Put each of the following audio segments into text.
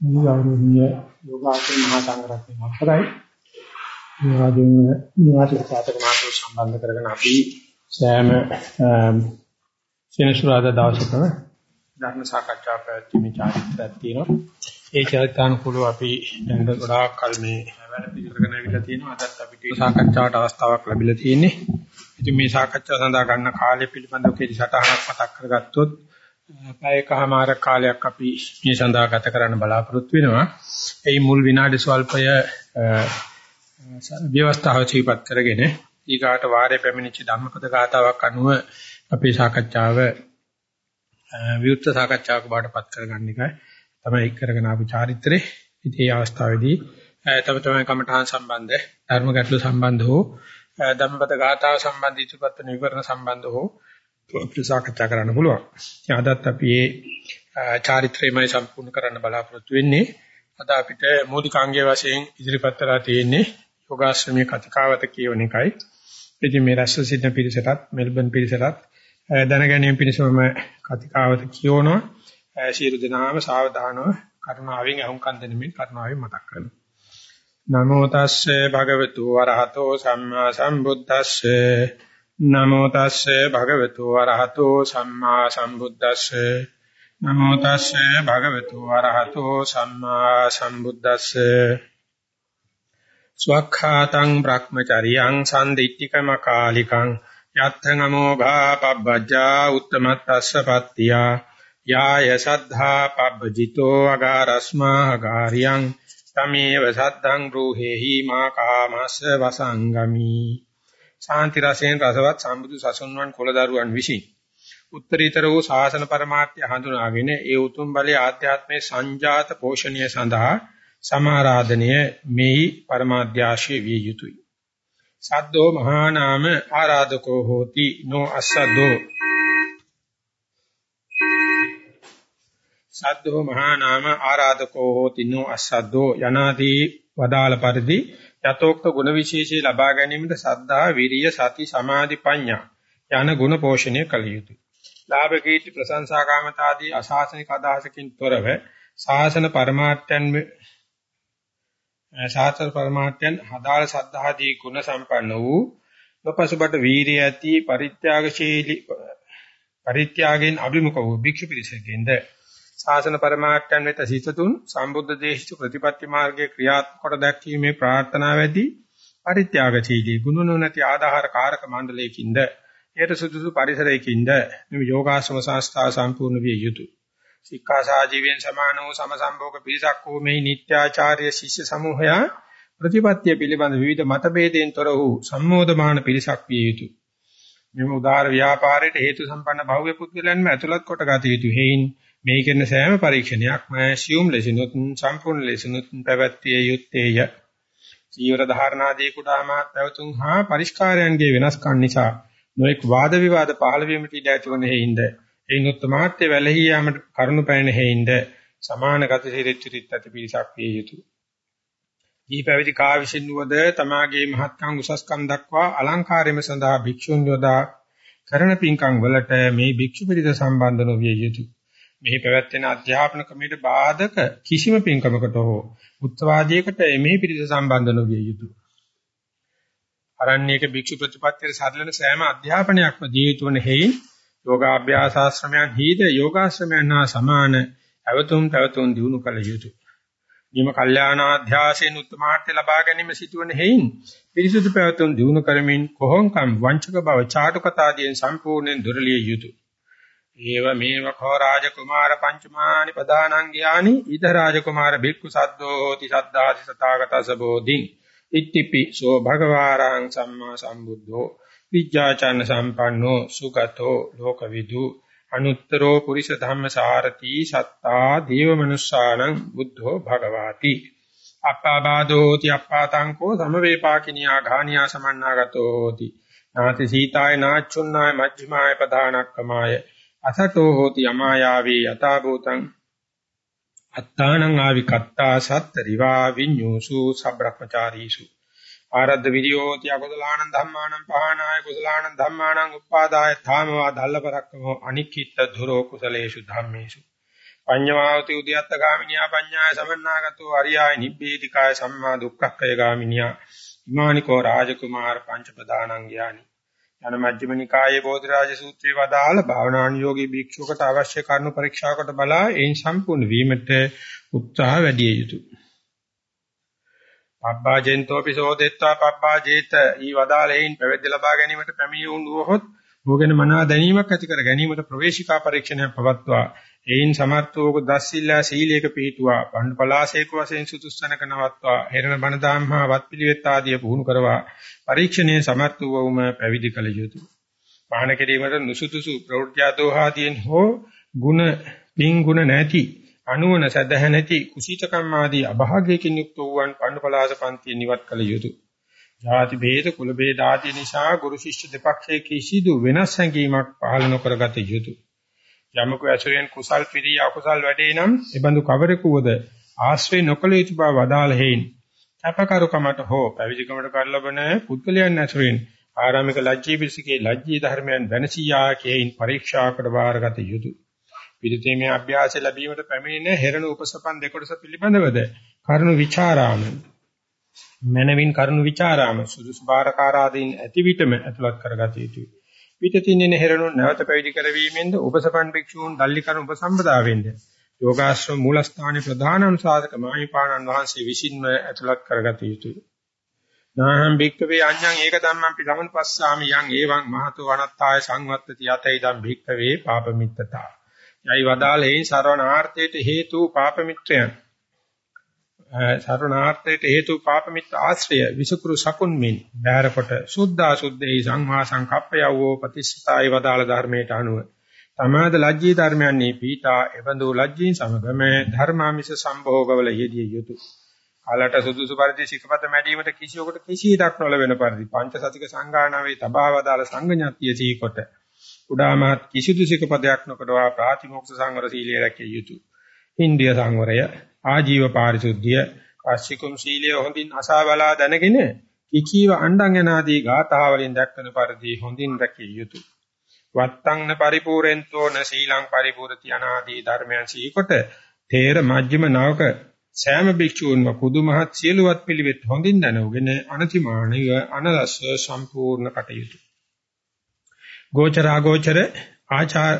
ගෞරවනීය යෝගාචර මහා සංඝරත්නය අපරයි. මේ වගේම නිවාසික සාතක මාතෘ සම්බන්ධ කරගෙන අපි සෑම සෙනසුරාදා දවසකම ධර්ම සාකච්ඡා පැවැත්වීමේ චාරිත්‍රාක් තියෙනවා. ඒ චරිතානුකූලව අපි දැන් ගොඩාක් කල් මේ වැඩ පිළිවෙලගෙන ඇවිල්ලා තියෙනවා. අදත් අපිට සාකච්ඡාවට අවස්ථාවක් ලැබිලා තියෙන්නේ. ඉතින් මේ සාකච්ඡාව සඳහා ගන්න කාලය පිළිබඳව කීටි සටහනක් මතක් කරගත්තොත් පැයකමාර කාලයක් අපි මේ සඳහා ගත කරන්න බලාපොරොත්තු වෙනවා. ඒ මුල් විනාඩි ස්වල්පය ව්‍යවස්ථාව චීපත් කරගෙන ඊගාට වාරේ පැමිණිච්ච ධම්මපද ගාතාවක් අනුව අපේ සාකච්ඡාව විවෘත සාකච්ඡාවක බාටපත් කරගන්න එකයි තමයි කරගෙන ආපු චාරිත්‍රේ. ඉතින් මේ අවස්ථාවේදී තම තමයි කමඨාන් සම්බන්ධ ධර්ම ගැටළු සම්බන්ධ හෝ ධම්මපද ගාථාව සම්බන්ධ ඉතිපත් නිවරණ සම්බන්ධ හෝ අපිට සාකච්ඡා කරන්න පුළුවන්. අදත් අපි මේ චාරිත්‍රයමයි සම්පූර්ණ කරන්න බලාපොරොත්තු වෙන්නේ. අද අපිට මූලිකාංගය වශයෙන් ඉදිරිපත් කරලා තියෙන්නේ යෝගාශ්‍රමයේ කතිකාවත කියවන එකයි. ඉතින් මේ රැස්ව සිටින පිරිසටත් මෙල්බන් පිරිසටත් දැනගැනීම පිණිසම කතිකාවත කියවනවා. සියලු දෙනාම සාවධානව කරුණාවෙන් අහුම්කම් දෙනමින් කරුණාවෙන් මතක් කරනවා. නමෝ තස්සේ භගවතු වරහතෝ සම්මා සම්බුද්දස්සේ නමෝ තස්සේ භගවතු වරහතෝ සම්මා සම්බුද්දස්සේ. නමෝ තස්සේ භගවතු වරහතෝ සම්මා සම්බුද්දස්සේ. ස්වක්ඛාතං බ්‍රහ්මචරියං සම්දිට්ඨිකම කාලිකං යත්තං අමෝඝා පබ්බජ්ජා උත්තමත්තස්ස පත්තියා යාය සද්ධා පබ්බජිතෝ අගාරස්මා අගාරියං තමේව සද්දං රූහෙහි මා කාමස්ස වසංගමි. ශාන්ති රසයෙන් රසවත් සම්බුදු සසුන්වන් කොළදරුවන් විසින් උත්තරීතර වූ ශාසන પરමාර්ථය හඳුනාගෙන ඒ උතුම් බලයේ ආධ්‍යාත්මයේ සංජාත පෝෂණය සඳහා සමාරාධනය මෙහි පරමාධ්‍යාශය විය යුතුය. සද්දෝ මහා නාම ආරාධකෝ හෝති නෝ අස්සද්දෝ. සද්දෝ මහා නාම ආරාධකෝ හෝති නෝ අස්සද්දෝ යනාදී වදාළ පරිදි යතෝක්ත ගුණ විශේෂය ලබා ගැනීමට සද්ධා, විරිය, සති, සමාධි, ප්‍රඥා යන ගුණ පෝෂණය කළ යුතුය. ලාභ කීර්ති ප්‍රශංසාකාමතාදී අශාසනික අදහසකින් තොරව ශාසන පරමාර්ථයන් ශාසන පරමාර්ථයන් හදාළ සද්ධාදී ගුණ සම්පන්න වූ නොපසුබට වීරිය ඇති පරිත්‍යාගශීලී පරිත්‍යාගයෙන් අභිමුඛ වූ භික්ෂු පිරිසකින්ද ශාසන પરමාර්ථයන් වෙත සිතතුන් සම්බුද්ධ දේශිත ප්‍රතිපත්ති මාර්ගයේ ක්‍රියාත්මක කොට දැක්වීමේ ප්‍රාර්ථනාව ඇති පරිත්‍යාගශීලී ගුණ නොනැති ආධාර කාරක මණ්ඩලයකින්ද එයට සුදුසු පරිසරයකින්ද මේ යෝගාශ්‍රම සංස්ථාව සම්පූර්ණ විය යුතුය. සික්ඛාසා ජීවෙන් සමාන වූ සමසම්භෝග පිරිසක් වූ මේ නිත්‍යාචාර්ය ශිෂ්‍ය සමූහය ප්‍රතිපත්තිය පිළිබඳ විවිධ මතභේදයෙන් තොර වූ සම්මෝධමාන පිරිසක් විය යුතුය. මෙම උදාාර ව්‍යාපාරයට හේතු සම්පන්න භෞතික පුද්ගලයන්ම ඇතුළත් කොට ගත යුතු හේයින් මේ කියන සෑම පරීක්ෂණයක්ම සියුම් ලෙසිනුත් සම්පූර්ණ ලෙසිනුත් පැවැත්විය යුත්තේය. ජීවර ධාරණාදී කුඩාමහත් පැවතුම් හා පරිස්කාරයන්ගේ වෙනස්කම් නිසා නොඑක් වාද විවාද පහළ වීමට ඉඩ ඇතිවන හේින්ද එයින් උත්තමාර්ථය වැළහී යාමට කරුණු පැන හේින්ද සමාන ගත සිරිච්චිත ඇති පිරිසක් විය යුතුය. දී පැවිදි කා විසින් වද තමාගේ මහත්කම් උසස්කම් දක්වා අලංකාරයම සඳහා භික්ෂුන් යොදා කරන පින්කම් වලට මේ භික්ෂු පිරිස සම්බන්ධ නොවිය යුතුය. මෙහි පැවැත්වෙන අධ්‍යාපන ක්‍රමයට බාධක කිසිම පින්කමකට හෝ උත්සවාදයකට එමෙහි පිරිස සම්බන්ධ නොවිය යුතුය. අරණ්‍යක භික්ෂු ප්‍රතිපත්තියේ සරලන සෑම අධ්‍යාපනයක්ම දී යුතුවන හේයින් යෝගාභ්‍යාසාශ්‍රමයන් හිද යෝගාශ්‍රමයන් හා සමාන අවතුම් පැවතුම් දිනු කළ යුතුය. නියම කල්යාණාධ්‍යාසයෙන් උත්තමාර්ථය ලබා ගැනීම සිදුවන හේයින් පිරිසුදු පැවතුම් දිනු කරමින් කොහොන්කම් වංචක බව චාටුකතාදීන් සම්පූර්ණයෙන් දුරලිය යුතුය. ඒව මේව කෝ රාජකුමාර පංචමානි පදානං ඥානි ඊද රාජකුමාර බික්ඛු සද්දෝ hoti සද්ධාති සතාගතස බෝධින්. ඉත්තිපි සෝ භගවාරං සම්මා සම්බුද්ධෝ. විජ්ජාචන සම්පන්නෝ සුගතෝ ලෝකවිදු. අනුත්තරෝ පුරිස ධම්මසාරති සත්තා දේව මනුස්සානං බුද්ධෝ භගවාති. අප්පාබාදෝති අප්පාතංකෝ සමවේපාකිනියා ඝානියා සමන්නාගතෝති. නාති සීතාය නාච්චුන්නාය මජ්ක්‍ධිමාය පදානක්කමාය අසතෝ හෝති යමායාවේ යතා භූතං අත්තානං ආවි කත්තා සත්තරිවා විඤ්ඤෝසු සබ්‍රහ්මචාරීසු ආරද්ධ විරියෝති අකුසලානං ධම්මානං පහනාය කුසලානං ධම්මානං උපාදාය ධාමවා දල්ලපරක්කමෝ අනික්කිට ධුරෝ කුසලේසු ධම්මේසු. පඤ්ඤමාවති උද්‍යත්ත ගාමිනියා පඤ්ඤාය සමන්නාගතෝ අරියාය නිබ්බේධිකාය සම්මා දුක්ඛක්ඛය ගාමිනියා. ඉමානිකෝ රාජකුමාර පංච ප්‍රදානං ඥානි යන මජ්ක්‍ධිම නිකායේ බෝධිරාජ සූත්‍රයේ වදාළ භාවනානුයෝගී භික්ෂුවකට අවශ්‍ය කරුණු පරීක්ෂා කොට බලා එයින් සම්පූර්ණ වීමට උත්සාහ වැඩි යුතුය. පබ්බාජෙන්තෝපි සෝදෙත්තා පබ්බාජේත ඊ වදාළෙයින් පැවිදි ලබා ගැනීමට පැමිණි වුණොත් ඕගෙන මනා දැනීමක් ඇති කර ගැනීමට ප්‍රවේශිකා පරීක්ෂණයක් පවත්වා එයින් සමර්ථවක දස්සිල්ලා සීලයක පිහිටුවා පණ්ඩ පලාසේක වශයෙන් සුතුස්සනක නවත්වා හෙරණ බණ දාම්හා වත්පිළිවෙත් ආදිය පුහුණු කරවා පරීක්ෂණයේ සමර්ථ වූවම පැවිදි කළ යුතුය. පාන කිරීමට නුසුතුසු ප්‍රවෘත්ති ආදෝහාදීන් හෝ ಗುಣ පින් ගුණ නැති අනුවන සදහ නැති කුසීතකම් ආදී අභාග්‍යකින් යුක්ත වූවන් පණ්ඩපලාස පන්තිය නිවත් කළ යුතුය. ಜಾති ભેද කුල ભેද ආදී නිසා ගුරු ශිෂ්‍ය දෙපක්ෂයේ කිසිදු වෙනස් හැඟීමක් පහළ නොකරගත යුතුය. යමක ඇසුරෙන් කුසල් පිරී අකුසල් වැඩේ නම් එබඳු කවරෙකුවද ආශ්‍රය නොකළ යුතු බව වදාළ හේයින්. තපකරුකමට හෝ පැවිදිකමට කර ලබන පුද්ගලයන් ඇසුරෙන් ආරාමික ලජ්ජී පිසිකේ ලජ්ජී ධර්මයන් වෙනසියා කේයින් පරීක්ෂාකට බාරගත යුතුය. පිළිතීමේ අභ්‍යාසය ලැබීමට පැමිණෙන හෙරණ උපසපන් දෙකොටස පිළිබඳවද කරුණු විචාරාමයි. මනවින් කරුණු ਵਿਚාරාම සුදුසු බාරකාරාදීන් ඇති විටම ඇතුළත් කරගත යුතුයි. පිටතින් හෙරණු නැවත පැවිදි කරවීමෙන්ද උපසපන් භික්ෂූන් දල්ලි කරුණු උපසම්පදාවෙන්ද යෝගාශ්‍රම මූලස්ථානයේ ප්‍රධාන අනුසාධක මාහිපාණන් වහන්සේ විසින්ම ඇතුළත් කරගත යුතුයි. නාහම් භික්කවේ අඤ්ඤං ඒක ධම්මං පිටමන් පස්සාමි යං එවං මහතෝ අනත්තාය සංවත්තති යතයි ධම් භික්කවේ පාපමිත්තතා යයි වදාළේ සරණාර්ථයට හේතු පාප මිත්‍රයන් සරණාර්ථයට හේතු පාප මිත්‍ර ආශ්‍රය විසුකුරු සකුන් මින් බෑරකොට සුද්ධා සුද්ධේ සංවා සංකප්පයවෝ ප්‍රතිස්ථායි වදාළ ධර්මයට අනුව. තමාද ලජ්ජී ධර්මයන්හි පීඨා එවඳු ලජ්ජී සමගම ධර්මාමිස සම්භෝගවල යෙදිය යුතුය කාලට සුදුසු පරිදි සිකපත මැඩීමට කිසියකට කිසිදක් නොලවෙන පරිදි පංචසතික සංගාණාවේ තබා වදාළ සංග්ඥාතිය සීකොට. උඩාමහත් කිසිදු සිකපදයක් නොකඩවා ප්‍රාතිමෝක්ෂ සංවර සීලය රැකිය යුතුය. ඉන්ද්‍රිය සංවරය, ආජීව පාරිශුද්ධිය, කාශ්‍යිකුම් සීලය හොඳින් අසා බලා දැනගෙන කිකීව අණ්ඩං යනාදී ගාථා වලින් දක්වන පරිදි හොඳින් රැකිය යුතුය. වත්තංන පරිපූර්ෙන්තෝ න සීලං පරිපූර්ති අනාදී ධර්මයන් සීකොට තේර මජ්ක්‍ධිම නවක සෑම භික්ෂූන්ව පුදුමහත් සියලුවත් පිළිවෙත් හොඳින් දැනගෙන අනතිමානව අනලස්ව සම්පූර්ණ කටයුතු ගෝචර ආගෝචර ආචාර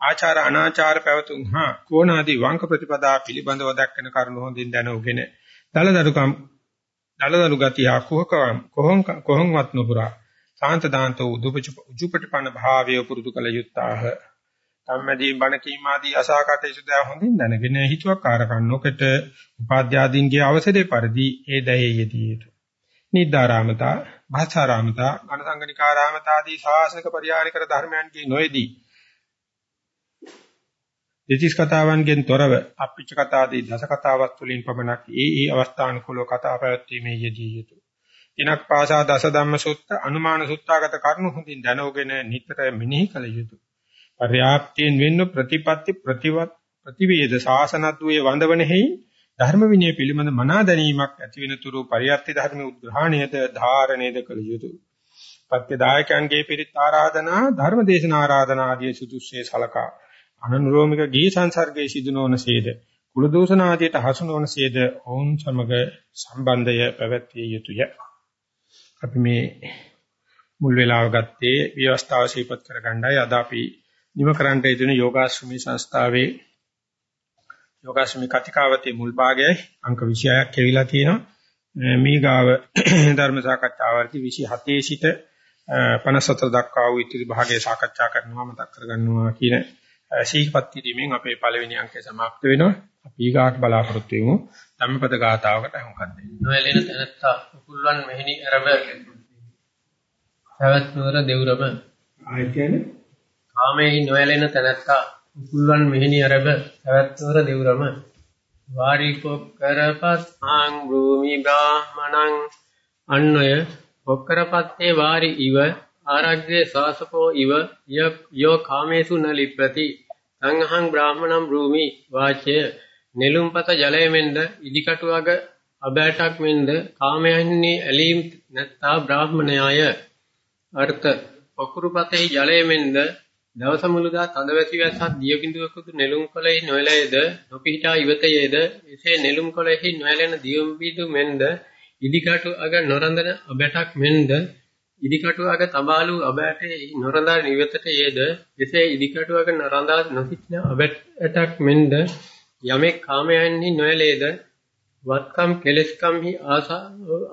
ආචාර අනාචාර පැවතුම් හා කෝණාදී වංක ප්‍රතිපදා පිළිබඳව දක්වන කරුණු හොඳින් දැනුගෙන දලදරුකම් දලදරු ගතිය කුහකවම් කොහොන් කොහොන්වත් නොපුරා සාන්ත දාන්තෝ උජුපටිපන්න භාවය පුරුදු කළ යුත්තාහ. සම්මදී බණ කීම ආදී අසහකටයුතු දා හොඳින් දැනගෙන හිතුවක්කාරකම් නොකට උපාධ්‍යාදීන්ගේ අවසරේ පරිදි ඒ දැයේ යෙදී යුතුය නිද්දාරාමතා භාෂාරාමතා ඝනසංගනිකාරාමතා ආදී ශාසනික පරිහානිකර ධර්මයන්ගේ නොයේදී දෙතිස් කතාවන්ගෙන් තොරව අප්පිච්ච කතා ආදී දස කතාවත් තුළින් පමණක් ඒ ඒ අවස්ථානුකූලව කතා පැවැත්වීමේ යෙදී යුතුය. ඉනක් පාසා දස ධම්ම සුත්ත අනුමාන සුත්තාගත කරුණු හොඳින් දැනෝගෙන නිතර මෙනෙහි කළ යුතුය. පර්යාප්තියෙන් වෙන්න ප්‍රතිපatti ප්‍රතිවත් ප්‍රතිවේද සාසනත්වයේ වඳවනෙහි ධර්ම විනය පිළිබඳ මනා දැනීමක් ඇති වෙන තුරු පරියත්ති ධර්ම උද්ඝාණයද ධාරණයද කළ යුතුය. පත්‍ය දායකයන්ගේ පිරිත් ආරාධනා ධර්ම දේශන ආරාධනා ආදී සුදුස්සේ සලකා අනනුරෝමික ගී සංසර්ගයේ සිදු නොවනසේද කුල දෝෂණ ආදියට හසු නොවනසේද ඔවුන් සමග සම්බන්ධය පැවැත්විය යුතුය. අපි මේ මුල් වේලාව ගත්තේ ව්‍යවස්ථාව ශීපත් කරගන්නයි අද අපි නිම කරන්න යෙදුන යෝගාශ්‍රමී සංස්ථාවේ යෝගාශ්‍රමී කතිකාවතේ මුල් භාගයයි අංක 26ක් කෙවිලා තියෙනවා. මීගාව ධර්ම සාකච්ඡාවර්ති 27 සිට 54 දක්වා වූ ඉතිරි භාගයේ සාකච්ඡා කරනවා මතක් කරගන්නවා කියන සීපත් කිරීමෙන් අපේ පළවෙනි අංකය સમાપ્ત වෙනවා. අපි ඊගාට බලාපොරොත්තු වෙමු. ධම්මපද ගාථාවකට අහුම්කම් දෙන්න. නොයලෙන තැනත්තා උකුල්වන් මෙහිණි අරබ පැවැත්නුවර දෙවුරම ආය කියන්නේ කාමයේ නොයලෙන තැනත්තා උකුල්වන් මෙහිණි අරබ පැවැත්වර දෙවුරම වාරි පොක්කරපත් ආං භූමි බ්‍රාහමණං අන්නය පොක්කරපත්තේ වාරි ඉව ආරග්ගේ සාසපෝ ඉව යෝ කාමේසු නලිප්‍රති සංහං බ්‍රාහමණං භූමි වාචය. නෙළුම්පත ජලය මෙන්ද ඉදිකටුවග අබෑටක් මෙන්ද කාමයන්හි ඇලීම් නැත්තා බ්‍රාහමණයාය. අර්ථ. පොකුරුපතේ ජලය මෙන්ද දවස මුළුදා තද වැසි වැස්සක් දිය බිඳුවකුදු නෙළුම් කොළෙහි නොයලයේද නොපිහිටා ඉවතයේද එසේ නෙළුම් කොළෙහි නොයලෙන දිය බිඳු මෙන්ද ඉදිකටු අග නොරඳන අබැටක් මෙන්ද ඉදිකටු අග තබාලු අබැටේ නොරඳා නිවතට යේද එසේ ඉදිකටු අග නොරඳා නොසිටින අබැටක් මෙන්ද යමෙක් කාමයන්හි නොයලේද? වත්කම් කෙලස්කම්හි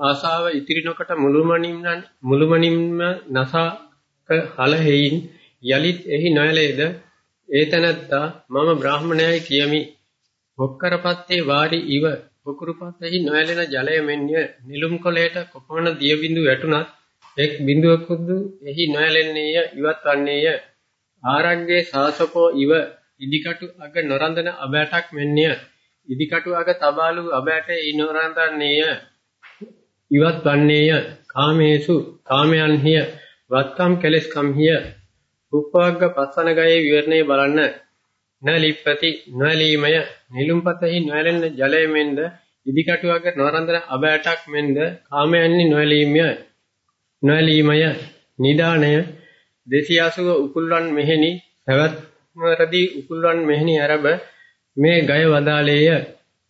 ආසාව ඉතිරි නොකට මුළුමනින්ම මුළුමනින්ම නසක හල හේයින් යලිත් එහි නොයලේද? ඒතනත්තා මම බ්‍රාහ්මණයයි කියමි. මොක්කරපත්තේ වාරි ඉව පුකුරුපතෙහි නොයලෙන ජලය මෙන්ය. නිලුම් කොළයට කොපමණ දිය බිඳු වැටුණත් එක් බිඳුවකුදු එහි නොයලෙන්නේය ඉවත් වන්නේය. ආරග්ගේ සාසකෝ ඉව ඉදිකටු අග නොරඳන අබෑටක් මෙන්ය ඉදිකටු අග තබාලු අබෑට ඉනොරඳන්නේය ඉවත් වන්නේය. කාමේසු කාමයන්හිය. වත්කම් කෙලස්කම්හිය. උපවග්ග පස්සන ගයේ විවරණය බලන්න. නලිප්පති නලීමය නිලුම්පතෙහි නොයලෙන ජලය මෙන්ද ඉදිකටුවක නොරන්දන අබෑටක් මෙන්ද කාමයන්හි නොයලීමය. නොයලීමය නිදාණය 280 උකුල්වන් මෙහෙණි. පැවැත්මරදී උකුල්වන් මෙහෙණි අරබ මේ ගය වදාලේය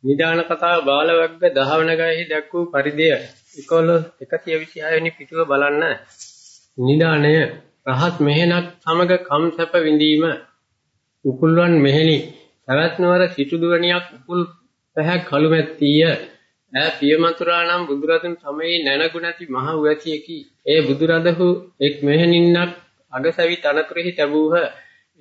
නිදාන කතා බාලවග්ග දහවන ගයෙහි දැක් වූ පරිදිය. 11 126 වෙනි පිටුව බලන්න. නිදාණය රහත් මෙහෙණක් සමග කම් සැප විඳීම. උකුල්වන් මෙහෙණි. පැවැත්නවර සිටු දුවණියක් උකුල් පැහැ කළුමැත්තීය ඈ පියමතුරා නම් බුදුරදුන් සමයේ නැනගු නැති මහ උවැසියකි ඒ බුදුරදහු එක් මෙහෙණින්නක් අගසවි තනතුරෙහි තැබූහ.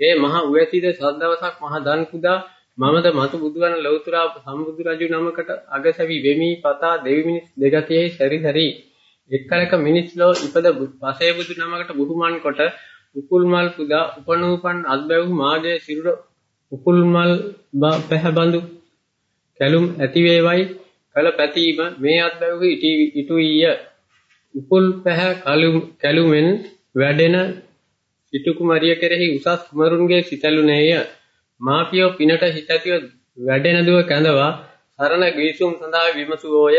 ඒ මහ උවැසිද සද්දවසක් මහ දන් කුදා මමද මතු බුදුවන ලෞතුරා සම්බුදු රජු නමකට අගසවි වෙමි පතා දෙවි මිනිස් දෙගතියෙහි සැරිසරි එක්කලක මිනිස් ලෝ ඉපද පසේ බුදු නමකට බුහුමන් කොට උකුල් මල් පුදා උපනූපන් අත්බැව් මාගේ සිරුර උකුල් මල් පැහැබඳු කැලුම් ඇති වේවයි. කල පැතීම මේ අත්බැව් ඉටුීය උකුල් පැහැ කැලුමෙන් වැඩෙන සිටු කුමරිය කෙරෙහි උසස් කුමරුන්ගේ සිතලුනේය මාපියෝ පිනට හිතැතිව වැඩෙන දුව කැඳවා සරණ ගීසුම් සඳහා විමසුවෝය.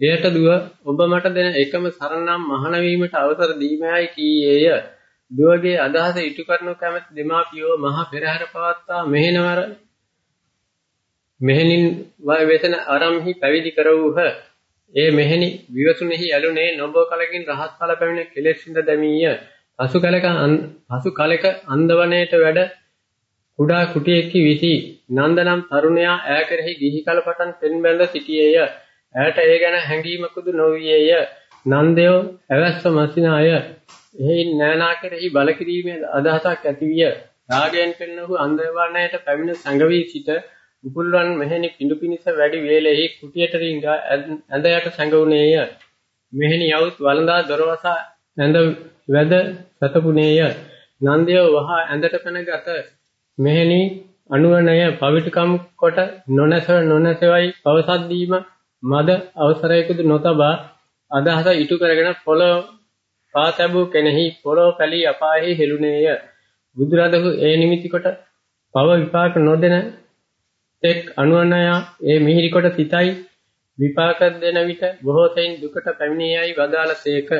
එයට දුව ඔබ මට දෙන එකම සරණම් මහාන වීමට අවසර දීමයි කීයේය. දුවගේ අදහස ඉටු කරනු කැමැති දෙමාපියෝ මහා පෙරහැර පවත්වා මෙහෙණවර මෙහෙණින් වෙතන ආරම්හි පැවිදි කරවූහ. ඒ මෙහෙණි විවසුනේහි ඇලුනේ නොබෝ කලකින් රහත් ඵල පැමිණ කෙලෙස් සිඳ දැමීය. පසු කලක පසු කලක අන්දවණේට වැඩ කුඩා කුටියෙක්හි විසි නන්දනම් තරුණයා ඈ කෙරෙහි ගිහි කල පටන් පෙන් බැඳ සිටියේය. ඈට ඒ ගැන හැඟීමකුදු නොවියේය. නන්දයෝ ඇවැස්ස මසිනාය එහෙයින් නෑනා කෙරෙහි බල කිරීමේ අදහසක් ඇතිවිය. රාගයෙන් පෙන්නහු අන්දවණයට පැමිණ සංගවි සිට උපුල්වන් මෙහෙණි පිඬු පිනිස වැඩි වේලෙහි කුටියට රිංගා ඇඳ යට සංගුණේය. මෙහෙණි යවුත් වළඳා දොරවසා ඇඳ වැද සතපුනේය. නන්දය වහා ඇඳට පැනගත මෙහෙණි අනුවණය පවිටකම් කොට නොනැස නොනැසවයි පවසද්දීම මද අවසරයකුදු නොතබා අදහස ඉටු කරගෙන පොළොව පාතබු කෙනෙහි පොළොව පැලී අපායෙහි හෙළුනේය බුදුරදහු ඒ නිමිති කොට පව විපාක නොදෙන එක් අනුවණයා ඒ මිහිරි කොට සිතයි විපාක දෙන විට බොහෝ සෙයින් දුකට පැමිණියයි වදාළසේක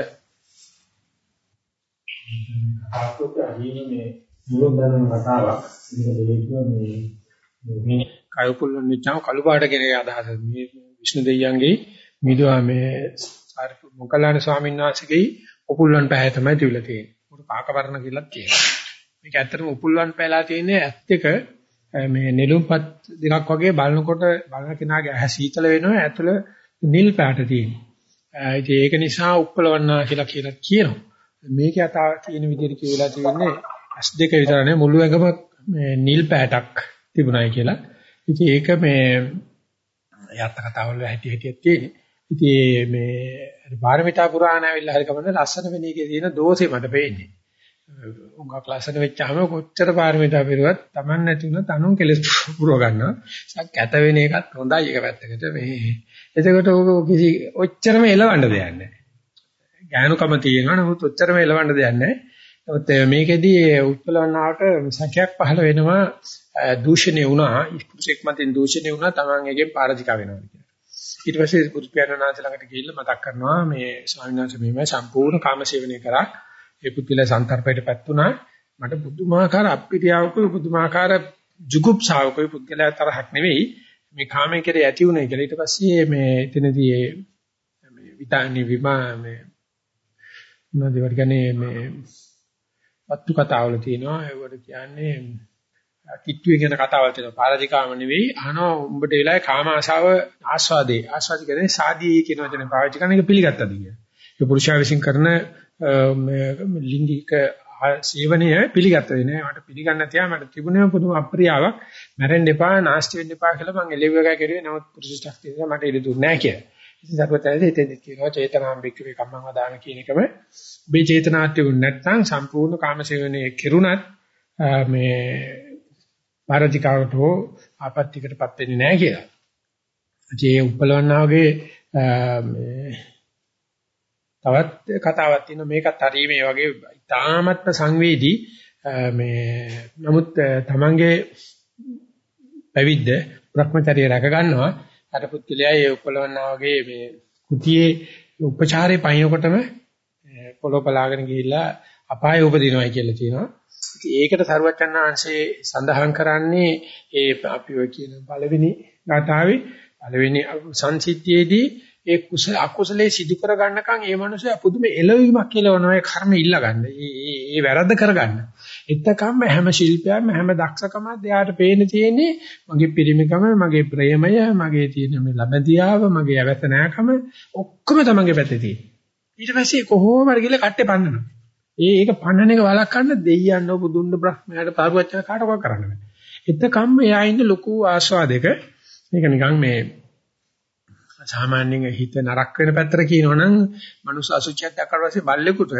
ආත්මක අදීනේ මුලදරන කතාවක් මේක හේතුව මේ මේ කයපුල්ල නිචාව කළු පාට කෙනේ අදහස මේ විෂ්ණු දෙවියන්ගේ මිදුවා මේ මොකලාන ස්වාමීන් වහන්සේගේ උපුල්වන් පැහැ තමයි තිබිලා තියෙන්නේ. උඩ කාකවර්ණ කියලා කියනවා. මේක ඇත්තටම උපුල්වන් පැලා තියෙන්නේ ඇත්ත එක මේ නෙළුම්පත් දෙකක් වගේ බලනකොට බලන කෙනාගේ ඇහැ සීතල වෙනවා ඇතුළ නිල් පාට තියෙනවා. ඉතින් ඒක නිසා උප්පලවන්නා කියලා කියලා කියනවා. මේකේ අතා කියන විදිහට කියලා තියෙන්නේ ඇස් දෙක විතර නෙවෙයි මුළු ඇඟම මේ නිල් පාටක් තිබුණායි කියලා. ඉතින් ඒක මේ යත්ත කතාවල හැටි හැටියක් තියෙන්නේ. ඉතින් මේ පාරමිතා පුරාණ ඇවිල්ලා හරි කමන්න ලස්සන වෙන එකේ තියෙන දෝෂේ මට පේන්නේ. උංගක් ලස්සන වෙච්චාම කොච්චර පාරමිතා පිරුවත් Taman නැති වුණත් අනුන් කෙලස් පුරව ගන්නවා. සක් කැත වෙන එකත් හොඳයි එක පැත්තකට මේ. එතකොට ඔක කිසි ඔච්චරම එලවන්න දෙයක් නැහැ. ඥානුකම තියෙනවා නමුත් ඔච්චරම එලවන්න දෙයක් නැහැ. නමුත් මේකෙදී උත්පලවන්නාට සැකයක් පහළ වෙනවා දූෂණය වුණා, පුරුෂෙක් මතින් දූෂණය වුණා Taman එකෙන් පාරජිකා වෙනවා කියලා. ඊට පස්සේ බුදු පියාණන් වහන්සේ ළඟට ගිහිල්ලා මතක් කරනවා මේ ස්වාමීන් වහන්සේ මෙහෙම සම්පූර්ණ කාමසේවනය කරා ඒ පුද්ගලයා සංතරපයට පැත්තුණා. මට පුදුමාකාර අප්පිරියාවකුයි පුදුමාකාර ජුගුප්සාවකුයි පුද්ගලයා තරහක් නෙවෙයි. මේ කාමයේ කෙරේ ඇති උනේ කියලා. ඊට පස්සේ මේ එතනදී මේ විතානි විමා මේ මොනවද වර්ගනේ මේ වත්තු කතාවල තියෙනවා. ඒවට කියන්නේ කිට්ටුවේ කියන කතාවල් තියෙනවා. පාරාජිකාම නෙවෙයි. අහනවා උඹට වෙලාවේ කාම ආශාව ආස්වාදේ. ආස්වාද කියන්නේ සාදී කියන වචනේ පාවිච්චි කරන එක පිළිගත්තද කියලා. ඒ පුරුෂයා විසින් කරන ලිංගික සේවනය පිළිගත්ත වෙන්නේ. මට පිළිගන්න තියා මට තිබුණේ පුදුම අප්‍රියාවක්. මැරෙන්න එපා, නාස්ති වෙන්න එපා කියලා මම එළෙව්ව එකයි කරුවේ. නමුත් පුරුෂ ශක්තිය නිසා මට ඉඩ දුන්නේ නැහැ කියලා. ඉතින් සර්වතනදී එතෙන්දි කියනවා චේතනාම් වික්‍රේ කම්මං වදාන කියන එකම ඔබේ චේතනාත්‍ය වුණ නැත්නම් සම්පූර්ණ කාමසේවනයේ කෙරුණත් මේ පාරතිකාවට හෝ ආපත්‍තිකටපත් වෙන්නේ නැහැ කියලා. ඒ උපලවන්නා වගේ මේ තවත් කතාවක් තියෙනවා මේකත් හරිය මේ වගේ ඉතාමත්ම සංවේදී මේ නමුත් තමන්ගේ පැවිද්ද භ්‍රමචර්ය රැක ගන්නවා අර පුත්කලයා ඒ උපලවන්නා වගේ මේ කුටියේ උපචාරේ පයින්නකොටම පොළොව බලාගෙන ගිහිල්ලා අපාය උපදිනවයි කියලා කියනවා. ඉතින් ඒකට සරුවචනාංශේ සඳහන් කරන්නේ ඒ අපි ඔය කියන පළවෙනි ගාථාවේ පළවෙනි සංසිද්ධියේදී ඒ කුසල අකුසලේ සිදු කර ගන්නකම් ඒ මනුස්සයා පුදුම එළවීමක් කියලාවනවා ඒ කර්ම ඉල්ල ගන්න. ඒ ඒ වැරද්ද කරගන්න. එතකම් හැම ශිල්පයක්ම හැම දක්ෂකමක් එයාට පේන තියෙන්නේ මගේ පිරිමිකම, මගේ ප්‍රේමය, මගේ තියෙන මේ ලබදියාව, මගේ අවැත නැකම ඔක්කොම තමන්ගේ පැත්තේ තියෙන්නේ. ඊට පස්සේ කොහොම හරි ගිහලා කට්ටේ පන්නනවා. ඒ ඒක පන්නන එක වළක්වන්න දෙයියන් බුදුන් බ්‍රහ්මයාට පාරුවච්චන කාටවත් කරන්න බෑ. එතකම් එයා ඉන්නේ ලොකු ආස්වාදයක. මේක නිකන් මේ සාමාන්‍යයෙන් හිත නරක වෙන පැත්තට කියනවනම් මනුස්ස අසුචියක් දැක්කට පස්සේ බල්ලෙකුට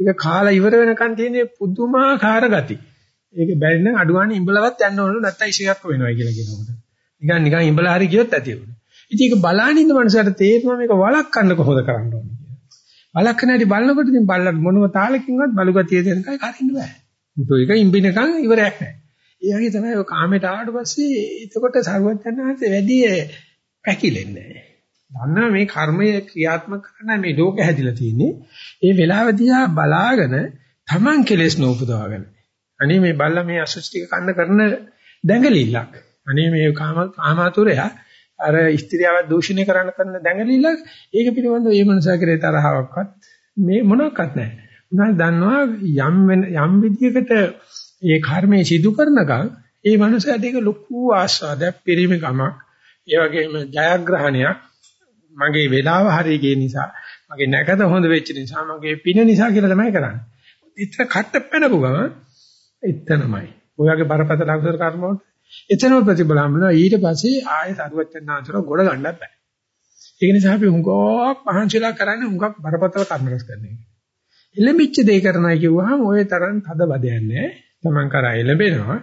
ඒක කාලා ඉවර වෙනකන් තියෙන පුදුමාකාර ගති. ඒක බැරි නම් අඩුවන්නේ ඉඹලවත් යන්න ඕන නැත්නම් ඉසියක් වෙනවා කියලා කියනකොට. නිකන් නිකන් ඉඹලා හරි ගියොත් ඇති වෙනවා. ඉතින් ඒක බලන ඉන්න මනුස්සයට තේරෙනවා මේක වළක්වන්න කොහොමද කරන්න ඕනේ කියලා. වළක්වන හැටි බලනකොට ඉතින් බල්ලට මොනම තාලකින්වත් බලුගතිය දෙනකයි කරින්න බෑ. මුතු එක ඉඹිනකන් ඉවරයක් නැහැ. ඒ වගේ තමයි ඔය කාමයට ආවට පස්සේ එතකොට සර්වඥාන්සේ වැඩි පැකිලෙන්නේ නැහැ. දන්නා මේ කර්මය ක්‍රියාත්මක කරන මේ ලෝක හැදිලා තියෙන්නේ. ඒ වෙලාවදී ආ බලාගෙන Taman කෙලස් නෝපදවාගෙන. අනේ මේ බල්ලා මේ අසුචි ටික කන්න කරන දැඟලිල්ලක්. අනේ මේ කාම කාමාතුරයා අර ස්ත්‍රියව දූෂණය කරන්න කරන දැඟලිල්ලක්. ඒක පිළිබඳව මේ මනසා කරේ තරහවක්වත් මේ මොනක්වත් නැහැ. උනා දන්නවා යම් යම් විදියකට මේ කර්මයේ සිදු කරනකම් ඒ මනුස්සයාට ඒක ලොකු ආස්වාදයක් පිරිමිකමක් ඒ වගේම ජයග්‍රහණයක් මගේ වෙලාව හරිය ගිය නිසා මගේ නැකත හොඳ වෙච්ච නිසා මගේ පින නිසා කියලා තමයි කරන්නේ. ඉතන කට්ට පැනපු ගම එතනමයි. ඔයගේ බරපතල අකුසල කර්ම වලට එතනම ප්‍රතිඵල හම්බුනා ඊට පස්සේ ආයෙ සරුවච්චන්නාන්තර ගොඩ ගන්නත් බෑ. ඒක නිසා අපි හුඟක් පහන්සිලා කරන්නේ හුඟක් බරපතල කර්ම රැස් කරන එක. එළඹිච්ච දේ කරනයි කිව්වහම ඔය තරම් තද බදයක් නැහැ. Taman කරා එළඹෙනවා.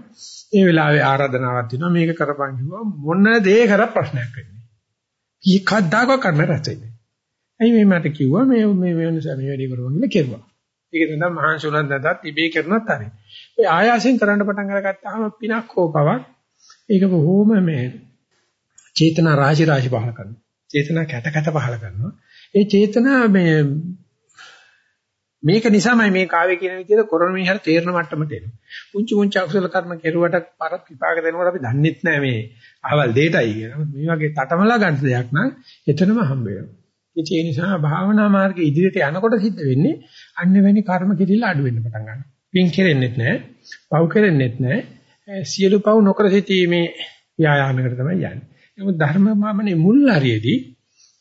ඒ වෙලාවේ ආරාධනාවක් දෙනවා මේක කරපන් කිව්වා මොන දේ කරා ප්‍රශ්නයක් වෙන්නේ. කීකද්දාක කරන්න රැඳෙන්නේ. ඇයි මේ මට කිව්වා මේ මේ වෙනස මේ වැඩි කරනවා කියලා කෙරුවා. ඒක තමයි මහාන් සුණත් නැතත් ඉබේ කරනත් හරි. ඔය ආයාසයෙන් කරන්න පටන් අරගත්තාම පිනක් හෝපවක් ඒක බොහොම මේ චේතනා රාශි රාශි පහල කරනවා. චේතනා කැට කැට පහල කරනවා. ඒ චේතනා මේ මේක නිසාමයි මේ කාවේ කියන විදිහට කරන මිනිහට තේරෙන මට්ටමට එනවා. පුංචි පුංචි අකුසල කර්ම කෙරුවට පරක් විපාක දෙනකොට අපි දන්නෙත් නෑ මේ අහවල් දෙයටයි කියලා. මේ වගේ තටමලා ගන්න දෙයක් නම් එතනම හම්බ වෙනවා. ඒ නිසා භාවනා මාර්ගයේ ඉදිරියට යනකොට සිද්ධ වෙන්නේ අන්න වෙනි කර්ම කිරිල්ල අඩු වෙන්න පටන් ගන්නවා. පින් කෙරෙන්නෙත් නෑ, පව් කෙරෙන්නෙත් නෑ. සියලු පව් නොකර සිටීමේ ව්‍යායාමයකට තමයි යන්නේ. නමුත් ධර්ම මාමනේ මුල් හරියේදී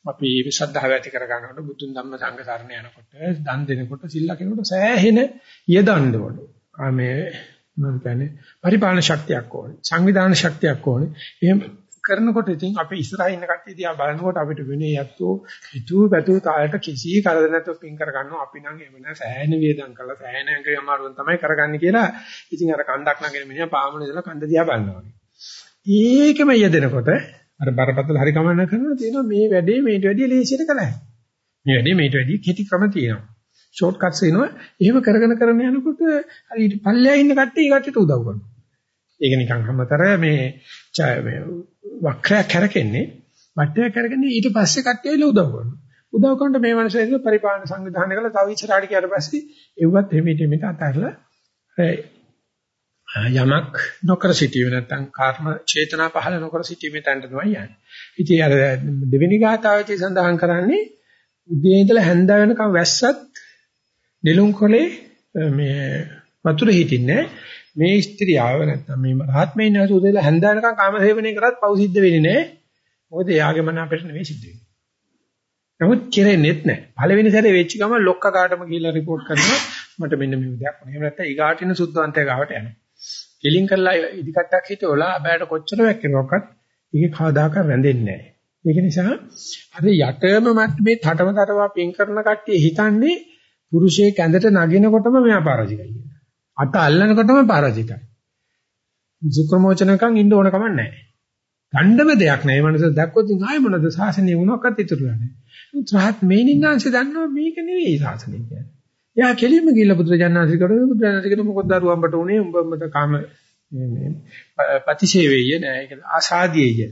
අපි ශ්‍රද්ධාව ඇති කර ගන්නකොට බුදුන් ධම්ම සංඝ සරණ යනකොට දන් දෙනකොට සිල් ලකිනකොට සෑහෙන යදන්න ඕන. මේ මම කියන්නේ පරිපාලන ශක්තියක් ඕනේ. සංවිධාන ශක්තියක් ඕනේ. එහෙම කරනකොට ඉතින් අපි ඉස්සරහින් ඉන්න කට්ටිය දිහා බලනකොට අපිට වෙන්නේ යැත්තෝ හිතුව පැතුව තාලට කිසි කරදර නැතුව පින් කර ගන්නවා. අපි නම් එහෙම නෑ සෑහෙන වේදම් කරලා සෑහෙන අංගය අමාරුවෙන් තමයි කරගන්නේ කියලා. ඉතින් අර කන්දක් නගෙන මිනිහා පාමුණ ඉඳලා කන්ද දිහා බලනවා. ඒකම යෙදෙනකොට අර බරපතල හරි කමන්න කරනවා තියෙනවා මේ වැඩේ මේට වැඩිය ලේසියට කළා. මේ වැඩේ මේට වැඩිය කෙටි ක්‍රම තියෙනවා. ෂෝට් කට්ස් එනවා. එහෙම කරගෙන කරගෙන යනකොට හරි පල්ලෙයා ඉන්න කට්ටිය කට්ටියට උදව් කරනවා. ඒක නිකන් හැමතර මේ මේ වක්‍රයක් කරකෙන්නේ වටයක් කරගෙන ඊට පස්සේ කට්ටියල උදව් කරනවා. උදව් කරනකොට මේ මනසෙක පරිපාලන සංවිධානය කළා තව ඉස්සරහට ගියාට පස්සේ එව්වත් එමෙට එමෙට අතහැරලා යමක් නොකර සිටීම නැත්නම් කර්ම චේතනා පහළ නොකර සිටීමේ තැනට තමයි යන්නේ. ඉතින් අර දෙවෙනි ගාථාවේදී සඳහන් කරන්නේ උදේ ඉඳලා හැන්ද වෙනකම් වැස්සත් නෙළුම් කොලේ මේ වතුර හිටින්නේ මේ ස්ත්‍රියව නැත්නම් මේ රාත්මේ ඉන්න උදේ ඉඳලා හැන්ද වෙනකම් කාම සේවනය කරත් පව් සිද්ධ වෙන්නේ නැහැ. මොකද එයාගේ මන අපිට නෙවෙයි සිද්ධ වෙන්නේ. නමුත් කෙරෙන්නේත් නැහැ. පළවෙනි සැරේ වෙච්ච ගමන් ලොක්ක කාටම ගිහිල්ලා report කරනවා මට මෙන්න මේ දෙයක් වුණා. එහෙම නැත්නම් ඊගාටින සුද්ධවන්තය ගාවට යනවා. කෙලින් කරලා ඉදිකටක් හිටවලා අබෑට කොච්චර වැක්කිරුවක්වත් ඒක කවදාකවත් රැඳෙන්නේ නැහැ. ඒක නිසා අර යටම මට්ටමේ තටම තටවා පින් කරන කට්ටිය හිතන්නේ පුරුෂයෙක් ඇඳට නගිනකොටම මෙයා පරාජිකයි කියලා. අත අල්ලනකොටම පරාජිකයි. සුක්‍රමෝචනකම් ඉන්න ඕන කමක් නැහැ. ගණ්ඩම දෙයක් නැහැ. මේ මනස දැක්කොත් ආයෙ මොනද සාසනය වුණොක්වත් ඉතුරු නැහැ. උත්සාහත් මේනින්නාංශ දන්නවා මේක නෙවෙයි සාසනය කියන්නේ. එයා කෙලින්ම ගිහිල්ලා බුදුරජාණන්සේ කරේ බුදුරජාණන්සේ කියන මොකද දරුවම්බට උනේ උඹ උඹට කාම මේ ප්‍රතිශේවේය නෑ ඒක ආසාදීය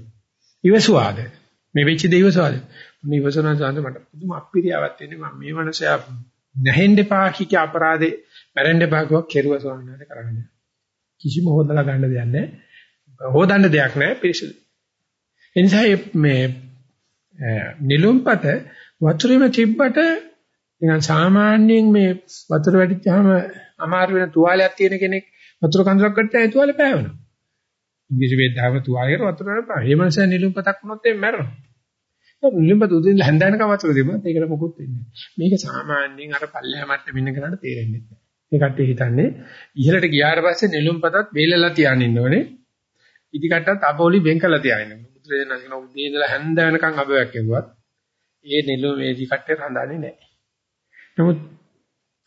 ඉවසුවාද මේ වෙච්ච දේ ඉවසුවාද මේ ඉවසනවා සාන්ත මට පුදුම අප්පිරියාවක් තියෙන්නේ මම මේ මනසයා නැහෙන්න එපා කික අපරාධේ මැරෙන්න එපා කිව්වා කෙරුවා ස්වාමීන් වහන්සේ කරන්නේ කිසිම හොදලා ගන්න දෙයක් නැහැ හොදන්න දෙයක් නැහැ පිරිසුදු එනිසා මේ නිලුම්පත වතුරේම තිබ්බට නිකන් සාමාන්‍යයෙන් මේ වතුර වැටිච්චාම අමාරු වෙන තුවාලයක් තියෙන කෙනෙක් වතුර කඳුලක් ගත්තා ඒ තුවාලේ පෑවෙනවා. ඉංග්‍රීසි වේදාව තුවාලේ වතුර පෑ. ඒ මනස නිලුම්පතක් වුණොත් එම් මැරෙනවා. නිලුම්පත උදින් හැන්දෑනකම වතුර දෙමුත් ඒකට මොකුත් වෙන්නේ නැහැ. මේක සාමාන්‍යයෙන් අර පල්ලෙහා මට්ටමින් ඉන්න කෙනාට තේරෙන්නේ නැහැ. මේ කට්ටිය හිතන්නේ ඉහළට ගියාට පස්සේ නිලුම්පතත් වේලලා තියාගෙන ඉන්න ඕනේ. ඉදි කට්ටත් අබෝලි වෙන් කරලා තියාගෙන ඉන්න. බුදුරජාණන් කියන උදේ ඉඳලා හැන්ද වෙනකන් අබයක් කෙරුවත් ඒ නිලුම් මේ දි කට්ටේ රඳන්නේ නැහැ. නමුත්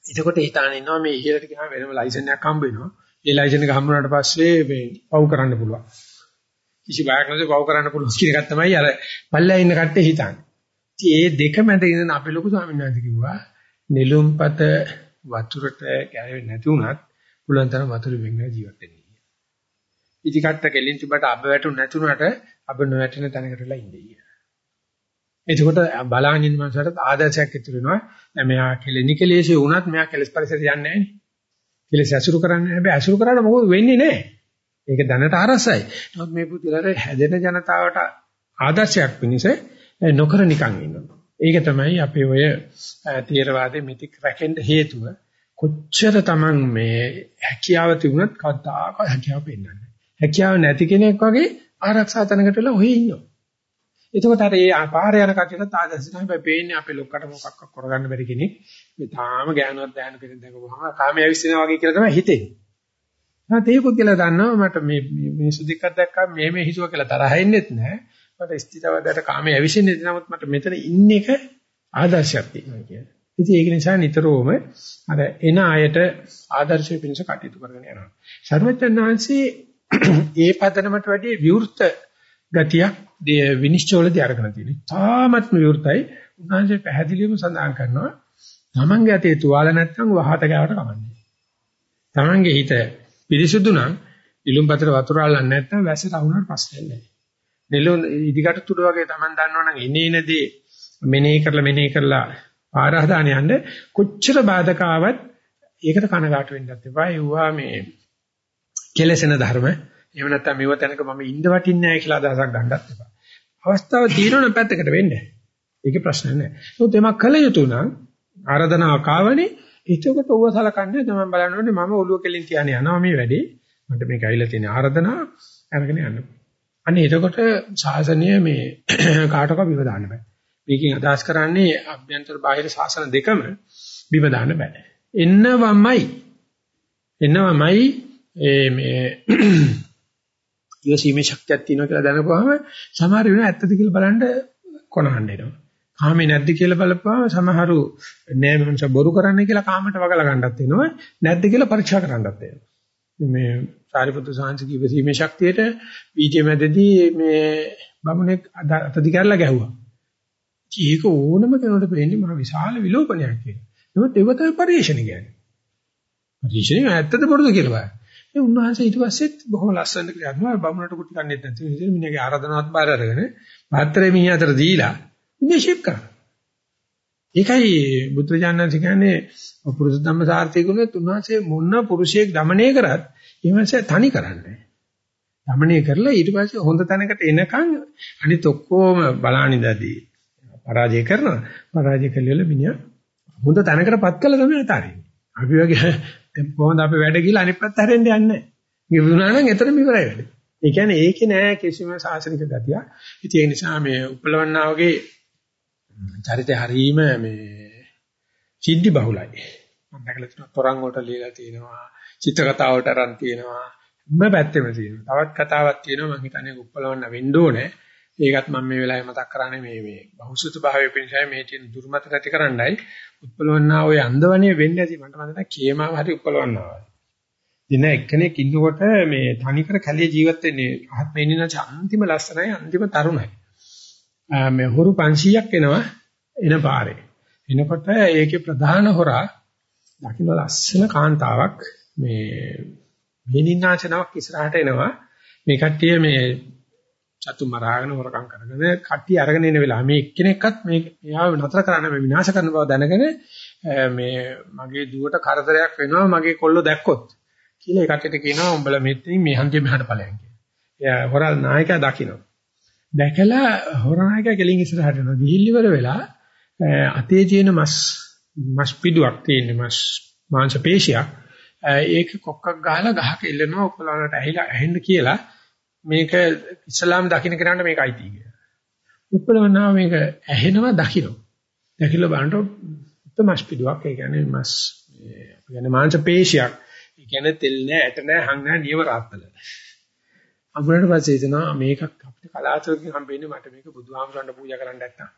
එතකොට හිතාන ඉන්නවා මේ ඉහළට ගියාම වෙනම ලයිසන් එකක් හම්බ වෙනවා. ඒ ලයිසන් එක හම්බුනාට පස්සේ මේ පව් කරන්න පුළුවන්. කිසි බයක් නැතුව පව් කරන්න පුළුවන් කියන එක තමයි අර පල්ලෑ ඉන්න කට්ටිය හිතන්නේ. ඉතින් මේ දෙක මැද ඉඳන් අපි ලොකු ස්වාමීන් වහන්සේ කිව්වා නෙළුම්පත වතුරට ගැලවෙන්නේ නැති වුණත් පුළුවන් තරම් වතුර වෙන්න ජීවත් වෙන්න. ඉදි කට්ට කෙලින් තිබට අබ වැටුනේ නැතුණට අබ නොවැටෙන තැනකටලා ඉන්නේ. එතකොට බලාගෙන ඉන්න මනසට ආදර්ශයක් ඉතුරු වෙනවා. දැන් මෙයා කෙලෙනි කෙලෙසේ වුණත් මෙයා කෙලස් පරිසරයට යන්නේ නැහැ නේ. කෙලස් ඇසුරු කරන්නේ නැහැ. හැබැයි ඇසුරු කරාට මොකද වෙන්නේ නැහැ. ඒක දැනට අරසයි. නමුත් මේ පුදුලට හැදෙන ජනතාවට ආදර්ශයක් වෙනස නොකර නිකන් ඉන්නවා. ඒක තමයි අපේ ඔය තේරවාදයේ මිතික් රැකෙන්න හේතුව. කොච්චර Taman මේ හැකියාව තිබුණත් කවදාකවත් හැකියාව පෙන්වන්නේ නැහැ. හැකියාව නැති කෙනෙක් වගේ ආරක්ෂා තැනකට වෙලා ඔහේ ඉන්නවා. එතකොට අර ඒ පාරේ යන කටියට ආදර්ශ තමයි හැබැයි පේන්නේ අපේ ලොක්කට මොකක්වත් කරගන්න බැරි කෙනෙක්. මේ තාම ගෑනුවක් දැනන කෙනෙක් දැකපුවාම කාමයේ ඇවිස්සෙනා වගේ කියලා තමයි හිතෙන්නේ. නැත්නම් ඒ පුද්ගලයා දන්නවා මට මේ මිනිස්සු දෙකක් දැක්කම මේ මේ හිතුවා කියලා තරහ එන්නේත් නැහැ. මට ස්ථිරවදට කාමයේ ඇවිස්සෙන්නේ නමුත් මට මෙතන ඉන්න එක ආදර්ශයක් තියෙනවා කියන්නේ. ඉතින් ඒක නිසා නිතරම අර එන අයට ආදර්ශය පිණිස කටයුතු කරගෙන යනවා. සර්වඥාන් වහන්සේ ඒ පදනමට වැඩිය විවෘත ගතියක් විනිශ්චයවලදී අරගෙන තියෙනවා. තාමත්ම විවෘතයි. උන්වහන්සේ පැහැදිලිවම සඳහන් කරනවා තමන්ගේ අතේ තුවාල නැත්නම් වහත ගාවට කමන්නේ. තමන්ගේ හිත පිරිසුදු නම් ඉලුම්පතට වතුර අල්ලන්නේ නැත්නම් වැස්සට වුණාට ප්‍රශ්නයක් නැහැ. නෙළුම් ඉදිකට තුඩ වගේ තමන් දන්නවනම් එනේ එනදී මෙනෙහි කරලා මෙනෙහි කරලා ආරාධාන යන්න කොච්චර බාධක ආවත් ඒකට කනගාටු වෙන්නත් එපා. ඒවා මේ කෙලසෙන ධර්ම එහෙම නැත්නම් මෙව තැනක මම ඉඳ වටින්නේ නැහැ කියලා අදහසක් ගන්නත් එපා. අවස්ථාව తీරන පැත්තකට වෙන්නේ. ඒකේ ප්‍රශ්න නැහැ. ඒත් එමක් කළ යුතු නම් ආරාධනාව කාවනේ එතකොට ඔව සලකන්නේ තමයි බලන්න ඕනේ මම ඔළුව කෙලින් තියානේ යනවා මේ වැඩේ. මට මේක ඇවිල්ලා තියෙන ආරාධනාව අරගෙන යන්න. අනේ එතකොට ශාසනය මේ කාටක බිම දාන්න බෑ. මේකෙන් අදහස් කරන්නේ අභ්‍යන්තර බාහිර ශාසන දෙකම බිම දාන්න බෑ. එන්නවමයි එන්නවමයි මේ ඉවසීමේ ශක්තියක් තියෙනවා කියලා දැනපුවාම සමහර වෙන ඇත්තද කියලා බලන්න කොනහන්න එනවා. කාමේ නැද්ද කියලා බලපුවාම සමහරු නෑ මනස බොරු කරන්න කියලා කාමයට වගලා ගන්නත් වෙනවා. නැද්ද කියලා පරීක්ෂා කරන්නත් වෙනවා. මේ සාරිපුත්‍ර සාංශික ඉවසීමේ ශක්තියට පීඨය මැදදී මේ බමුණෙක් අතදි කරලා ගැහුවා. ඒක ඕනම කෙනෙකුට පේන්නේ මහ විශාල විලෝපනයක් කියලා. නමුත් ඒව තමයි පරිශ්‍රණය කියන්නේ. පරිශ්‍රණය ඇත්තද බොරුද කියලා බලන්න. ඒ උන්වහන්සේ ඊට පස්සෙත් බොහොම ලස්සනට කියනවා බමුණට කුටි කන්නේ නැති නිසා මිනිහගේ ආරාධනාවත් බාර අරගෙන පාත්‍රයේ මිනිහ අතර දීලා ඉන්නේ ෂේප් කරන්න. ඒකයි බුදුරජාණන් කියන්නේ පුරුෂ ධම්ම සාර්ථක ගුණෙත් උන්වහන්සේ මොන පුරුෂයෙක් দমনය කරත් ඊමණසේ තනි කරන්නේ. দমনය කරලා ඊට පස්සේ හොඳ තැනකට එනකන් අනිත් ඔක්කොම බලානිදදී පරාජය කරනවා. පරාජය කළේල මිනිහා හොඳ තැනකටපත් කළා තමයි තාරින්නේ. අපි වගේ කොහොමද අපි වැඩ කියලා අනිත් පැත්ත හැරෙන්න යන්නේ. ගිහුණා නම් එතනම ඉවරයි වැඩේ. ඒ කියන්නේ ඒකේ නෑ කිසිම සාසනික ගතියක්. ඉතින් ඒ නිසා මේ උපලවන්නා වගේ චරිතය හරීම මේ සිද්ධි බහුලයි. මම දැකලා තියෙනවා තරංග වලට ලියලා තියෙනවා, චිත්‍ර කතා වලට අරන් තියෙනවා. හැම පැත්තෙම තියෙනවා. තවත් කතාවක් තියෙනවා මම හිතන්නේ උපලවන්න වෙන්න ඕනේ. ඒකත් මම මේ වෙලාවේ මතක් කරන්නේ මේ මේ බහුසුත භාවයේ පිණිසයි මේ තියෙන දුර්මත නැති කරන්නයි උත්පලවන්නා ඔය අන්දවණිය වෙන්නේ නැති මට මතකයි කේමාව හරි උත්පලවන්නා වගේ. දින එක්කෙනෙක් ඉන්නකොට මේ තනිකර කැලේ ජීවත් වෙන්නේ ආත්ම ඉන්න අන්තිම ලස්සනයි අන්තිම තරුණයි. මේ හොරු 500ක් එනවා එන පාරේ. එනකොට ඒකේ ප්‍රධාන හොරා දකින්න ලස්සන කාන්තාවක් මේ මෙනින්නාචනාවක් ඉස්සරහට එනවා. මේ කට්ටිය මේ සතු මරාගෙන හොරකම් කරගෙන කට්ටිය අරගෙන එන වෙලාව මේ එක්කෙනෙක්වත් මේ එයාව නතර කරන්න මේ විනාශ කරන බව දැනගෙන මේ මගේ දුවට කරදරයක් වෙනවා මගේ කොල්ල දැක්කොත් කියලා ඒ කට්ටියට කියනවා උඹලා මෙතනින් මේ හන්දිය මෙහාට ඵලයන් කියලා. එයා හොරල් නායකයා දකින්න. දැකලා හොර නායකයා ගෙලින් ඉස්සරහට යනවා. ගිහිල්ලිවර වෙලා අතේ තියෙන මස් මස් පිඩුවක් තියෙන මස් මාංශ පේශියක් ඒක කොක්කක් ගහලා ගහක ඉල්ලනවා ඔක්කොලකට ඇහිලා ඇහෙන්න කියලා මේක ඉස්ලාම් දකින්න කෙනාට මේක අයිති කියලා. උත්පලවන්නා මේක ඇහෙනවා දකින්න. දැකිලා බලනකොට මස් පිටුවක් ඒ කියන්නේ මස් අපි කියන්නේ මාංශ පේශියක්. ඒ කියන්නේ තෙල් නෑ ඇට නෑ හං නෑ නියම රාත්තල. අමුණට පස්සේ හිතනවා මේක අපිට කලාතුරකින් හම්බෙන්නේ මට මේක බුදුහාමුදුරන්ට පූජා කරන්න නැත්තම්.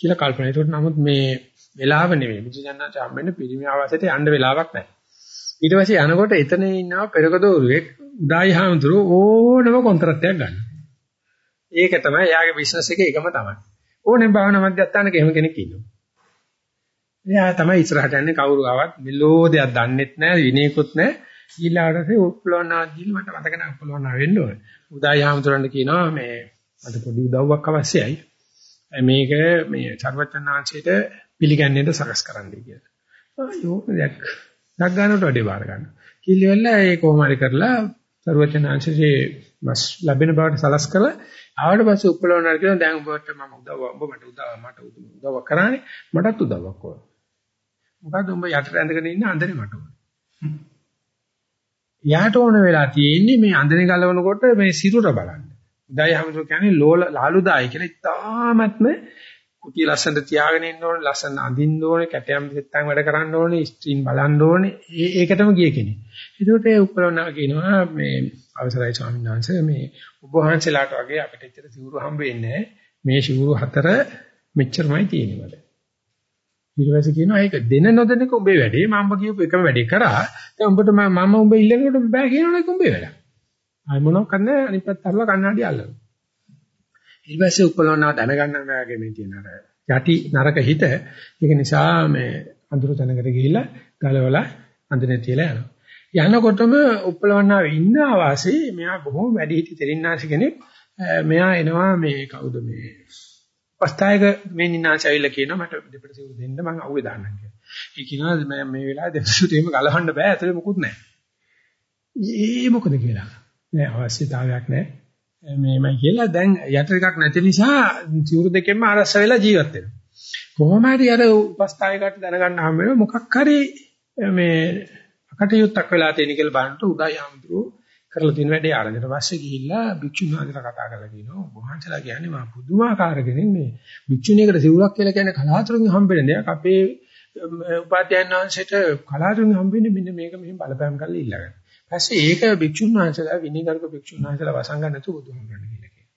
කියලා කල්පනා. ඒකට නමුත් මේ වෙලාව නෙවෙයි. බුදුජානනාච හම්බෙන්නේ පිරිමි ආවාසයට යන්න වෙලාවක් නැහැ. ඊට පස්සේ යනකොට එතන ඉන්නවා පෙරකදෝරුවෙක් උදායි හාමුදුරුව ඕනම කොන්ත්‍රාත්යක් ගන්න. ඒක තමයි එයාගේ බිස්නස් එකේ එකම තමයි. ඕනේ භාවනා මධ්‍යස්ථානක එහෙම කෙනෙක් ඉන්නවා. එයා තමයි ඉස්සරහට යන්නේ කවුරු ආවත් මෙලෝ දෙයක් දන්නෙත් නැහැ විනයකුත් නැහැ. ඊළඟට උප්පලවනා දිල් මට මතක නැහැ උප්පලවනා වෙන්න ඕනේ. උදායි හාමුදුරන්ට කියනවා මේ මට පොඩි උදව්වක් අවශ්‍යයි. මේක මේ සර්වචන්නාංශයට පිළිගන්නේට සකස් කරන්නයි කියලා. ආයෝ දෙයක්. දක් ගන්නට වැඩි බාර ගන්න. කිල්ලෙවල ඒ කොහොම හරි කරලා සර්වචන්නාංශයේ මස් ලැබෙන බවට සලස් කරලා ආවට පස්සේ උපලවනවා කියන දැන් ඔබට මම උදව් ඔබ මට උදව් මට උදව් කරානේ මටත් උදව්වක් ඕන. මොකද උඹ යටට ඇඳගෙන ඉන්න අඳනේ මට ඕන. යාට ඕන වෙලා තියෙන්නේ මේ අඳනේ ගලවනකොට මේ සිරුර බලන්න. උදයි හැමෝම කියන්නේ ලෝල ලාලුදායි කියලා ඉතාමත්ම කුටි ලස්සනට තියාගෙන ඉන්න ඕනේ ලස්සන අඳින්න ඕනේ කැටයම් දෙත්තන් වැඩ කරන්න ඕනේ ස්ත්‍රීන් බලන්න ඕනේ ඒ ඒකටම ගිය කෙනෙක්. ඒකට ඒ උපරණා කියනවා මේ අවසරයි ස්වාමීන් වහන්සේ මේ ඔබ වහන්සේලාට වගේ අපිට ඇත්තට සිවුරු හම්බ වෙන්නේ මේ සිවුරු හතර මෙච්චරමයි තියෙනවද. ඊට පස්සේ කියනවා ඒක දෙන නොදෙනක උඹේ වැඩේ මම කියපු එකම වැඩේ කරා. දැන් උඹට මම උඹ ඉල්ලනකොට බෑ කියනවනේ උඹේ වැඩ. ආයි මොනව කරන්නේ අනිත් පැත්ත අරලා කන්නඩිය අල්ලනවා. ඊට පස්සේ උපලවනවා දැනගන්න බෑගේ මේ තියෙන අර යටි නරක හිත. ඒක නිසා මේ අඳුර තැනකට ගිහිල්ලා ගලවලා අඳිනේ තියලා යනවා. යනකොටම උපලවන්නා ඉන්න ආවාසේ මෙයා බොහොම වැඩි හිටි තෙරින්නාසි කෙනෙක්. මෙයා එනවා මේ කවුද මේ පස්තායක මේ නිනාච ඇවිල්ලා කියනවා මට දෙපට සිවුරු දෙන්න මම අවුවේ දාන්නම් කියලා. ඒ කියනවා මම මේ වෙලාවේ දෙපසුට එහෙම ගලවන්න බෑ ඇතුලේ මොකුත් නැහැ. ඒ මොකද කියලා. නෑ අවශ්‍යතාවයක් නෑ. මේමයි කියලා දැන් යට එකක් නැති නිසා සිවුරු දෙකෙන්ම අරස වෙලා ජීවත් වෙනවා. කොහොම හරි අර උපස්ථායකට දැනගන්න හම් වෙනවා මොකක් හරි මේ අකටයුත්තක් වෙලා තියෙන කියලා බලන්න උදා යම්තුරු කරලා තියෙන වැඩේ ආරම්භ ඊට පස්සේ ගිහිල්ලා භික්ෂුන් වහන්සේලා කතා කරලා කියනවා වහන්සලා කියන්නේ මා පුදුමාකාර කෙනෙක් මේ භික්ෂුණියකට සිවුරක් කියලා කියන්නේ කලාතුරකින් හම්බෙන දෙයක් අපේ උපාධ්‍යයන් වහන්සේට කලාතුරකින් හම්බෙන්නේ මෙන්න මේක මෙහෙම බලපෑම් කරලා ඉල්ලගන්න. පස්සේ ඒක භික්ෂුන් වහන්සේලා විනීගරුක භික්ෂුන් වහන්සේලා වසංගන්න නැතුව බුදුහාමුදුරන් කියලා කියනවා.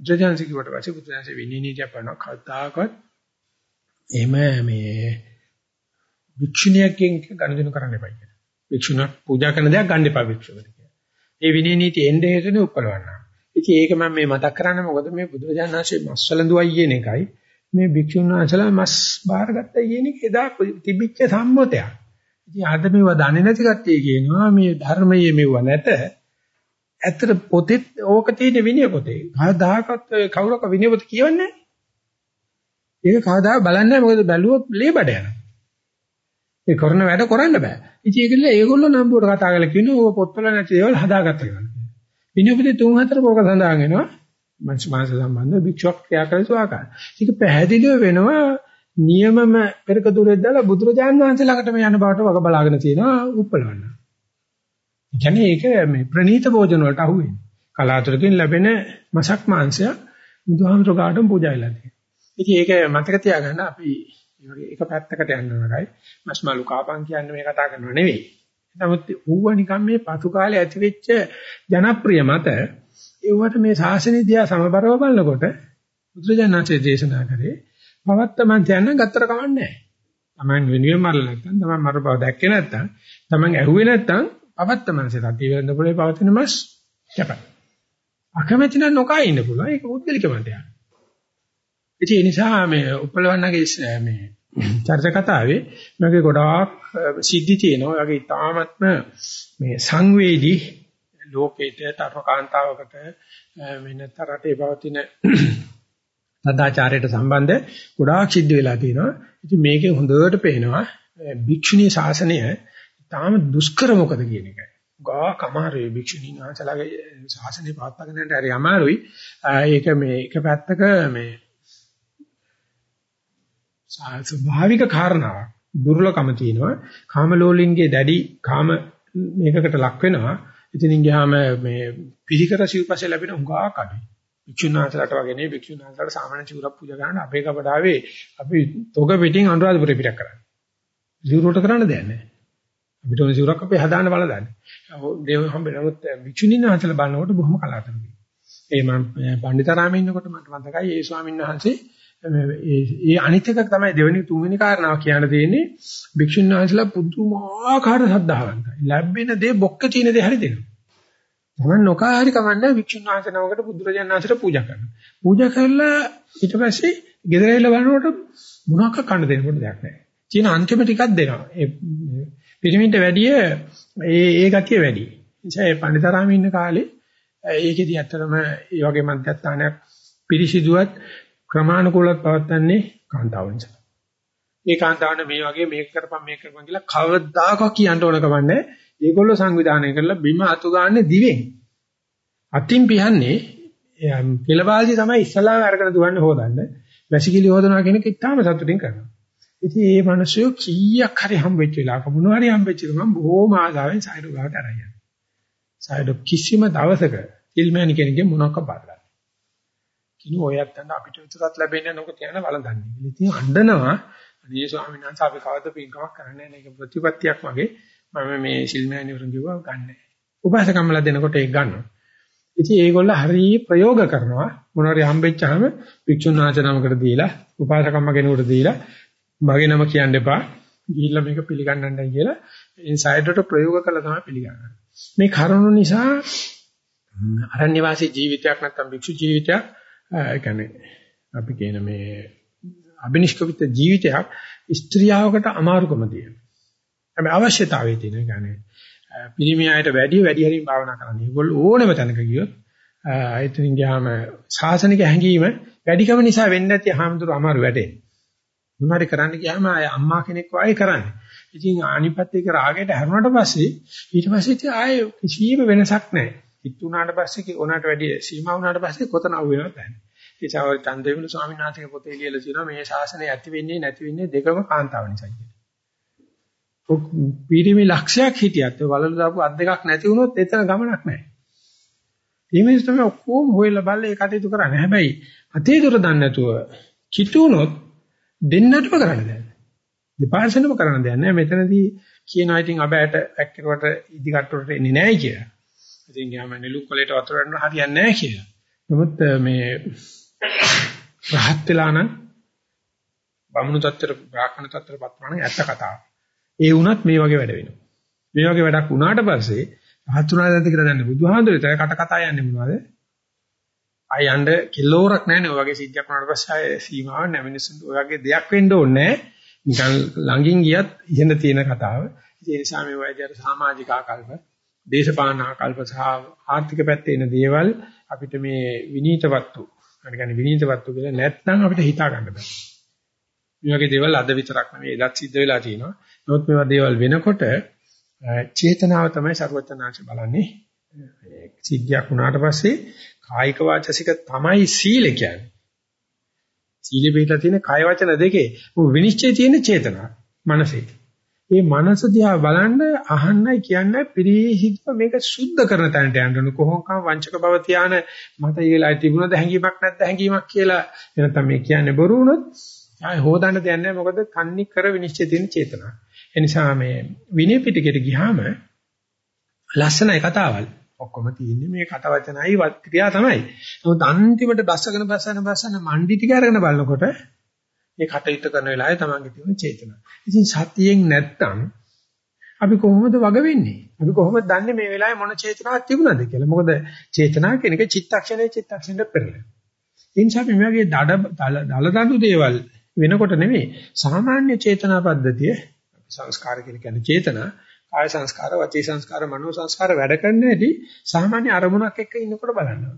බුදුජානක කිව්වට පස්සේ බුදුජානක විනී නීතිය පනන කතාවකත් එහෙම මේ භික්ෂුණියකින් ගනුදෙනු කරන්න එපා කියලා. භික්ෂුණක් පූජා කරන දේක් ගන්න එපා භික්ෂුවකට කියලා. ඒ විනී නීතිය එන්නේ හේතුනේ උප්පලවන්නා. ඉතින් ඒක මම මේ මතක් කරන්නේ මොකද මේ බුදුරජාණන්සේ මස් වලඳුවයි කියන එකයි මේ භික්ෂුන් වහන්සේලා මස් බාරගත්තා කියන එක එදා තිබිච්ච සම්මතයක්. ඉතින් අද මේව දන්නේ නැති කට්ටිය කියනවා මේ ධර්මයේ මෙව නැත. ඇත්තට පොතෙත් ඕක තියෙන විනය පොතේ. කවදාකවත් කවුරක විනය පොත කියවන්නේ ඒක කවදා බලන්නේ මොකද බැලුවොත් ලේ බඩ යනවා. ඒ කරන වැඩ කරන්න බෑ. ඉතින් ඒකල ඒගොල්ලෝ නම්බුවට කතා කරලා කියනවා ඔය පොත්වල නැති දේවල් හදාගත්ත කියලා. විනෝපදී තුන් හතර පොරක සඳහන් වෙනවා. මනස මාස සම්බන්ධ භික්ෂුවක් ක්‍රියා කරන සුවාකාර. ඒක පැහැදිලිව වෙනවා නියමම පෙරක දුරෙත් දාලා බුදුරජාන් වහන්සේ ළඟට මේ යන බවට වග බලාගෙන තියෙනවා උප්පලවන්න. කියන්නේ ඒක මේ ප්‍රනීත භෝජන වලට අහුවෙන්නේ. කලාතුරකින් ලැබෙන මසක් මාංශය බුදුහාමුදුර කාටම පූජා වෙලා තියෙනවා. ඉතින් ඒක මතක තියාගන්න අපි එක පැත්තකට යන්න ඕනයි. මස්මලු කාපන් කියන්නේ මේ කතා කරනව නෙවෙයි. නමුත් ඌව නිකන් මේ පසු කාලේ ඇතිවෙච්ච ජනප්‍රිය මත ඒවට මේ ශාසනය දිහා සමබරව බලනකොට බුදුරජාණන්සේ දේශනා කරේ පවත්තමන් යන ගත්තර කමන්නේ නැහැ. Taman වෙනුවෙන් මරලා නැත්නම් Taman මර බව දැක්කේ නැත්නම් Taman ඇහුවේ නැත්නම් පවත්තමන්සේ රටි වෙනද පොලේ පවතින මස් කැපයි. අකමැති නම් නොකා ඉන්න පුළුවන්. ඒක පුද්ගලික මතයක්. ඉතින් ඒ නිසා මේ උපලවන්නගේ මේ චර්ච කතාවේ මගේ ගොඩාක් සිද්ධි තියෙනවා. වගේ තාමත්ම මේ සංවේදී ලෝකේට තරකාන්තාවකට වෙනත රටේ පවතින සදාචාරයට සම්බන්ධ ගොඩාක් සිද්ධ වෙලා තියෙනවා. ඉතින් මේකේ හොඳට පේනවා භික්ෂුණී ශාසනය තාම දුෂ්කර මොකද කියන එකයි. ගා කමාරේ භික්ෂුණීන් වහන්සේලාගේ ශාසනය පවත්වාගෙන යන්න හරි අමාරුයි. ඒක මේ එක පැත්තක මේ ස්වභාවික කාරණාවක් දුර්ලභකම තියෙනවා. කාමලෝලින්ගේ දැඩි කාම මේකකට ලක් වෙනවා. ඉතින් ගියාම මේ පිළිකර සිව්පස්සේ ලැබෙන උගා කඩේ. වික්ෂුණාන්සලට වගේ නේ වික්ෂුණාන්සලට සාමාන්‍ය චූරක් පූජා කරන්න අපේ කපඩාවේ අපි තොග පිටින් අනුරාධපුරේ පිටක් කරන්නේ. සිවුරට කරන්න දෙයක් නැහැ. අපිට ඕනේ සිවුරක් අපේ හදාන්න බල දාන්නේ. දේව හම්බෙන්නේ නමුත් වික්ෂුණීන්වහන්සේලා බලනකොට බොහොම කලාතුරකින්. ඒ මම පණ්ඩිතාරාමේ ඉන්නකොට මට මතකයි ඒ ස්වාමීන් වහන්සේ ඒ අනිත් එක තමයි දෙවෙනි තුන්වෙනි කාරණාව කියන්න තියෙන්නේ භික්ෂුන් වහන්සේලා පුදුමාකාර ශ්‍රද්ධාවන්තයි. ලැබෙන දේ බොක්ක චීන දේ හරි දෙනවා. තමන් නොකා හරි කමන්නේ භික්ෂුන් වහන්සේ නමකට බුදුරජාණන් වහන්සේට පූජා කරනවා. පූජා කරලා ඊට පස්සේ ගෙදර ඇවිල්ලා බලනකොට මොනවාක් කන්න දෙන්නකොට දෙයක් නැහැ. චීන අන්තිම ටිකක් දෙනවා. ඒ පිරිමින්ට වැඩිය ඒ ඒ ගතිය වැඩි. එනිසා ඒ පණිතරාමේ ඉන්න කාලේ ඒකෙදි ඇත්තටම මේ වගේ මධ්‍යස්ථානයක් පිරිසිදුවත් ක්‍රමානුකූලව පවත්න්නේ කාන්තාව නිසා. මේ කාන්තාවන මේ වගේ මේක කරපම් මේක කරපම් කියලා කවදාකවත් කියන්න ඕන කමන්නේ. ඒගොල්ලෝ සංවිධානය කරලා බිම අතු ගන්න දිවෙන්. අතින් පියන්නේ කෙලවාල්දි තමයි ඉස්සලාම අරගෙන දුවන්නේ හොදන්න. වැසිකිලි හොදනවා කියන එක ඉතාම සතුටින් කරනවා. ඉතින් මේ මිනිස්සු කීයක් හරි හම්බෙච්ච වෙලාවක මොනවා හරි හම්බෙච්ච ගමන් බොහොම ආසාවෙන් සයිඩ් ගාවට අරන් යනවා. සයිඩ් කිසිම දවසක ඉල්මෑනි කෙනෙක්ගේ මොනවාක් බලලා. කිනු ඔයත් යන අපිට විතරක් ලැබෙන්නේ නොක තියන වළඳන්නේ. ඉතින් අඬනවා අනේ ස්වාමීන් වහන්සේ අපි කවද පින්කමක් කරන්නේ නැහැ. ඒක ප්‍රතිපත්තියක් වගේ මම මේ ශිල්මයන් වරුන් කිව්වා ගන්නෑ. උපාසකම්මලා දෙනකොට ඒක ගන්නවා. ඉතින් ඒගොල්ල හරි ප්‍රයෝග කරනවා මොනවාරි හම්බෙච්චාම වික්ෂුන් ආචරණයකට දීලා උපාසකම්ම කෙනෙකුට දීලා මගේ නම කියන්න එපා ගිහිල්ලා මේක පිළිගන්නන්නයි කියලා ඉන්සයිඩර්ට ප්‍රයෝග කළා තමයි පිළිගන්නේ. මේ කරුණ නිසා අරණ්‍ය වාසී ජීවිතයක් නැත්නම් භික්ෂු ජීවිතයක් ඒ කියන්නේ අපි කියන මේ අබිනිෂ්කවිත ජීවිතයක් ස්ත්‍රියාවකට අමාරුකම තියෙනවා. හැබැයි අවශ්‍යතාවය තියෙන කියන්නේ පිරිමි අයට වැඩි වැඩි හරින් භාවනා කරන්න. ඒගොල්ලෝ ඕනෙම තැනක ගියොත් ආයතනින් ගියාම සාසනික හැඟීම වැඩිකම නිසා වෙන්නේ නැති හාමුදුරු අමාරු වැඩේ. මොනවාරි කරන්න ගියාම ආය අම්මා කෙනෙක් වාගේ කරන්නේ. ඉතින් ආනිපත් එක රාගයට හැරුණාට පස්සේ ඊට පස්සේ ඉතින් ආයේ කිසිම වෙනසක් නැහැ. හිත උනාට පස්සේ උනාට වැඩි සීමා උනාට පස්සේ කොතන අවු වෙනවද නැහැ. ඒ නිසා ඔය චන්දවිමුණු ස්වාමීන් වහන්සේගේ පොතේ ලියලා තියෙනවා මේ ශාසනය ඇති වෙන්නේ නැති වෙන්නේ දෙකම කාන්තාව නිසා කියලා. පිරිමි ලක්ෂයක් හිටියත් වලලු දාපු අත් දෙකක් නැති වුණොත් එතන ගමනක් නැහැ. මේ මිනිස්සු තමයි ඔක්කොම හොයලා බලලා ඒ කටයුතු කරන්නේ. හැබැයි අතේ දොර දන්නේ නැතුව කිතුනොත් දෙන්නටම කරන්න දෙයක්. දෙපාර්ශ්වෙනම කරන්න දෙයක් නැහැ. මෙතනදී කියනවා ඉතින් අබෑට පැක්කේකට ඉදිකට්ටුවට එන්නේ නැහැ කියලා. ඉතින් ගියාම නෙළුම් කොලේට වතුර ගන්න හරියන්නේ නැහැ කියලා. නමුත් මේ රහත් වෙලා නම් බමුණු තත්ත්වයට බ්‍රාහ්මණ තත්ත්වයට පත් වුණා නම් ඇත්ත කතාව. ඒ වුණත් මේ වගේ වැඩ වෙනවා. මේ වගේ වැඩක් වුණාට පස්සේ රහත් වුණාද නැද්ද කියලා දන්නේ බුදුහාමුදුරේ කට කතා යන්නේ මොනවද? ආය යන්න කිලෝරක් නැහැ නේ ඔය වගේ සිද්ධියක් වුණාට පස්සේ ආය සීමාවක් නැහැ මිනිස්සුන්ට ඔය වගේ දෙයක් වෙන්න ඕනේ නිකන් ළඟින් ගියත් ඉහෙන තියෙන කතාව. ඒ නිසා මේ වයිදයට සමාජික ආකල්ප, දේශපාලන ආකල්ප සහ ආර්ථික පැත්තේ එන දේවල් අපිට මේ විනීතවත්තු, අර කියන්නේ විනීතවත්තු කියලා නැත්නම් අපිට හිතා ගන්න බෑ. මේ වගේ දේවල් අද විතරක් නෙවෙයි එදත් සිද්ධ වෙලා තියෙනවා. නමුත් මේවා දේවල් වෙනකොට චේතනාව තමයි ਸਰවඥාංශ බලන්නේ. සිද්ධියක් වුණාට පස්සේ කායික වාචසික තමයි සීල කියන්නේ. සීල පිටලා තියෙන කාය වචන දෙකේ විනිශ්චය තියෙන චේතනාව මනසේ. මේ මනස දිහා බලන්න අහන්නයි කියන්නේ පිරිහිද්ද මේක සුද්ධ කරන තැනට යන්න ඕන කොහොමකම වංචක බව තියාන මට ඊළයි තිබුණද හැඟීමක් නැත්ද හැඟීමක් කියලා එනතම මේ කියන්නේ බොරු වුණොත් ආය හොදන්න දෙයක් නැහැ මොකද කන්නි කර විනිශ්චය තියෙන චේතනාව. ඒ නිසා මේ විනය පිටකෙට ගියාම ලස්සනයි කතාවල්. ඔක්කොම තියෙන්නේ මේ කත වචනයි ක්‍රියා තමයි. නමුත් අන්තිමට බස්සගෙන බස්සන බස්සන මණ්ඩි ටික අරගෙන බලනකොට මේ කටයුතු කරන වෙලාවේ තමන්ගේ තියෙන චේතනාව. ඉතින් සතියෙන් නැත්තම් අපි කොහොමද වග වෙන්නේ? අපි කොහොමද දන්නේ මේ වෙලාවේ මොන චේතනාවක් තිබුණාද කියලා? මොකද චේතනාව කියන එක චිත්තක්ෂණේ චිත්තක්ෂණයට පෙරලෙන. ඒ නිසා අපි මේ වගේ දඩ දල දඬු දේවල් වෙනකොට නෙමෙයි සාමාන්‍ය චේතනා පද්ධතිය සංස්කාර කියන්නේ චේතනා කාය සංස්කාර වචී සංස්කාර මනෝ සංස්කාර වැඩ කරන හැටි සාමාන්‍ය අරමුණක් එක්ක ඉන්නකොට බලනවා.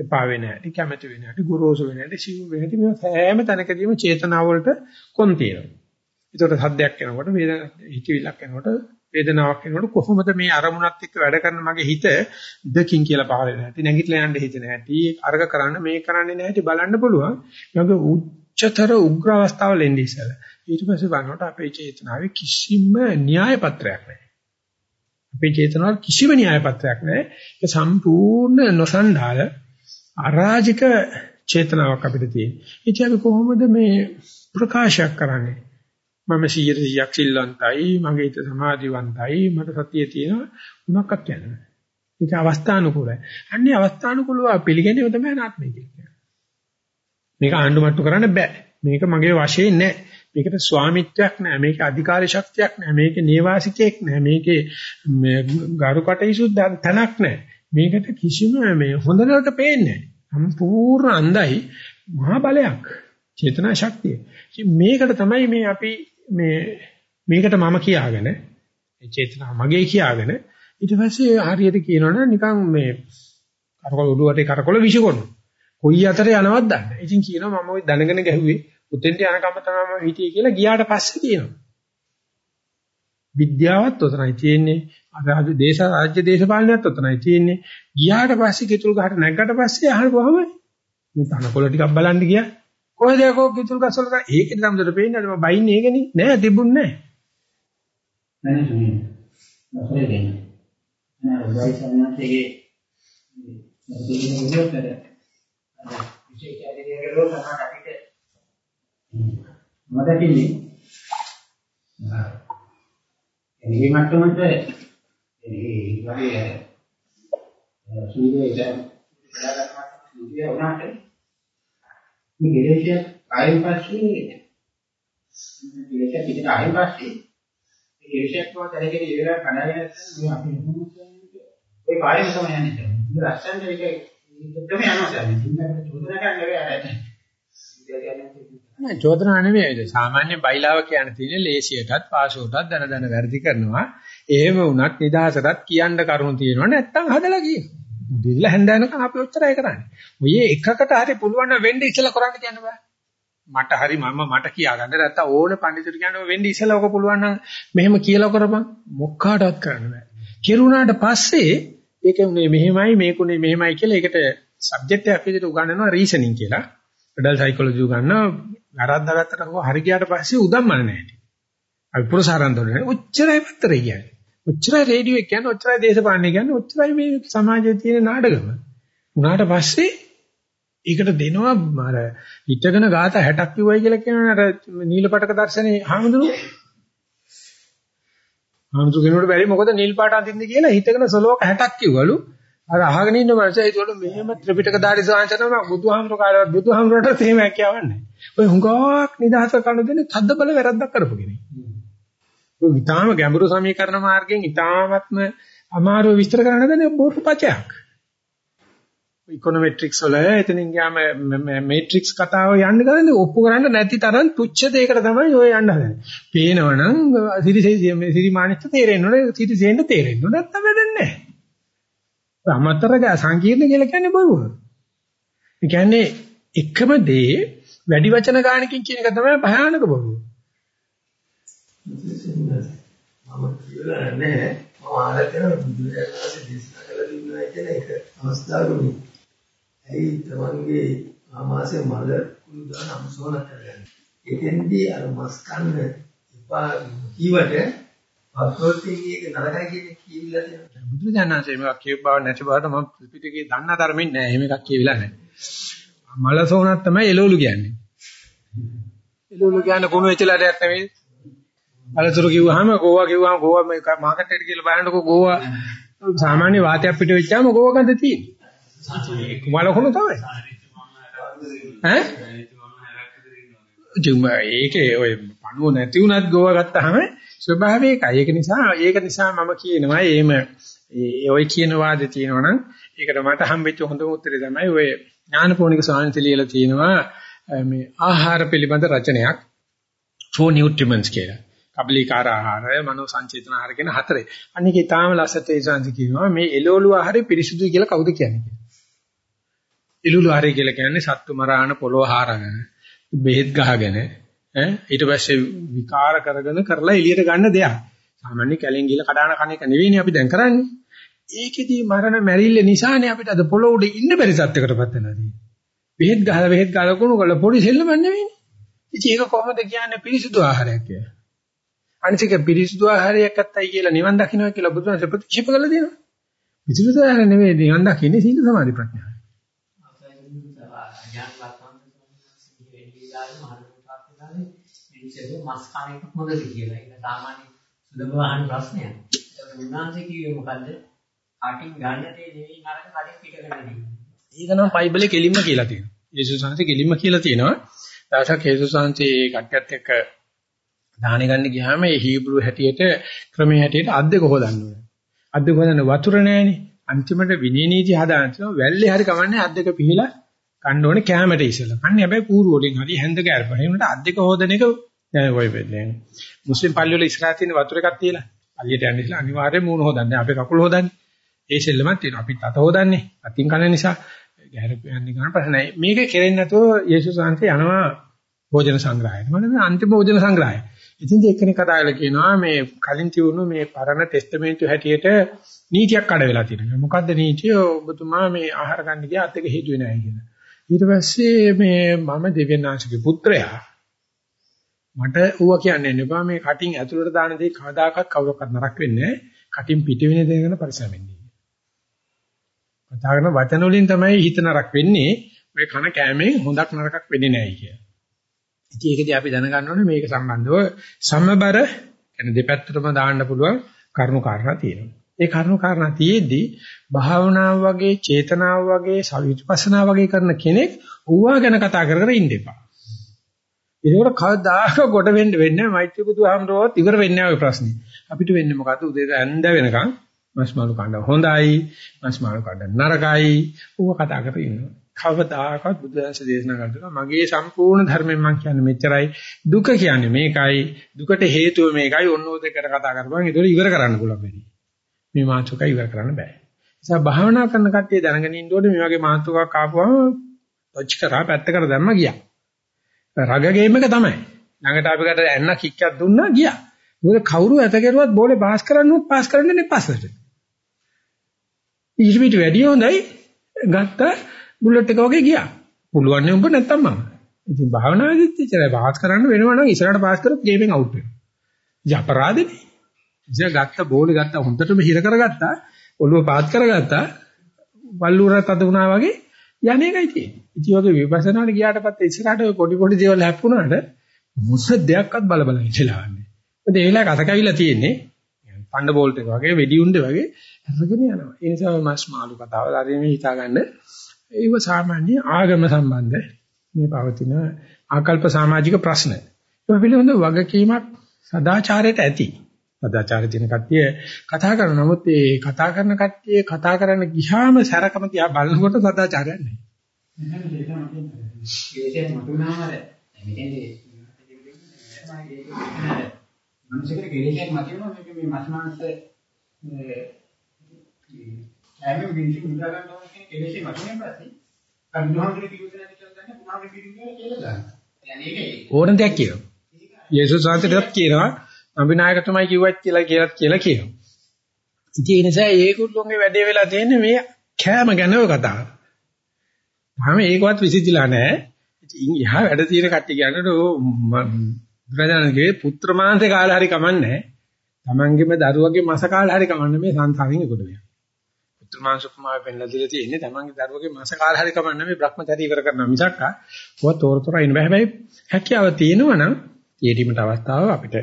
එපා වෙන හැටි, කැමැති වෙන හැටි, ගුරුසු වෙන හැටි, සිව් වෙන හැටි මේ සෑම තැනකදීම චේතනාව වලට කොන් තියෙනවා. ඒකට සද්දයක් එනකොට වේදන හිතවිල්ලක් එනකොට වේදනාවක් එනකොට කොහොමද මේ අරමුණත් එක්ක වැඩ කරන මගේ හිත දෙකින් කියලා පහල වෙන හැටි, නැගිටලා යන්න හිතෙන හැටි, අර්ග කරන්න මේ කරන්නේ නැහැටි බලන්න පුළුවන්. මගේ උච්චතර උග්‍ර අවස්ථාවල එන්නේ ඉස්සලා. ඊට පස්සේ බලනකොට අපේ චේතනාවේ කිසිම න්‍යාය පත්‍රයක් නැහැ. අපේ චේතනාවේ කිසිම න්‍යාය පත්‍රයක් නැහැ. ඒක සම්පූර්ණ නොසන්ඩාල අරාජික චේතනාවක් අපිට තියෙන. ඉතින් අපි කොහොමද මේ ප්‍රකාශයක් කරන්නේ? මම 100ක් සිල්වන්තයි, මගේ හිත සමාධිවන්තයි, මට සතිය තියෙනවා මොනක්වත් කියන්නේ. ඒක අවස්ථානුකූලයි. අන්නේ අවස්ථානුකූලව පිළිගැනීම තමයි ආත්මය කියන්නේ. මේක ආණ්ඩුමට්ටු කරන්න බෑ. මේක මගේ වශයෙන් නෑ. මේකට ස්වාමිත්වයක් නෑ. මේක අධිකාර ශක්තියක් නෑ. මේක නේවාසිකයක් නෑ. මේකේ ගරුකටයුතු තැනක් නෑ. මේකට කිසිම මේ හොඳ නරක පේන්නේ නෑ. සම්පූර්ණ අන්දයි මහා බලයක්. චේතනා ශක්තිය. ඉතින් මේකට තමයි මේ අපි මේ මේකට මම කියාගෙන ඒ චේතනා මගේ කියාගෙන ඊට පස්සේ හරියට කියනවනම් නිකන් මේ කරකොල උඩුවට කරකොල විසිකොනවා. කොයි අතරේ යනවද දන්නේ. ඉතින් කියනවා මම ওই දැනගෙන ගැහුවේ උතෙන්ට යනකම තමයි මම හිටියේ කියලා ගියාට පස්සේ කියනවා. විද්‍යාවත් උතනයි තියෙන්නේ. අර දේශ රාජ්‍ය දේශපාලනයත් උතනයි තියෙන්නේ. ගියාට පස්සේ කිතුල් ගහට නැග්ගට පස්සේ අහන කොහොමද? මේ තනකොළ ටිකක් බලන්න ගියා. කොහෙද යකෝ කිතුල් ගස් වල ඒකේ තමයි පේන්නේ මම බයින්නේ ඒකනේ. නෑ තිබුන්නේ නෑ. නෑ නේ. නැසෙන්නේ දෙන්නේ. නෑ උදයි සම්මාතයේ මේ විදිහට විශේෂ ඇදහිල්ලක ලෝක තමයි අපිට මට කිව්වේ එනි මට්ටමට එනි වගේ සූර්යය දැන් සූර්යය උනාට මේ ගෙලේශය ආයෙත් පස්සේ ගෙලේශය පිටට ආයෙත් පස්සේ මේ ගෙලේශයක් වගේ දැනගෙන ඉවර කඩාගෙන මේ අපි ඒ පාරේ තමයි යන්නේ. ඉතින් රස්සන් දෙක එකම යනවා දැන්. ඉතින් චෝදනා කරන්න බැහැ නෑ චෝදනා නෙමෙයි. සාමාන්‍ය බයිලාව කියන තියෙන්නේ ලේසියටත් පාෂෝටත් දන දන වැඩි කරනවා. එහෙම වුණත් නිදහසටත් කියන්න කරුණු තියෙනවා නැත්තම් හදලා කියනවා. දෙල්ල හැන්දෑනකම් අපි ඔච්චරයි කරන්නේ. ඔය එකකට හරි පුළුවන් නම් වෙන්න ඉස්සලා කරන්න කියන්න බෑ. මට හරි මම මට කියාගන්න නැත්තම් ඕනේ පඬිතුරු කියන්නේ වෙන්න ඉස්සලා ඔක පුළුවන් නම් මෙහෙම කියලා කරපන් මොක්කාටවත් කරන්න බෑ. කෙරුණාට පස්සේ ඒක උනේ මෙහෙමයි මේකුනේ මෙහෙමයි කියලා ඒකට සබ්ජෙක්ට් එකක් විදිහට උගන්වනවා රීසනින් කියලා. ෆෙඩරල් සයිකොලොජි උගන්වනවා වැරද්දාගත්තට කොහොම හරි ගියාට පස්සේ උදම්මන නැහැ. අපි පුරසාරන්තෝනේ ඔච්චරයි පත්තරේ කියන්නේ. ඔච්චරයි රේඩියෝ එක කියන්නේ ඔච්චරයි දේශපාලනය කියන්නේ ඔච්චරයි මේ සමාජයේ තියෙන නාටකම. උනාට පස්සේ ඒකට දෙනවා අර හිටගෙන ગાත 60ක් කිව්වයි කියලා කියනවනේ අර නීලපටක දර්ශනේ හාමුදුරුවෝ. හාමුදුරුවෝ කෙනෙකුට බැරි මොකද නිල් පාට අඳින්න කියලා හිටගෙන සලෝක 60ක් කිව්වලු. අර අහගෙන ඉන්න මනුස්සයා ඒකට මෙහෙම ත්‍රිපිටක ධාරි සාංශනම බුදුහාමුදුර කාලේවත් බුදුහාමුදුරට එහෙම හැකියාවක් නැහැ. ඔය හුඟක් නිදහස කරන දෙන්නේ තද්ද බල වැරද්දක් කරපු කෙනෙක්. ඔය ඊටාම ගැඹුරු සමීකරණ මාර්ගයෙන් ඊටාමත්ම අමාරුව විස්තර කරන්න දෙන්නේ බොරු පචයක්. ඉකොනොමෙට්‍රික්ස් වල එතනින් ගියාම මේට්‍රික්ස් කතාව යන්න කරන්නේ ඔප්පු කරන්න නැති තරම් තුච්ඡ දෙයකට තමයි ඔය යන්න හදන්නේ. පේනවනම් සිරිසේ සිරිමානිට තේරෙන්න ඕනේ සිරිසෙන්න තේරෙන්න ඕනේ නැත්නම් වැඩන්නේ නැහැ. අමතර සංකීර්ණ කියලා කියන්නේ බොරුව. ඒ කියන්නේ එකම දේ වැඩි වචන ගානකින් කියන එක තමයි භයානක බොරුව. මම කියලා නැහැ. මම ආලා කරන බුදුරජාණන් දේශනා කළ දුන්නා කියන එක අවස්ථාවකදී. ඇයි තමන්ගේ ආමාශය මල කුළු දාන අමසෝන කරගන්නේ. එතෙන්දී අර මස් කන්න එපා කීවට පස්වර්තියේ එක නරකයි කියන කීවිලා තියෙනවා. බුදුරජාණන්සේ මේක කියව බව නැති බවට මම පිටිකේ දන්න තරමින් නෑ. එහෙම එකක් කියවිලා නෑ. මලසෝනක් තමයි එළවලු කියන්නේ. එළවලු කියන්නේ කුණු වෙච්චලටයක් නෙවෙයි. අලතුරු කිව්වහම ගෝවා කිව්වහම ගෝවා මේ මාකට් එකට ගිහලා බලනකො ගෝවා සාමාන්‍ය වාතයක් පිට වෙච්චාම ගෝවා ගඳ තියෙන්නේ. මලකුණු තමයි. ඈ? ජුම ඒකේ ඔය පණුව නැති වුණත් ගෝවා ගත්තාම ස්වභාවය ඒකයි. ඒක නිසා ඒක නිසා මම කියනවා එහෙම ඒ ඔය කියන වාදේ තියෙනවනම් ඒකට මට හම්බෙච්ච හොඳම උත්තරේ තමයි ඔය ඥානපෝනික සාහිත්‍ය ලියලා තියෙනවා මේ ආහාර පිළිබඳ රචනයක් four nutriments කියලා. කබලිකාර ආහාරය, මනෝ සංචේතන ආහාර කියන හතරේ. අනික ඊටාම ලස්සට ඒ සංසි කියනවා මේ එළවලු ආහාරය පිරිසුදුයි කියලා කවුද කියන්නේ කියලා. එළවලු ආහාරය කියලා කියන්නේ සත්තු මරාන පොළොව හාරගෙන බෙහෙත් ගහගෙන ඈ ඊට පස්සේ විකාර කරගෙන කරලා එළියට ගන්න දෙයක්. සාමාන්‍ය කැලෙන් ගිහලා කඩාන කණ එක නෙවෙයිනේ අපි දැන් කරන්නේ. ඒකෙදී මරණ මැරිල්ල නිසානේ අපිට අද පොළොව උඩ ඉන්න බැරි සත්‍යයකටපත් වෙලා තියෙන්නේ. බෙහෙත් ගහලා බෙහෙත් ගහලා කුණු කරලා පොඩි සෙල්ලමක් නෙවෙයිනේ. ඉතින් ඒක කොහොමද කියන්නේ පිරිසුදු ආහාරයක් කියලා? අනිතික පිරිසුදු ආහාරයක් අත්තයි කියලා නිවන් දකින්නවා කියලා බුදුන් ප්‍රතික්ෂේප කළා දෙනවා. පිරිසුදු ආහාර නෙවෙයි නිවන් දකින්නේ සීල සමාධි ප්‍රඥා. මස් කන එක හොඳද කියලා. ඒක සාමාන්‍ය සුලභ අහන ප්‍රශ්නයක්. ඒක උන්වහන්සේ කිව්වේ මොකද්ද? කටින් ගන්න තේ නෙවෙයි නරක කටින් පිට කරන දේ. ඒක නම් බයිබලේ කෙලින්ම කියලා තියෙනවා. යේසුස් වහන්සේ කෙලින්ම කියලා තියෙනවා. දවසක් යේසුස් වහන්සේ කට්ටියත් එක්ක දාහන ගන්න ගියාම මේ හීබ්‍රු හැටියට ක්‍රමයේ හැටියට අද්දක හොදන්න ඕනේ. අද්දක හොදන්න වතුර නැහැනේ. අන්තිමට විනීනීති හදාන තියෙනවා. වැල්ලේ හරි කමන්නේ අද්දක පිහලා කන්න ඕනේ කැමරේ ඉස්සලා. කන්නේ හැබැයි කූරු වලින් හරි හැන්ද කැරපණ. ඒ වුණාට අද්දක හොදන එක දැන් ඔය වෙන්නේ. මුස්ලිම් පල්ලි වල ඉස්සරහ තියෙන වතුර එකක් තියලා. පල්ලියට යන්න ඉස්සලා අනිවාර්යයෙන් මූණ හොදන්නේ. අපේ කකුල හොදන්නේ. ඒ සෙල්ලමක් තියෙනවා. අපිත් අත හොදන්නේ. අතින් කන නිසා ගැහරපයන්නේ ගන්න ප්‍රශ්න නැහැ. මේක කෙරෙන්නේ නැතුව යේසුස් වහන්සේ යනවා භෝජන සංග්‍රහයට. මම අන්තිම භෝජන සංග්‍රහය. ඉතින් එක්කෙනෙක් කතා කරලා කියනවා මේ කලින් තියුණු මේ පරණ ටෙස්ටමේන්තු හැටියට නීතියක් කඩ වෙලා තියෙනවා. මොකද්ද නීතිය? ඔබතුමා මේ ආහාර ගන්න ගියා අත් එක හේතුවේ නැහැ කියලා. ඊට පස්සේ මේ මම දෙවියන්ාංශගේ පුත්‍රයා මට ඌව කියන්නේ නෙපා මේ කටින් ඇතුළට දාන දේ කවදාකවත් කවුරක්වත් නරක වෙන්නේ නැහැ. කටින් පිට වෙන දේ ගැන පරිස්සම් වෙන්න. කතා කරන වචන වලින් තමයි හිත නරක වෙන්නේ. ඔය කන කෑමෙන් හොඳක් නරකක් වෙන්නේ නැහැ කිය. ඉතින් ඒකදී අපි දැනගන්න ඕනේ මේක සම්බන්ධව සමබර يعني දෙපැත්තටම දාන්න පුළුවන් කරුණු කාරණා තියෙනවා. ඒ කරුණු කාරණා තියේදී භාවනාව වගේ චේතනාව වගේ සවිපස්සනා වගේ කරන කෙනෙක් ඌවා ගැන කතා කර කර ඉන්න එපා. ඒකෝට කවදාක කොට වෙන්න වෙන්නේ මෛත්‍රී බුදුහාමරවත් ඉවර වෙන්නේ නැහැ ඔය ප්‍රශ්නේ. අපිට වෙන්නේ මොකද්ද උදේ ඇඳ වෙනකන් මස් මාළු කන්න හොඳයි මස් මාළු කන්න නරකයි ඌව කතා කරගෙන ඉන්නවා. කවදාකවත් බුදුදහම දේශනා කරනවා මගේ සම්පූර්ණ ධර්මයෙන් මම කියන්නේ මෙච්චරයි දුක කියන්නේ මේකයි දුකට හේතුව මේකයි ඔන්න ඔය දෙකට කතා කරපුවාම ඒක ඉවර කරන්න පුළුවන් වෙන්නේ. මේ මාතෘක ඉවර කරන්න බෑ. නිසා භාවනා කරන කට්ටිය දැනගෙන ඉන්න ඕනේ මේ වගේ මාතෘකක් ආපුවම ටච් කරා පැත්තකට දැම්ම ගියා. රග ගේම් එක තමයි. ළඟට අපිකට ඇන්න කික්කක් දුන්නා ගියා. මොකද කවුරු ඇත කෙරුවත් බෝලේ පාස් කරන්නවත් පාස් කරන්නේ පස්සට. ඊට පිට වැඩි හොඳයි ගත්ත බුලට් එක වගේ ගියා. පුළුවන් නේ උඹ නැත්තම් මම. ඉතින් භාවනාවේදීත් ඉතරයි පාස් කරන්න වෙනවා නම් ඉස්සරහට පාස් කරොත් ගේමෙන් අවුට් වෙනවා. ඉතින් අපරාධනේ. ඉතින් ගත්ත බෝලේ ගත්ත හොඳටම හිර කරගත්තා ඔළුව පාත් කරගත්තා වල්ලුරක් අද වුණා වගේ යන්නේකයි තියෙන්නේ. ඉතින් වගේ විපස්සනාට ගියාට පස්සේ ඉස්සරහට පොඩි පොඩි දේවල් හැප්පුණාට මුස දෙයක්වත් බල බල ඉඳලා යන්නේ. මොකද ඒ වෙලාව කත කැවිලා තියෙන්නේ පණ්ඩ බෝල්ට් එක වගේ වෙඩි උණ්ඩේ වගේ අරගෙන යනවා. ඒ නිසා මස් මාළු කතාවල් අර මේ හිතාගන්න ඒව සාමාන්‍ය ආගම සම්බන්ධ මේ පවතින ආකල්ප සමාජික ප්‍රශ්න. ඒ පිළිබඳ වගකීමක් සදාචාරයට ඇති. සදාචාරය තියෙන කට්ටිය කතා කරන නමුත් ඒ කතා කරන කට්ටිය කතා කරන්න ගියාම සැරකම තියා බලනකොට සදාචාරයක් නැහැ. නෑ ඒක මතින්. ඒකෙන් මතුනාම අර මෙතෙන්දී මනුෂ්‍යකර කෙලෙසක් මතිනවා මේක මේ මස් ඇමෙ ගින්සි මුදා ගන්න ඕන කියන කෙලෙසක් මතුනේ පස්සේ අර බුදුහාමුදුරුවෝ කිව්ව දේ නැති කියලා ගන්න පුනාගේ කියලා දාන්න. දැන් ඒක ඕන දෙයක් කියනවා. යේසුස් වහන්සේටත් කියනවා නබිනායකතුමයි කිව්වත් කියලා කියලා කියලා කියනවා. ඉතින් ඒ නිසා ඒගොල්ලෝගේ වැඩේ වෙලා තියෙන්නේ මේ කෑම ගැන කතාව. තාම ඒකවත් විසිතිලා නැහැ. ඉතින් එහා වැඩ තියෙන කට්ටිය කියනකොට බුදුරජාණන්ගේ පුත්‍ර මාංශේ කාලේ හරි කමන්නේ. තමන්ගේම දරුවගේ මාස කාලේ හරි කමන්නේ මේ සංසාරින් එකට වෙනවා. පුත්‍ර මාංශ උපමාවෙන් පෙන්නලා දීලා තියෙන්නේ තමන්ගේ දරුවගේ මාස කාලේ හරි කමන්නේ මේ Brahmacharya ඉවර කරනවා මිසක් ආ තොර තොර ඉන්න බෑ. හැබැයි හැකියාව තියෙනවා නම් ඊටීමට අවස්ථාව අපිට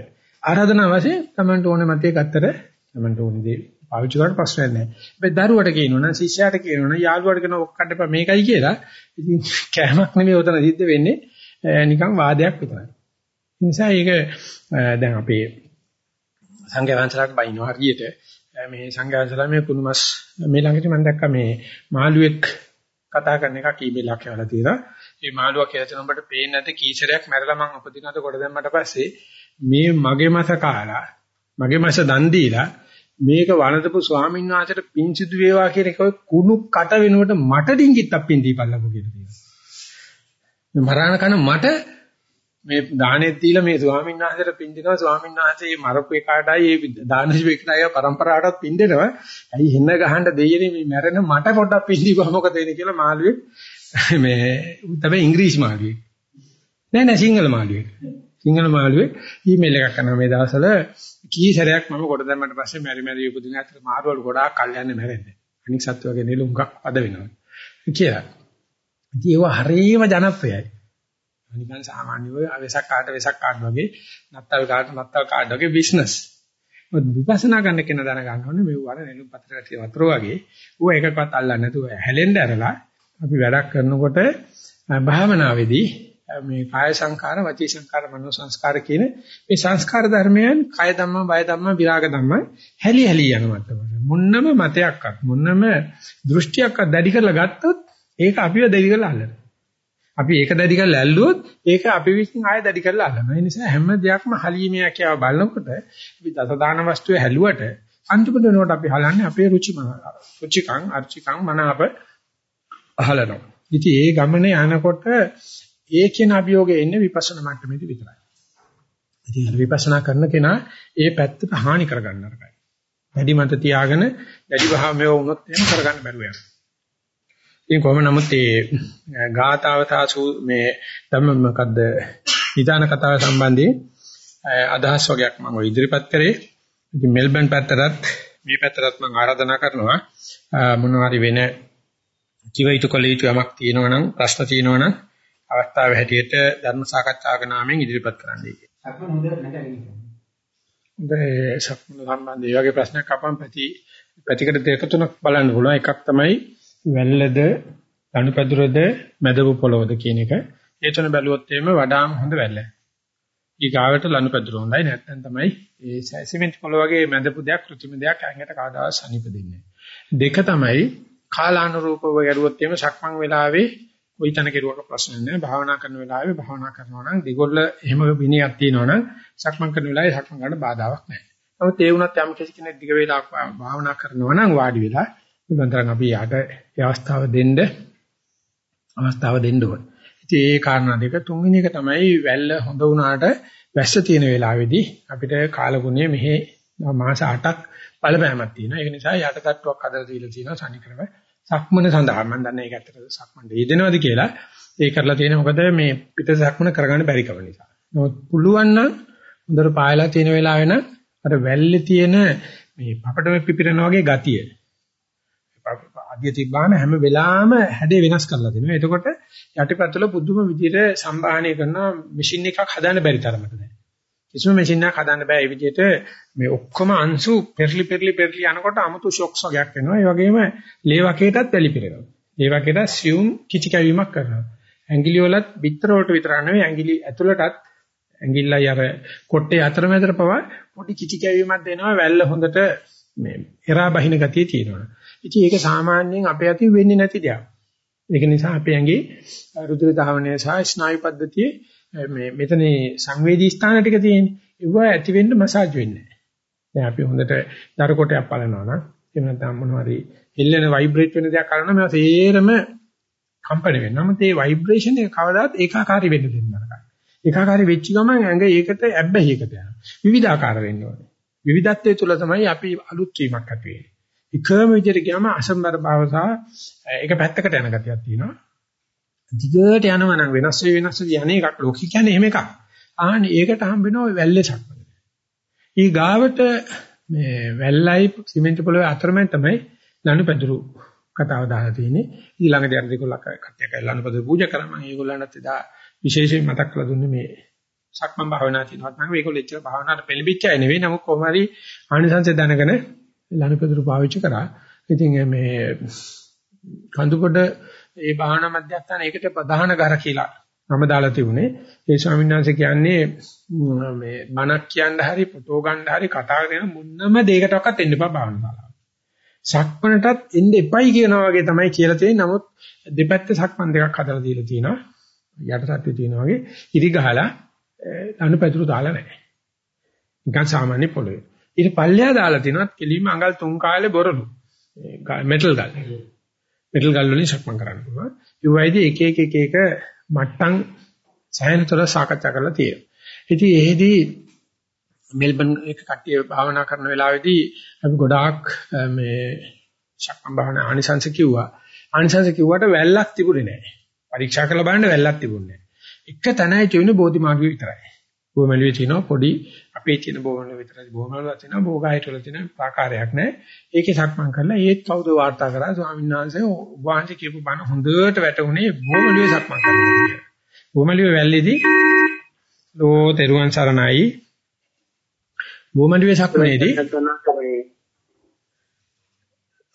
ආරාධනා වශයෙන් තමන්ට ඕනේ මතේ ගත්තට තමන්ට ඕනේ දේ පාවිච්චි කරන්න ප්‍රශ්නයක් නැහැ. හැබැයි දරුවට කියනවනම් ශිෂ්‍යයාට කියනවනම් යාළුවාට කියනවා ඔක්කට එපා මේකයි කියලා. ඉතින් කෑමක් නෙමෙයි උතන සිද්ධ වෙන්නේ නිකන් වාදයක් විතරයි. ඒ නිසා ඒක දැන් අපේ සංඝයා වහන්සේලාට බයිනවා හරියට මේ සංඝයා වහන්සේලා මේ කුණුමස් මේ ළඟදී මම දැක්කා මේ මාළුවෙක් කතා කරන එකක් ඊමේල් එකක් යවලා තියෙනවා. මේ මාළුවා කියලා තන උඹට පේන්නේ නැද්ද කීසරයක් මැරලා මං උපදිනවද කොට දැම්මට පස්සේ මේ මගේ මස කාලා මගේ මස දන් දීලා මේක වනදපු ස්වාමීන් වහන්සේට පිං සිදු වේවා කියන එක කුණු කට වෙනුවට මට ඩිංගිත්තක් පින් දීපල්ලකෝ කියලා තියෙනවා. මේ මරාණ කන මට මේ දානෙත් දීලා මේ ස්වාමීන් වහන්සේට පින් දෙනවා ස්වාමීන් වහන්සේ මේ මරපු එකටයි මේ දාන දෙකටයි පරම්පරාවටත් පින් දෙනවා. ඇයි හින්න ගහන්න දෙයියනේ මේ මැරෙන මට පොඩ්ඩක් පින් දීපුවා මොකද වෙන්නේ කියලා මාළුවේ මේ තමයි ඉංග්‍රීසි මාළුවේ. නෑ නෑ සිංහල මාළුවේ. සිංහල මාළුවේ ඊමේල් එකක් කරනවා මේ දවස්වල කී සැරයක් මම කොට දැම්මට පස්සේ මෙරි මෙරි උපදින අතර මාරුවල් ගොඩාක් කල් යන්නේ නැරෙන්නේ. අනික සත්තු වගේ නෙළුම්ගක් අද වෙනවා. කියලා. ඉතින් ඒව හරීම ජනප්‍රියයි. නිකන් සාමාන්‍ය ඔය වෙසක් කාට වෙසක් කාට වගේ නත්තල් කාට නත්තල් කාට වගේ බිස්නස්. මොකද විපස්සනා කරන්න කෙනා දැනගන්න ඕනේ මේ වර නෙළුම් පතරට වතුර වගේ ඌ එකකවත් අල්ලන්නේ නැතුව හැලෙන්න ඇරලා අපි වැඩක් කරනකොට භාවනාවේදී මේ කාය සංකාර, වචී සංකාර, මනෝ සංස්කාර කියන මේ සංස්කාර ධර්මයන් කාය ධම්ම, බය ධම්ම, විරාග ධම්ම හැලි හැලි යනවට මොන්නම මතයක්වත් මොන්නම දෘෂ්ටියක්වත් දැඩි කරලා ගත්තොත් ඒක අපිව දැඩි කරලා අල්ලනවා. අපි ඒක දැඩි කරලා ඇල්ලුවොත් ඒක අපි විසින් ආයෙ දැඩි කරලා අල්ලනවා. ඒ නිසා හැම දෙයක්ම හලීමේ කියව බලනකොට අපි දසදාන වස්තුවේ හැලුවට අන්තිමට වෙනකොට අපි හලන්නේ අපේ රුචි රුචිකං අර්චිකං මනාප අහලනවා. ඉතින් ඒ ගමනේ යනකොට ඒ කියන අභියෝගය එන්නේ විපස්සනා මට්ටමේදී විතරයි. ඉතින් විපස්සනා කරන කෙනා ඒ පැත්තට හානි කරගන්න අරගයි. වැඩි මත තියාගෙන වැඩි භාවමේ වුණොත් එහෙම කරගන්න බැරුව යනවා. ඉතින් කොහොම නමුත් මේ ගාථාව තාසු මේ ධම්ම මොකද්ද නිදාන කතාව සම්බන්ධයෙන් අදහස් වගේක් මම ඉදිරිපත් කරේ. ඉතින් මෙල්බන් පැත්තටත් මේ පැත්තටත් මම ආරාධනා කරනවා මොනවා හරි වෙන කිව යුතු කළ යුතු යමක් තියෙනවා නම් ප්‍රශ්න තියෙනවා නම් අවස්ථාව හැටියට ධර්ම සාකච්ඡාක නාමයෙන් ඉදිරිපත් කරන්නයි කියන්නේ. සක්මන් සම්බන්ධ ඒ වගේ ප්‍රශ්නයක් අපම් පැති පැතිකඩ දෙක තුනක් බලන්න පුළුවන්. එකක් තමයි වැල්ලද, ලනුපැදුරද, මැදපු පොළොවද කියන එක. ඒ තුන බැලුවොත් එimhe වඩාම හොඳ වැල්ල. ඊගාවට ලනුපැදුර හොඳයි නැත්නම් තමයි ඒ සිමෙන්ති පොළොව වගේ මැදපු දෙයක් කෘත්‍රිම දෙයක් ඇඟට කවදාවත් සනීප දෙන්නේ දෙක තමයි කාලානුරූපව ගැරුවොත් එimhe සක්මන් වෙලාවේ කොයි තැන කෙරුවක ප්‍රශ්න නැහැ. භාවනා කරන වෙලාවේ භාවනා කරනවා නම් දිගොල්ල එහෙම විනයක් තියෙනවා නම් සක්මන් කරන වෙලාවේ සක්මන් ගන්න බාධාවක් නැහැ. නමුත් ඒ වුණත් යම් කිසි කෙනෙක් දිග වේලාවක් භාවනා කරනවා නම් වාඩි වෙලා ඉබන්තරන් අපි යාට ඒ අවස්ථාව දෙන්න අවස්ථාව දෙන්න ඕන. ඉතින් ඒ කාරණා දෙක තුන්වෙනි එක තමයි වැල්ල හොඳ වුණාට වැස්ස තියෙන වෙලාවේදී අපිට කාලගුණයේ මෙහි මාස 8ක් බලපෑමක් තියෙනවා. ඒක නිසා යට තට්ටුවක් හදලා දීලා තියෙනවා සනිකරම සක්මන සඳහා මම දන්නේ ඒක ඇත්තට සක්මන් දෙයදෙනවද කියලා ඒ කරලා තියෙන්නේ මොකද මේ පිට සක්මන කරගන්න බැරි කම නිසා. නමුත් පුළුවන් නම් හොඳට පායලා තියෙන වෙලාවෙ නම් අර වැල්ලේ තියෙන මේ පපටම පිපිරන වගේ ගතිය. අධිය තිබ්බාම හැම වෙලාවෙම හැඩේ වෙනස් කරලා දෙනවා. එතකොට යටිපැත්තල පුදුම විදිහට සම්බාහනය කරන මැෂින් එකක් හදාන්න බැරි තරමට දැන්. කිසිම මැෂින් එකක් හදාන්න බෑ. ඒ විදිහට මේ ඔක්කොම අංශු පෙරලි පෙරලි පෙරලි යනකොට 아무තු ෂොක්ස් වගේක් වෙනවා. ඒ වගේම ලේ වකේටත් වැලි පිරෙනවා. ඒ වකේට සියුම් කිචි කැවීමක් කරනවා. ඇඟිලි වලත් පිටර වලට විතර නෙවෙයි ඇඟිලි ඇතුළටත් ඇඟිල්ලයි අර කොට්ටේ අතරමැදට පවා පොඩි කිචි කැවීමක් දෙනවා. වැල්ල හොඳට මේ එරා බහින ගතිය තියෙනවා. ඉතින් ඒක සාමාන්‍යයෙන් අපේ අතින් වෙන්නේ නැති දෙයක්. ඒක නිසා අපේ ඇඟේ රුධිර ධාවනය සහ ස්නායු පද්ධතියේ මේ මෙතනේ සංවේදී ස්ථාන ටික තියෙන්නේ. ඒව ඇති වෙන්න මසාජ් වෙන්නේ. දැන් අපි හොඳට දර කොටයක් බලනවා නම් එහෙම නැත්නම් මොනවාරි හෙල්ලෙන ভাইබ්‍රේට් වෙන දෙයක් කරනවා මේවා සේරම කම්පණ වෙනවා. නමුත් මේ ভাইබ්‍රේෂන් එක කවදාත් ඒකාකාරී වෙන්න දෙන්නේ නැහැ. ඒකාකාරී වෙච්ච ගමන් ඇඟ ඒකට ඇබ්බැහියකට යනවා. විවිධාකාර වෙන්න ඕනේ. විවිධත්වයේ තුල තමයි අපි අලුත් වීමක් ඇති වෙන්නේ. එකම විදිහට ගියාම අසම්බර භාව සහ ඒක පැත්තකට යන ගතියක් තියෙනවා. දිගට යනවා නම් වෙනස් වෙ වෙනස් වෙ යන්නේ එකක් ලෝක කියන්නේ එහෙම එකක්. ආහනේ ඒකට හම්බ වෙනවා වැල්ලේ සක්මන. ඊ ගාවට මේ වැල්ලයි සිමෙන්ති පොළවේ අතරමැද තමයි ලනුපැදුරු කතාව දාලා තියෙන්නේ. ඊළඟට යන දෙකොල්ලක් කට්ටිය කරලා ලනුපැදුරු පූජා කරා මම ඒගොල්ලන්ට එදා විශේෂයෙන් මතක් කරලා දුන්නේ මේ සක්මන් භාවනා තියෙනවා. නම් මේගොල්ලෝ එච්චර භාවනාවට පෙළඹිච්ච අය නෙවෙයි. නමුත් කොහොම හරි ආනිසංසය දැනගෙන ලනුපැදුරු පාවිච්චි කරා. ඉතින් මේ කඳුකොඩ ඒ භාවනා මධ්‍යස්ථාන ඒකට ප්‍රධාන ගර කියලා නම දාලා තිබුණේ. ඒ ස්වාමීන් වහන්සේ කියන්නේ මේ බණක් කියන්න හරි ෆොටෝ ගන්න හරි කතා කරන මුන්නම දෙයකටවත් එන්න එපා භාවනා කරලා. සක්මණටත් එන්න එපයි කියනවා වගේ තමයි කියලා තියෙන්නේ. නමුත් දෙපැත්තේ සක්මන් දෙකක් හදලා දීලා තියෙනවා. යටසට්ටු තියෙනවා වගේ ඉරි ගහලා අනුපැතුරු දාලා නැහැ. නිකන් සාමාන්‍ය පොළවේ. ඊට පල්ලෙහා දාලා තිනවත් කෙලින්ම අඟල් තුන් කාලේ බොරළු. මෙටල් ගල්. මෙටල් ගල් වලින් සක්මන් කරන්න පුළුවන්. ඒ වයිදී එක එක එක එක මට්ටම් සෑහෙනතර සාකච්ඡා කරලා තියෙනවා. ඉතින් එහෙදී මෙල්බන් එක කට්ටිය භාවනා කරන වෙලාවේදී අපි ගොඩාක් මේ සක්මන් භාවනා ආනිසංශ කිව්වා. ආනිසංශ කිව්වට වැල්ලක් තිබුණේ නැහැ. පරීක්ෂා කරලා බලන්න වැල්ලක් තිබුණේ නැහැ. එක තැනයි තියෙන්නේ බෝධිමාර්ගය විතරයි. බොමළුවේ තියෙනවා පොඩි අපේ තියෙන බොමළුව විතරයි බොමළුව තියෙනවා භෝගායට වල තියෙන ආකාරයක් නැහැ. ඒකේ සක්මන් කරලා ඒත් කවුද වාර්තා කරා ස්වාමීන් වහන්සේ වහන්සේ කියපු බණ හොඳට වැටුනේ බොමළුවේ සක්මන් කරනවා. බොමළුවේ වැල්ලේදී ලෝ තෙරුවන් සරණයි බොමළුවේ සක්මනේදී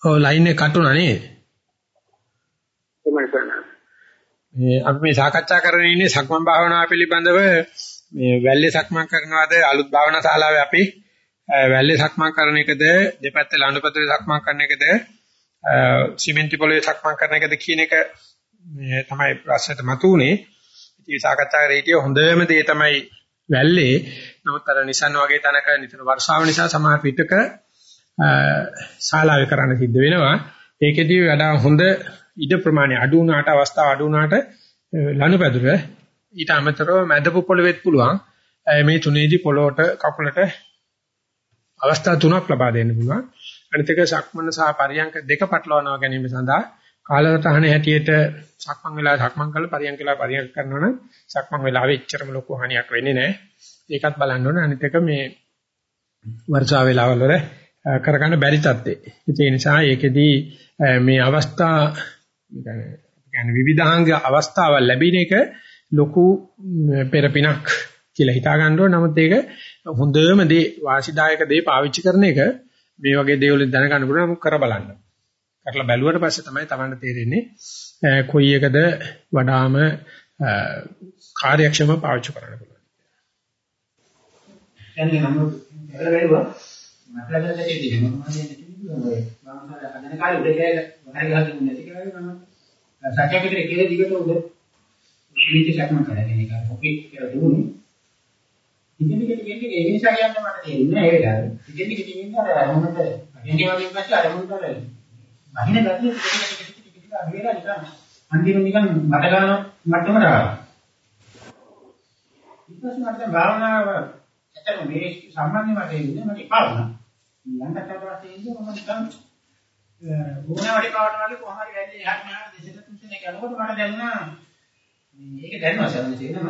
ඔව් ලයින් එක කටුණා නේද? මේ අපි මේ සාකච්ඡා කරගෙන ඉන්නේ සක්මන් භාවනාව පිළිබඳව මේ වැල්ලේ සක්මන් කරනවාද අලුත් භාවනා ශාලාවේ අපි වැල්ලේ සක්මන් කරන එකද දෙපැත්තේ ලනුපතරේ සක්මන් කරන එකද සිමෙන්ති පොළවේ සක්මන් කරන එකද කියන එක මේ තමයි ප්‍රශ්නෙට මතුනේ. ඉතින් සාකච්ඡා කරේටිය හොඳම දේ තමයි වැල්ලේ. නමුත් අර නිසන් වගේ තැනක නිතර වර්ෂාව නිසා සමහර පිටක ශාලාවේ කරන්න සිද්ධ වෙනවා. ඒකෙදී වඩා හොඳ ඉඩ ප්‍රමාණය අඩු වුණාට අවස්ථාව අඩු වුණාට ලනුපැදුර ඊට අමතරව මැදපු පොළවෙත් පුළුවන්. මේ තුනේදී පොළොවට කකුලට අවස්ථා තුනක් ලබා දෙන්න පුළුවන්. අනිත් එක සක්මන සහ පරියංක දෙක පටලවනවා ගැනීම සඳහා කාලවටහන හැටියට සක්මන් වෙලා සක්මන් කරලා පරියංක වෙලා පරියංක කරනවා නම් සක්මන් වෙලාවෙ එච්චරම ලොකු හානියක් වෙන්නේ නැහැ. ඒකත් බලන්න ඕනේ. අනිත් එක මේ වර්ෂා වේලාවල් වල කරගන්න බැරි තත්ත්වේ. ඒ නිසා ඒකෙදී මේ අවස්ථා කියන්නේ විවිධාංග අවස්ථාවල් ලැබෙන එක ලොකු පෙරපිනක් කියලා හිතා ගන්න ඕන. නමුත් ඒක හොඳම දේ වාසිදායක දේ පාවිච්චි කරන එක මේ වගේ දේවල් දැනගන්න පුළුවන් නමුත් කර බලන්න. කරලා බැලුවට පස්සේ තමයි Tamanට තේරෙන්නේ කොයි එකද වඩාම කාර්යක්ෂම පාවිච්චි කරන්න පුළුවන්. දැන් නම් බලලා මතකද තියෙන්නේ මම කියන්නේ මම හදන කාලේ උදේ කියලා මම හදන්නේ නැති කියලා මම සත්‍යකේතර කියලා දිගට උදේ ඉනිටි සක්මන් කරගෙන ඒක කොපි කියලා දුන්නේ. ඉතින් මේක කියන්නේ ඒ නිසා කියන්නේ මට තේරෙන්නේ ඒ වෙලාවේ. ඉතින් මේක කියන්නේ අර මොනද අගෙන්ගේ වගේ පස්සේ අර මොනද බහින ගතිය ටික ටික ටික ටික අවිලා නිකන් අන්තිම නිකන් මට ගන්න මට්ටමට ආවා. ඊට පස්සේ මට භාවනාව ඇත්තම මේ සම්බන්ධව මට එන්නේ මට එපා වුණා. ළඟට පස්සේ ඉන්නේ මම නිකන් ඕන වැඩි පාවට වගේ කොහොම හරි වැඩි එහාට මෙහාට දෙසට තුන්සෙනෙක් යනකොට මට දැනුණා මේක දැනනවා සරණ තේරෙනම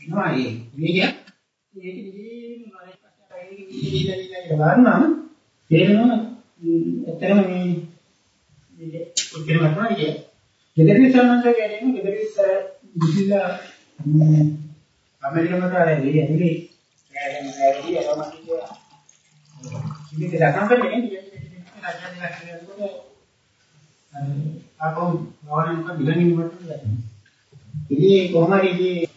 ඉන්නවා ඒ වේගය ඒක නිදීම වරක් අර ඇත්තටම මේ මේ කොච්චර වටනවා කිය. සම්බන්ධව කියන්නේ ගෙදරින් ඉස්සර විදිලා ඇමරිකාවට ආරේ එන්නේ ගෑගෙන ගෑවිලි අරමක් කියලා. ඉතින් ඒක දකම් කරන්නේ නේද? ආපහු නවරෙන් බිලගින් වටේ ඉතින් කොහොම හරි ඉතින්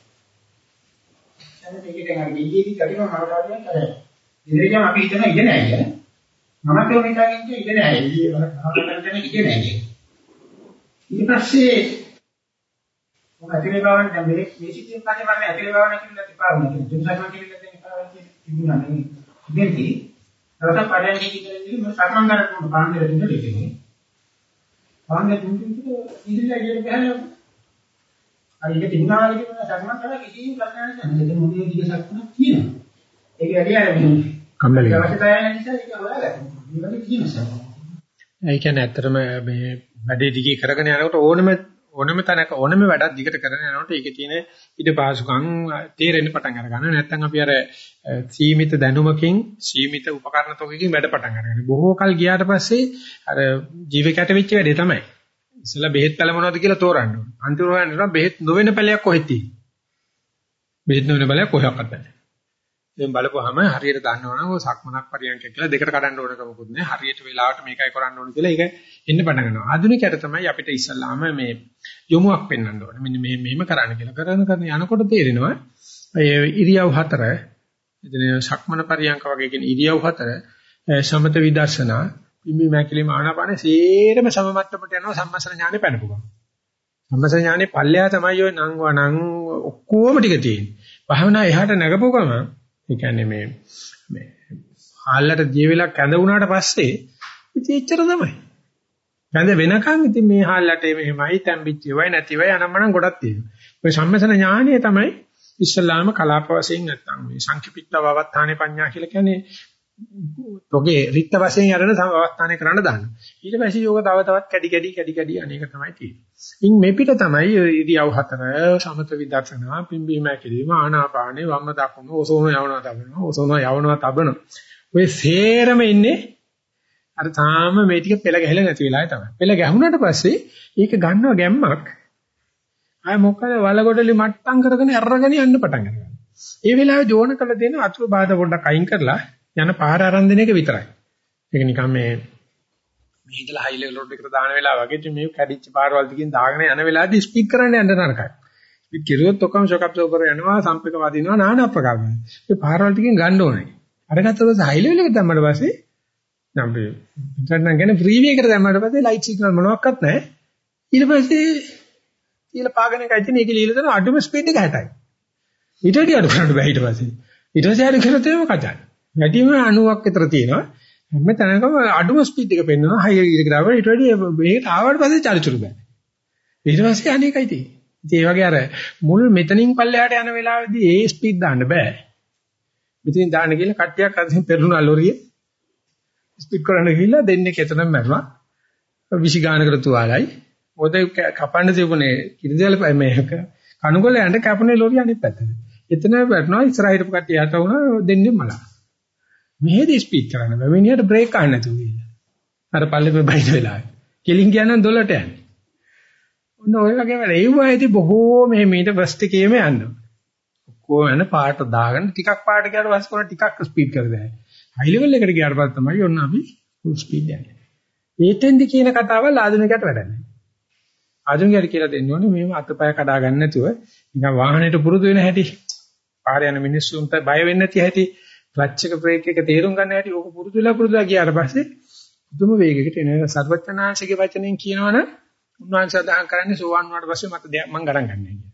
දැන් මේක දැන් අර ගිහිදී කටිම මරකාරියක් අර ඉතින් අපි හිතන ඉඩ නැහැ කියලා. මම කියන එකකින් ඉඩ නැහැ. ඉතින් මම ඉඩ නැහැ. ඊට පස්සේ මොකද ඇතිලේ භාවන දැන් මේ මේ සිද්ධියෙන් පස්සේ මම ඇතිලේ භාවන කියලා තිබා වුණා. දුන්සක්ම කියලා දැන් එපා තිබුණා නේ. ඉතින් රස පඩයන් කිව්වදී මම සක්මන් කරනකොට පාන්දර දුන්න දෙකේ. පාන්දර දුන්න විදිහට ඉඳලා ගිය ගහන අර ඒක තිබුණා වගේ කියන සක්මන් කරලා කිසිම ප්‍රශ්නයක් නැහැ. මෙතන මොනේ දිග සක්මනක් තියෙනවා. ඒක වැඩි අර මේ කම්මැලි. අවශ්‍යතාවය නිසා ඒක හොයාගන්න. මේ වගේ තියෙනවා. ඒ කියන්නේ ඇත්තටම මේ වැඩේ දිගේ කරගෙන යනකොට ඕනම ඕනම තැනක ඕනම වැඩක් දිගට කරගෙන යනකොට ඒකේ තියෙන ඉඩ පාසුකම් තේරෙන්න පටන් අර ගන්නවා. නැත්නම් අපි අර සීමිත දැනුමකින් සීමිත උපකරණ තොගකින් වැඩ පටන් අරගන්න. බොහෝ කල් ගියාට පස්සේ අර ජීවිතයට වෙච්ච වැඩේ තමයි. ඉස්සලා බෙහෙත් පැල මොනවද කියලා තෝරන්න ඕනේ. අන්තිමට හොයන්න බෙහෙත් නොවන පැලයක් කොහෙද තියෙන්නේ? බෙහෙත් නොවන පැලයක් කොහෙවත් නැහැ. දැන් බලපුවාම හරියට දන්නවනම් ඔය සක්මනක් පරියන්ක කියලා දෙකට කඩන්න ඕන කමකුත් නැහැ. හරියට වෙලාවට මේකයි කරන්න ඕන කියලා ඒක එන්න පටන් ගන්නවා. ආධුනිකයට තමයි අපිට ඉස්සල්ලාම මේ යොමුක් පෙන්වන්න ඕනේ. මෙන්න මේ මෙහෙම කරන්න කියලා. කරන කරන යනකොට තේරෙනවා ඒ ඉරියව් හතර එතන සක්මන පරියන්ක වගේ කියන ඉරියව් හතර සමත විදර්ශනා පිම්බි මැකිලි ආනාපාන සේරම සම මට්ටමට යනවා සම්මස්න ඥානෙ පැනපුවා. සම්මස්න ඥානෙ පල්ලෙහා තමයි ඔය නං වණං ඔක්කොම ටික තියෙන්නේ. භාවනා එහාට නැගපුව ගම ඒ කියන්නේ මේ මේ හාල්ලට දිය වෙලා කැඳ වුණාට පස්සේ ඉතින් එච්චර තමයි. කැඳ වෙනකන් ඉතින් මේ හාල්ලට මෙහෙමයි තැම්බිච්ච වෙයි නැති වෙයි අනම්මනම් ගොඩක් තියෙනවා. ඔය සම්මස්න ඥානෙ තමයි ඉස්සල්ලාම කලාප වශයෙන් නැත්තම් මේ සංකීපිතව අවස්ථානේ පඤ්ඤා කියලා කියන්නේ තොගේ රික්ත වශයෙන් යරන අවස්ථානේ කරන්න දාන්න. ඊට පස්සේ යෝග තව තවත් කැඩි කැඩි කැඩි කැඩි අනේක තමයි තියෙන්නේ. ඉන් මේ පිට තමයි ඉරියව් හතර සමත විදර්ශනා පිම්බීම කිරීම ආනාපානේ වම්ම දකුණ ඔසෝන යවනවා තබනවා ඔසෝන යවනවා තබනවා. ඔය සේරම ඉන්නේ අර තාම මේ ටික පෙළ ගැහිලා නැති වෙලාවේ තමයි. පෙළ ගැහුණාට පස්සේ ඒක ගන්නවා ගැම්මක්. ආය මොකද වලගොඩලි මට්ටම් කරගෙන අරගෙන යන්න පටන් ගන්නවා. ඒ වෙලාවේ ජෝන කළ දෙන අතුරු බාධා පොඩ්ඩක් අයින් කරලා යන පාර ආරම්භ දෙන එක විතරයි. ඒක නිකන් මේ මේ ඉඳලා හයි ලෙවල් රෝඩ් එකට දාන වෙලාව වගේ මේ කැඩිච්ච පාරවල් දිගින් දාගෙන යන වෙලාවදී ස්පීඩ් කරන්න යන්න නරකයි. ස්පීඩ් කිරුවොත් ඔක්කොම ෂොක් අබ්සෝවර් යනවා සම්පේක වදිනවා নানা ආකාර වලින්. මේ පාරවල් දිගින් ගන්න ඕනේ. අරගත්තට පස්සේ හයි ලෙවල් එකට දැම්මට පස්සේ නම් මේ ඉන්ටර්නෙට් නම් කියන්නේ ෆ්‍රීවි එකට දැම්මට පස්සේ ලයිට් සිග්නල් මොනවත් නැහැ. ඊට පස්සේ කියලා පාගන එකයි තියෙන ඒක ලීලා දෙන අඩුම ස්පීඩ් එක 60යි. ඊට වඩා අඩු කරන්න බෑ ඊට පස්සේ. ඊට පස්සේ අර කරත් එහෙම කචයි. වැඩිම 90ක් විතර තියෙනවා. හැම තැනකම අඩුම ස්පීඩ් එක පෙන්වනවා. හයි එක ගාවට ඊට වැඩි මේකට ආවට පස්සේ චරිචුරු බෑ. ඊට පස්සේ අනේකයි තියෙන්නේ. ඉතින් ඒ වගේ අර මුල් මෙතනින් පල්ලෙහාට යන වෙලාවේදී ඒ ස්පීඩ් දාන්න බෑ. මෙතනින් දාන්න කියලා කට්ටියක් අදින් පෙරළුණා ලොරිය. ස්පීඩ් කරන්න ගිහිල්ලා දෙන්නේ කෙතනම මැරුණා. විශිගානකට තුවාලයි. මොකද කපන්න තිබුණේ කිරිදෙල මේ කණුගල යන්න කැපුණේ ලොරිය අනිත් පැත්තට. එතන වැටෙනවා ඉස්සරහිට කට්ටිය යට වුණා දෙන්නේ මලා. මෙහෙදි ස්පීඩ් කරන්න බෑ. මිනිහට බ්‍රේක් ගන්න නැතුව ගිහිල්ලා. අර පල්ලෙපේ බයින වෙලාවේ. කෙලින් ගියා නම් දොලට යන්නේ. ඔන්න ඔය වගේ වැඩ. ඒ වගේදී බොහෝ මේ මීට බස් එකේම යනවා. ඔක්කොම යන පාට දාගෙන ටිකක් පාට ගියාට පස්සේ කොන ටිකක් ස්පීඩ් කරදෑ. හයි ලෙවල් එකට ගියාට පස්සේ තමයි ඔන්න අපි ෆුල් ස්පීඩ් යන්නේ. ඒතෙන්දි කියන කතාවල් ආධුනිකයට වැඩ නැහැ. ආධුනිකයට කියලා දෙන්න ඕනේ මේව අතපය කඩා ගන්න නැතුව නිකන් වාහනේට පුරුදු වෙන හැටි. පාරේ යන මිනිස්සුන්ට බය වෙන්නේ නැති හැටි. ක්ලච් එක බ්‍රේක් එක තේරුම් ගන්න හැටි ඕක පුරුදු වෙලා පුරුදුලා ගියාට පස්සේ පුදුම වේගයකට එන සර්වඥාන්සේගේ වචනෙන් කියනවනම් උන්වහන්සේ සඳහන් කරන්නේ සෝවන් වුණාට පස්සේ මට මම ගණන් ගන්නෑ කියලා.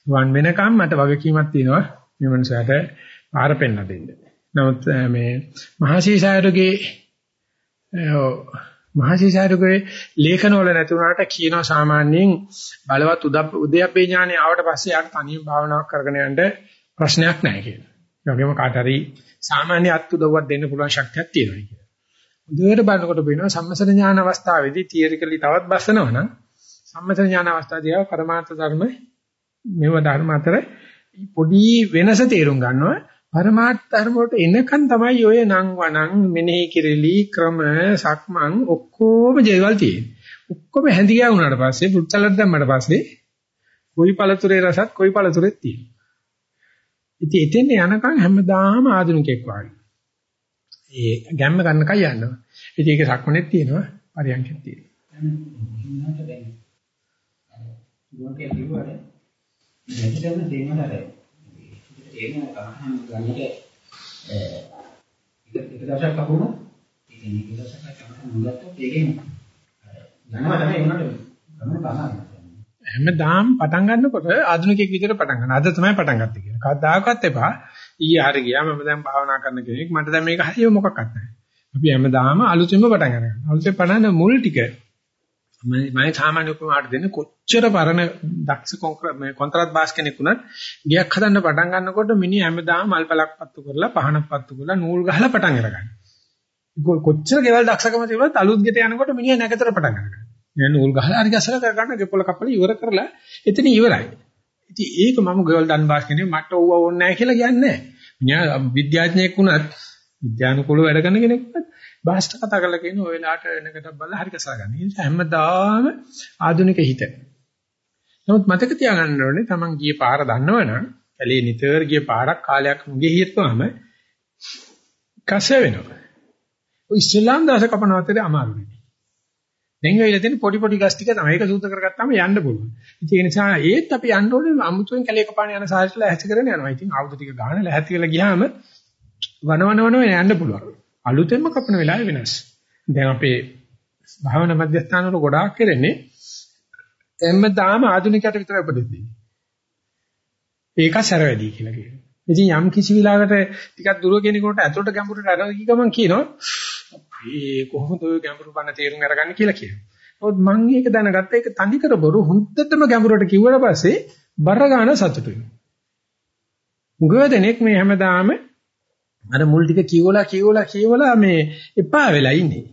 සෝවන් වෙනකම් මට වගකීමක් තියෙනවා මේ මනුස්සයාට පාර පෙන්න දෙන්න. නමුත් මේ මහසීසාරගේ මහසීසාරගේ ලේඛන වල නැති වුණාට කියනවා සාමාන්‍යයෙන් බලවත් උදයප්පේ ඥානෙ ආවට පස්සේ යාට තනියම භාවනාවක් කරගෙන යන්න ප්‍රශ්නයක් නැහැ කියලා. ඒ වගේම කාට හරි සාමාන්‍ය අත් උදව්වක් දෙන්න පුළුවන් ශක්තියක් තියෙනවා කියලා. හොඳට බලනකොට පේනවා සම්මසන ඥාන අවස්ථාවේදී තියරිකලි තවත් බස්සනවා නම් සම්මසන ඥාන අවස්ථාවේදී ආව පරමාර්ථ ධර්ම මේව ධර්ම අතර පොඩි වෙනස තේරුම් ගන්නවා පරමාර්ථ ධර්ම වලට එනකන් තමයි ඔය නම් වණන් මෙනෙහි කිරලි ක්‍රම සක්මන් ඔක්කොම ජේවල් තියෙන්නේ. ඔක්කොම හැඳි ගියා වුණාට පස්සේ ෆෘට් සලාඩ් දැම්මට පස්සේ කොයි පළතුරේ රසත් කොයි පළතුරෙත් තියෙනවා. ඉතින් එතෙන් යනකම් හැමදාම ආධුනිකෙක් වගේ. ඒ ගැම්ම ගන්නකයි යනවා. ඉතින් ඒක සක්මනේත් තියෙනවා පරියන්කෙත් තියෙනවා. දුවකේ ලිව්වද දැන් දෙන්නට අර ඒක ගන්න ගන්නට එක එක දවසක් අපුණා ඒක නේ එක දවසක් තමයි මුලත් ඒකෙන් යනවා තමයි උනට ගමන බලන්න හැමදාම පටන් ගන්නකොට ආධුනිකයෙක් විදිහට පටන් ගන්න. අද තමයි පටන් ගත්තේ කියලා. කවදාකවත් එපා. ඊයේ හරි ගියා මම දැන් භාවනා කරන කෙනෙක්. මට දැන් මේක හරියම මොකක්වත් නැහැ. අපි හැමදාම අලුතෙන්ම පටන් ගන්නවා. අලුතෙන් පටන් මුල් ටික මම මම සාමාන්‍ය උපමාවට දෙන්නේ කොච්චර පරණ දක්ෂ කොන්ත්‍රාත් බාස් කෙනෙක් වුණත් ගියක් හදන්න පටන් ගන්නකොට මිනිහ හැමදාම මල්පලක් පත්තු කරලා පහනක් පත්තු කරලා නූල් ගහලා පටන් අරගන්නවා. කොච්චර ගෙවල් දක්ෂකම තිබුණත් අලුත් ගෙට යනකොට මිනිහ නැකතර පටන් ගන්නවා. මේ නූල් ගහලා හරි ගැසලා කර ගන්න ගෙපොල කපල ඉවර කරලා එතන ඉවරයි. ඉතින් ඒක මම ගෙවල් දන් බාස් කෙනෙක් මට ඕව ඕනේ නැහැ කියලා කියන්නේ නැහැ. මිනිහා විද්‍යාඥයෙක් වුණත් විද්‍යානුකූලව වැඩ කරන කෙනෙක් වුණත් භාෂ්ට කතා කරලා කියන ඔය වෙලාවට වෙනකට බලලා හරි කසා ගන්න. ඒ නිසා හැමදාම ආධුනික හිත. නමුත් මතක තියාගන්න ඕනේ Taman ගියේ පාර දන්නවනම් කැලේ නිතර ගිය පාරක් කාලයක් මුගේ හිටපුවාම කස වෙනවා. ඔය ඉස්ලාම් දාස කපන අතරේ අමාරු නෙවෙයි. දැන් වෙයිලා තියෙන පොඩි පොඩි ගස් ටික තමයි ඒක සූත කරගත්තාම යන්න පුළුවන්. ඉතින් ඒ නිසා ඒත් අපි යන්න ඕනේ අමුතුවෙන් කැලේ කපාන යන සාහිත්‍යල ඇහැති කරගෙන යනවා. ඉතින් ආයුධ ටික ගන්න ලැහැති වෙලා ගියාම වනවන වනව යන්න පුළුවන්. අලුතෙන්ම කපන වෙලාවේ වෙනස්. දැන් අපේ භාවනා මධ්‍යස්ථාන වල ගොඩාක් කරන්නේ හැමදාම ආධුනිකයට විතරයි උපදෙස් දෙන්නේ. ඒක සැර වැඩි කියලා කියනවා. ඉතින් යම් කිසි විලාකට ටිකක් දුර කෙනෙකුට ඇතුළට ගැඹුරට අරගෙන ගිය ගමන් කියනවා මේ කොහොමද ඔය ගැඹුරු බණ තේරුම් අරගන්නේ කියලා කියනවා. නමුත් මම මේක දැනගත්තා ඒක තනි කර බොරු හුද්දටම ගැඹුරට කිව්වට පස්සේ බර ගන්න සතුටු වෙනවා. මුගව දෙනෙක් මේ හැමදාම අර මුල් ටික කියවලා කියවලා කියවලා මේ එපා වෙලා ඉන්නේ.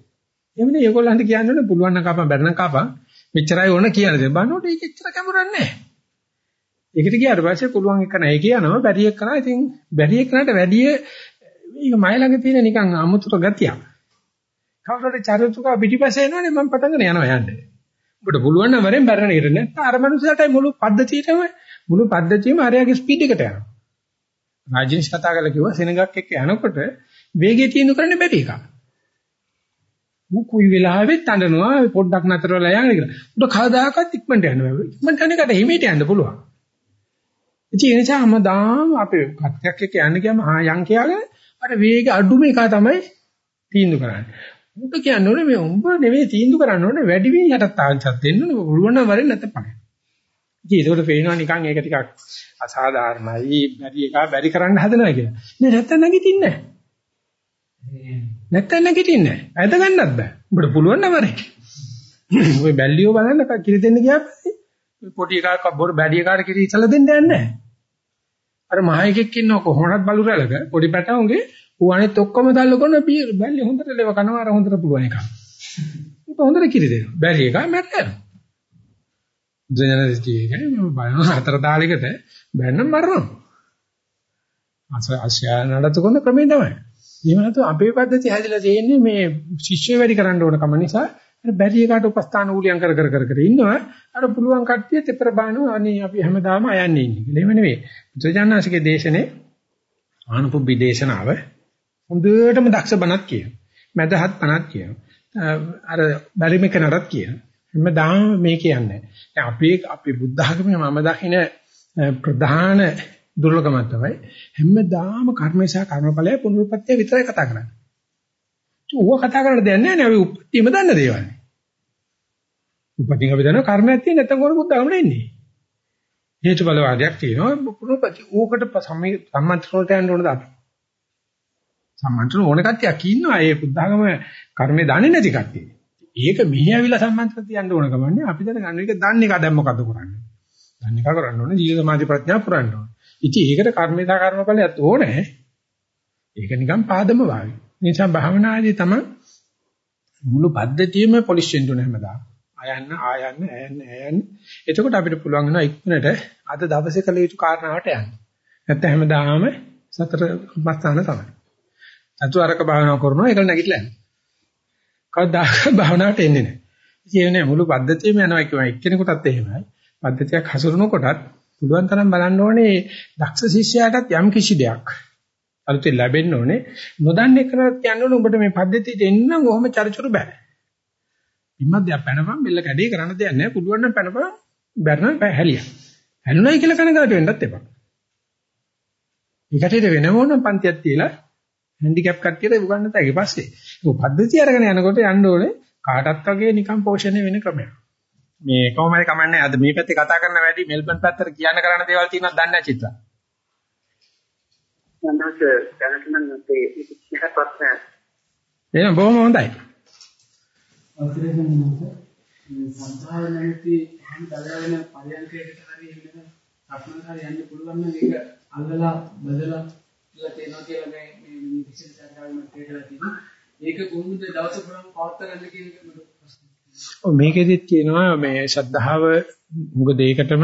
එමුනේ ඒගොල්ලන්ට කියන්නේ පුළුවන් නම් කපන් බැරි නම් කපන් මෙච්චරයි ඕන කියන්නේ. දෙන්න බලනකොට ඒක එච්චර කැමරක් නැහැ. ඒකට ගියාට පස්සේ පුළුවන් එක නැහැ කියනවා බැරි එක කරා. ඉතින් බැරි එකනට වැඩිය මේක මයි ළඟ තියෙන නිකන් අමුතුර ගතියක්. කවුරුහරි චරිතුකා පිටිපස්සේ එනවනේ මම පටන්ගෙන යනවා යන්න. ඔබට පුළුවන් නම් වරෙන් බැරණ ඉර නැත්නම් අර මනුස්සයාට මුළු පද්ධතියටම මුළු පද්ධතියම අරයාගේ ස්පීඩ් එකට යනවා. රාජින්ස් කතා කරලා කිව්වා සෙනගක් එක්ක යනකොට වේගය තීන්දුව කරන්න බැරි එකක්. මු කුයි වෙලාවෙත් අඬනවා පොඩ්ඩක් නතර වෙලා යන්න කියලා. උඩ කවදාකවත් ඉක්මනට යන්න බෑ. ඉක්මනට යන එකට හිමීට යන්න පුළුවන්. ඉතින් ඒ නිසා හැමදාම අපේ කට්ටියක් එක්ක යන්න ගියාම ආ යන් කියාගෙන අර වේග අඩුම එක තමයි තීන්දුව කරන්නේ. උඹ කියන්නේ ඕනේ මේ උඹ නෙවෙයි තීන්දුව කරන්න ඕනේ වැඩි වෙන යටත් ආංශයක් දෙන්න ඕනේ. පුළුවන් නම් වරෙන් නැත්නම් පණ. ඉතින් ඒකට පේනවා නිකන් ඒක ටිකක් අසාධාරණයි බැරි එක බැරි කරන්න හදනවා කියලා. නේ නැත්තම් නැගිටින්නේ නැහැ. නැත්තම් නැගිටින්නේ නැහැ. ඇද ගන්නත් බෑ. උඹට පුළුවන් නම් වරේ. ඔය බැල්ලියෝ බලන්න කිරි දෙන්න ගියා පස්සේ පොඩි එකක් බොර බැඩි එකාට කිරි ඉතලා දෙන්න යන්නේ නැහැ. අර මහයකෙක් ඉන්නව කොහොමවත් බලු රැලක පොඩි පැටවුන්ගේ ඌ අනිත් ඔක්කොම දැල්ල කරන බැල්ලි හොඳට ලෙව කනවා අර හොඳට පුළුවන් එකක්. ඌට හොඳට කිරි දෙනවා. බැරි එක මැරෙනවා. ජනරේටි කියන්නේ බලන හතර තාලයකට බැන්න මරනවා. අස ආශ්‍යා නඩතු කරන ක්‍රමය තමයි. එහෙම නැතු අපේ පද්ධතිය හැදිලා තියෙන්නේ මේ ශිෂ්‍ය වැඩි කරන්න ඕන කම නිසා අර බැරි එකට උපස්ථාන ඌලියම් කර කර කර කර ඉන්නවා. අර පුළුවන් කට්ටිය තෙපර බානවා අනේ අපි හැමදාම අයන්නේ ඉන්නේ කියලා. එහෙම නෙවෙයි. බුදුජානනාංශගේ දේශනේ ආනපුබ්බි දේශනාව හොඳටම දක්ෂ බණක් කියනවා. මැදහත් බණක් කියනවා. අර බැරිම කෙනරත් කියනවා. හැමදාම මේ කියන්නේ. දැන් අපේ අපේ බුද්ධ ධර්මයේ මම දකින ප්‍රධාන දුර්ලභම තමයි හැමදාම කර්මේශා කර්මඵලය පුනරුත්පත්ති විතරයි කතා කරන්නේ. ඌව කතා කරන්න දෙයක් නැහැ නේ අපි උපත්තියම දන්න දේවල්. උපත්තිය අපි දන්නවා කර්මයක් තියෙන නැත්නම් කොහොමද බුද්ධ ධර්මෙ ඉන්නේ. හේතුඵල වාදයක් තියෙනවා පුනරුත්පත්ති ඌකට සම්මන්ත්‍රණයට යන්න ඕනද අපි? සම්මන්ත්‍රණ ඕන කට්ටියක් ඉන්නවා ඒ බුද්ධ ධර්ම කර්මේ දන්නේ නැති කට්ටිය. ඒක මෙහි ඇවිල්ලා සම්මන්ත්‍රණ තියන්න ඕන ගමන්නේ අපි දැන් ගන්න එක දන්නේ එක දැන් මොකද කරන්නේ? දන්නේ එක කරන්න ඕනේ ජීව සමාධි ප්‍රඥා පුරන්න ඕනේ. ඉතින් ඒකට කර්මේදා කර්මඵලයක් ඕනේ. ඒක නිකන් පාදම වාගේ. ඒ නිසා භාවනාදී තමයි මුළු පද්ධතියම පොලිෂ් වෙන්න ඕනේ හැමදාම. ආයන්න ආයන්න ආයන්න ආයන්න. එතකොට අපිට පුළුවන් වෙනවා ඉක්මනට අද දවසේ කළ යුතු කාරණාවට යන්න. නැත්නම් හැමදාම සතර මස්තාන තමයි. චතුරාර්යක භාවනාව කරනවා ඒක නැගිටලා යනවා. කවදාකවත් භාවනාවට එන්නේ නැහැ. ඉතින් ඒ මුළු පද්ධතියම යනවා කියනවා එක්කෙනෙකුටත් එහෙමයි. පද්ධතියක් හසුරනකොටත් පුළුවන් තරම් බලන්න ඕනේ දක්ෂ ශිෂ්‍යයාටත් යම් කිසි දෙයක් අලුතෙන් ලැබෙන්න ඕනේ. නොදන්නේ කරත් කියන්න ඕනේ උඹට මේ පද්ධතියට එන්න ඕම චරිචුරු බෑ. ඉම්මද්දයක් පැනපන් බෙල්ල කැඩේ කරන්න දෙයක් නැහැ. පුළුවන් නම් පැනපන් බැරනම් හැලිය. හැලුණයි කියලා කනගාටු වෙන්නත් එපා. ඒකට වෙනම ඕන පන්තියක් තියලා හැන්ඩිකැප් කට්ටියට උගන්නත් ඇයි පස්සේ. ඒක පද්ධතිය අරගෙන යනකොට යන්න ඕනේ කාටත් වගේ නිකන් පෝෂණය වෙන ක්‍රමයක්. මේ කොහොමද කමන්නේ අද මේ පැත්තේ කතා කරන වැඩි මෙල්බන් පැත්තට කියන්න කරන්න දේවල් තියෙනවද දන්නේ නැහැ චිත්‍රා. මනස දැනටනම් අපේ ඉතිහාස ප්‍රශ්න එහෙනම් බොහොම හොඳයි. සද්ධාව නැති හැම දලවෙන පරියන්කයකට හරි එහෙම සක්මන් හරි යන්න පුළුවන් නම් ඒක අල්ලලා බදලා කියලා තේනවා කියලා මේ මේ විශේෂ සද්ධාවෙන් තේරලා තියෙනවා. ඒක කොහොමද දවස පුරාම පවත්වා ගන්න කියන එක මට ප්‍රශ්නයක්. ඔව් මේකෙදිත් කියනවා මේ ශ්‍රද්ධාව මොකද ඒකටම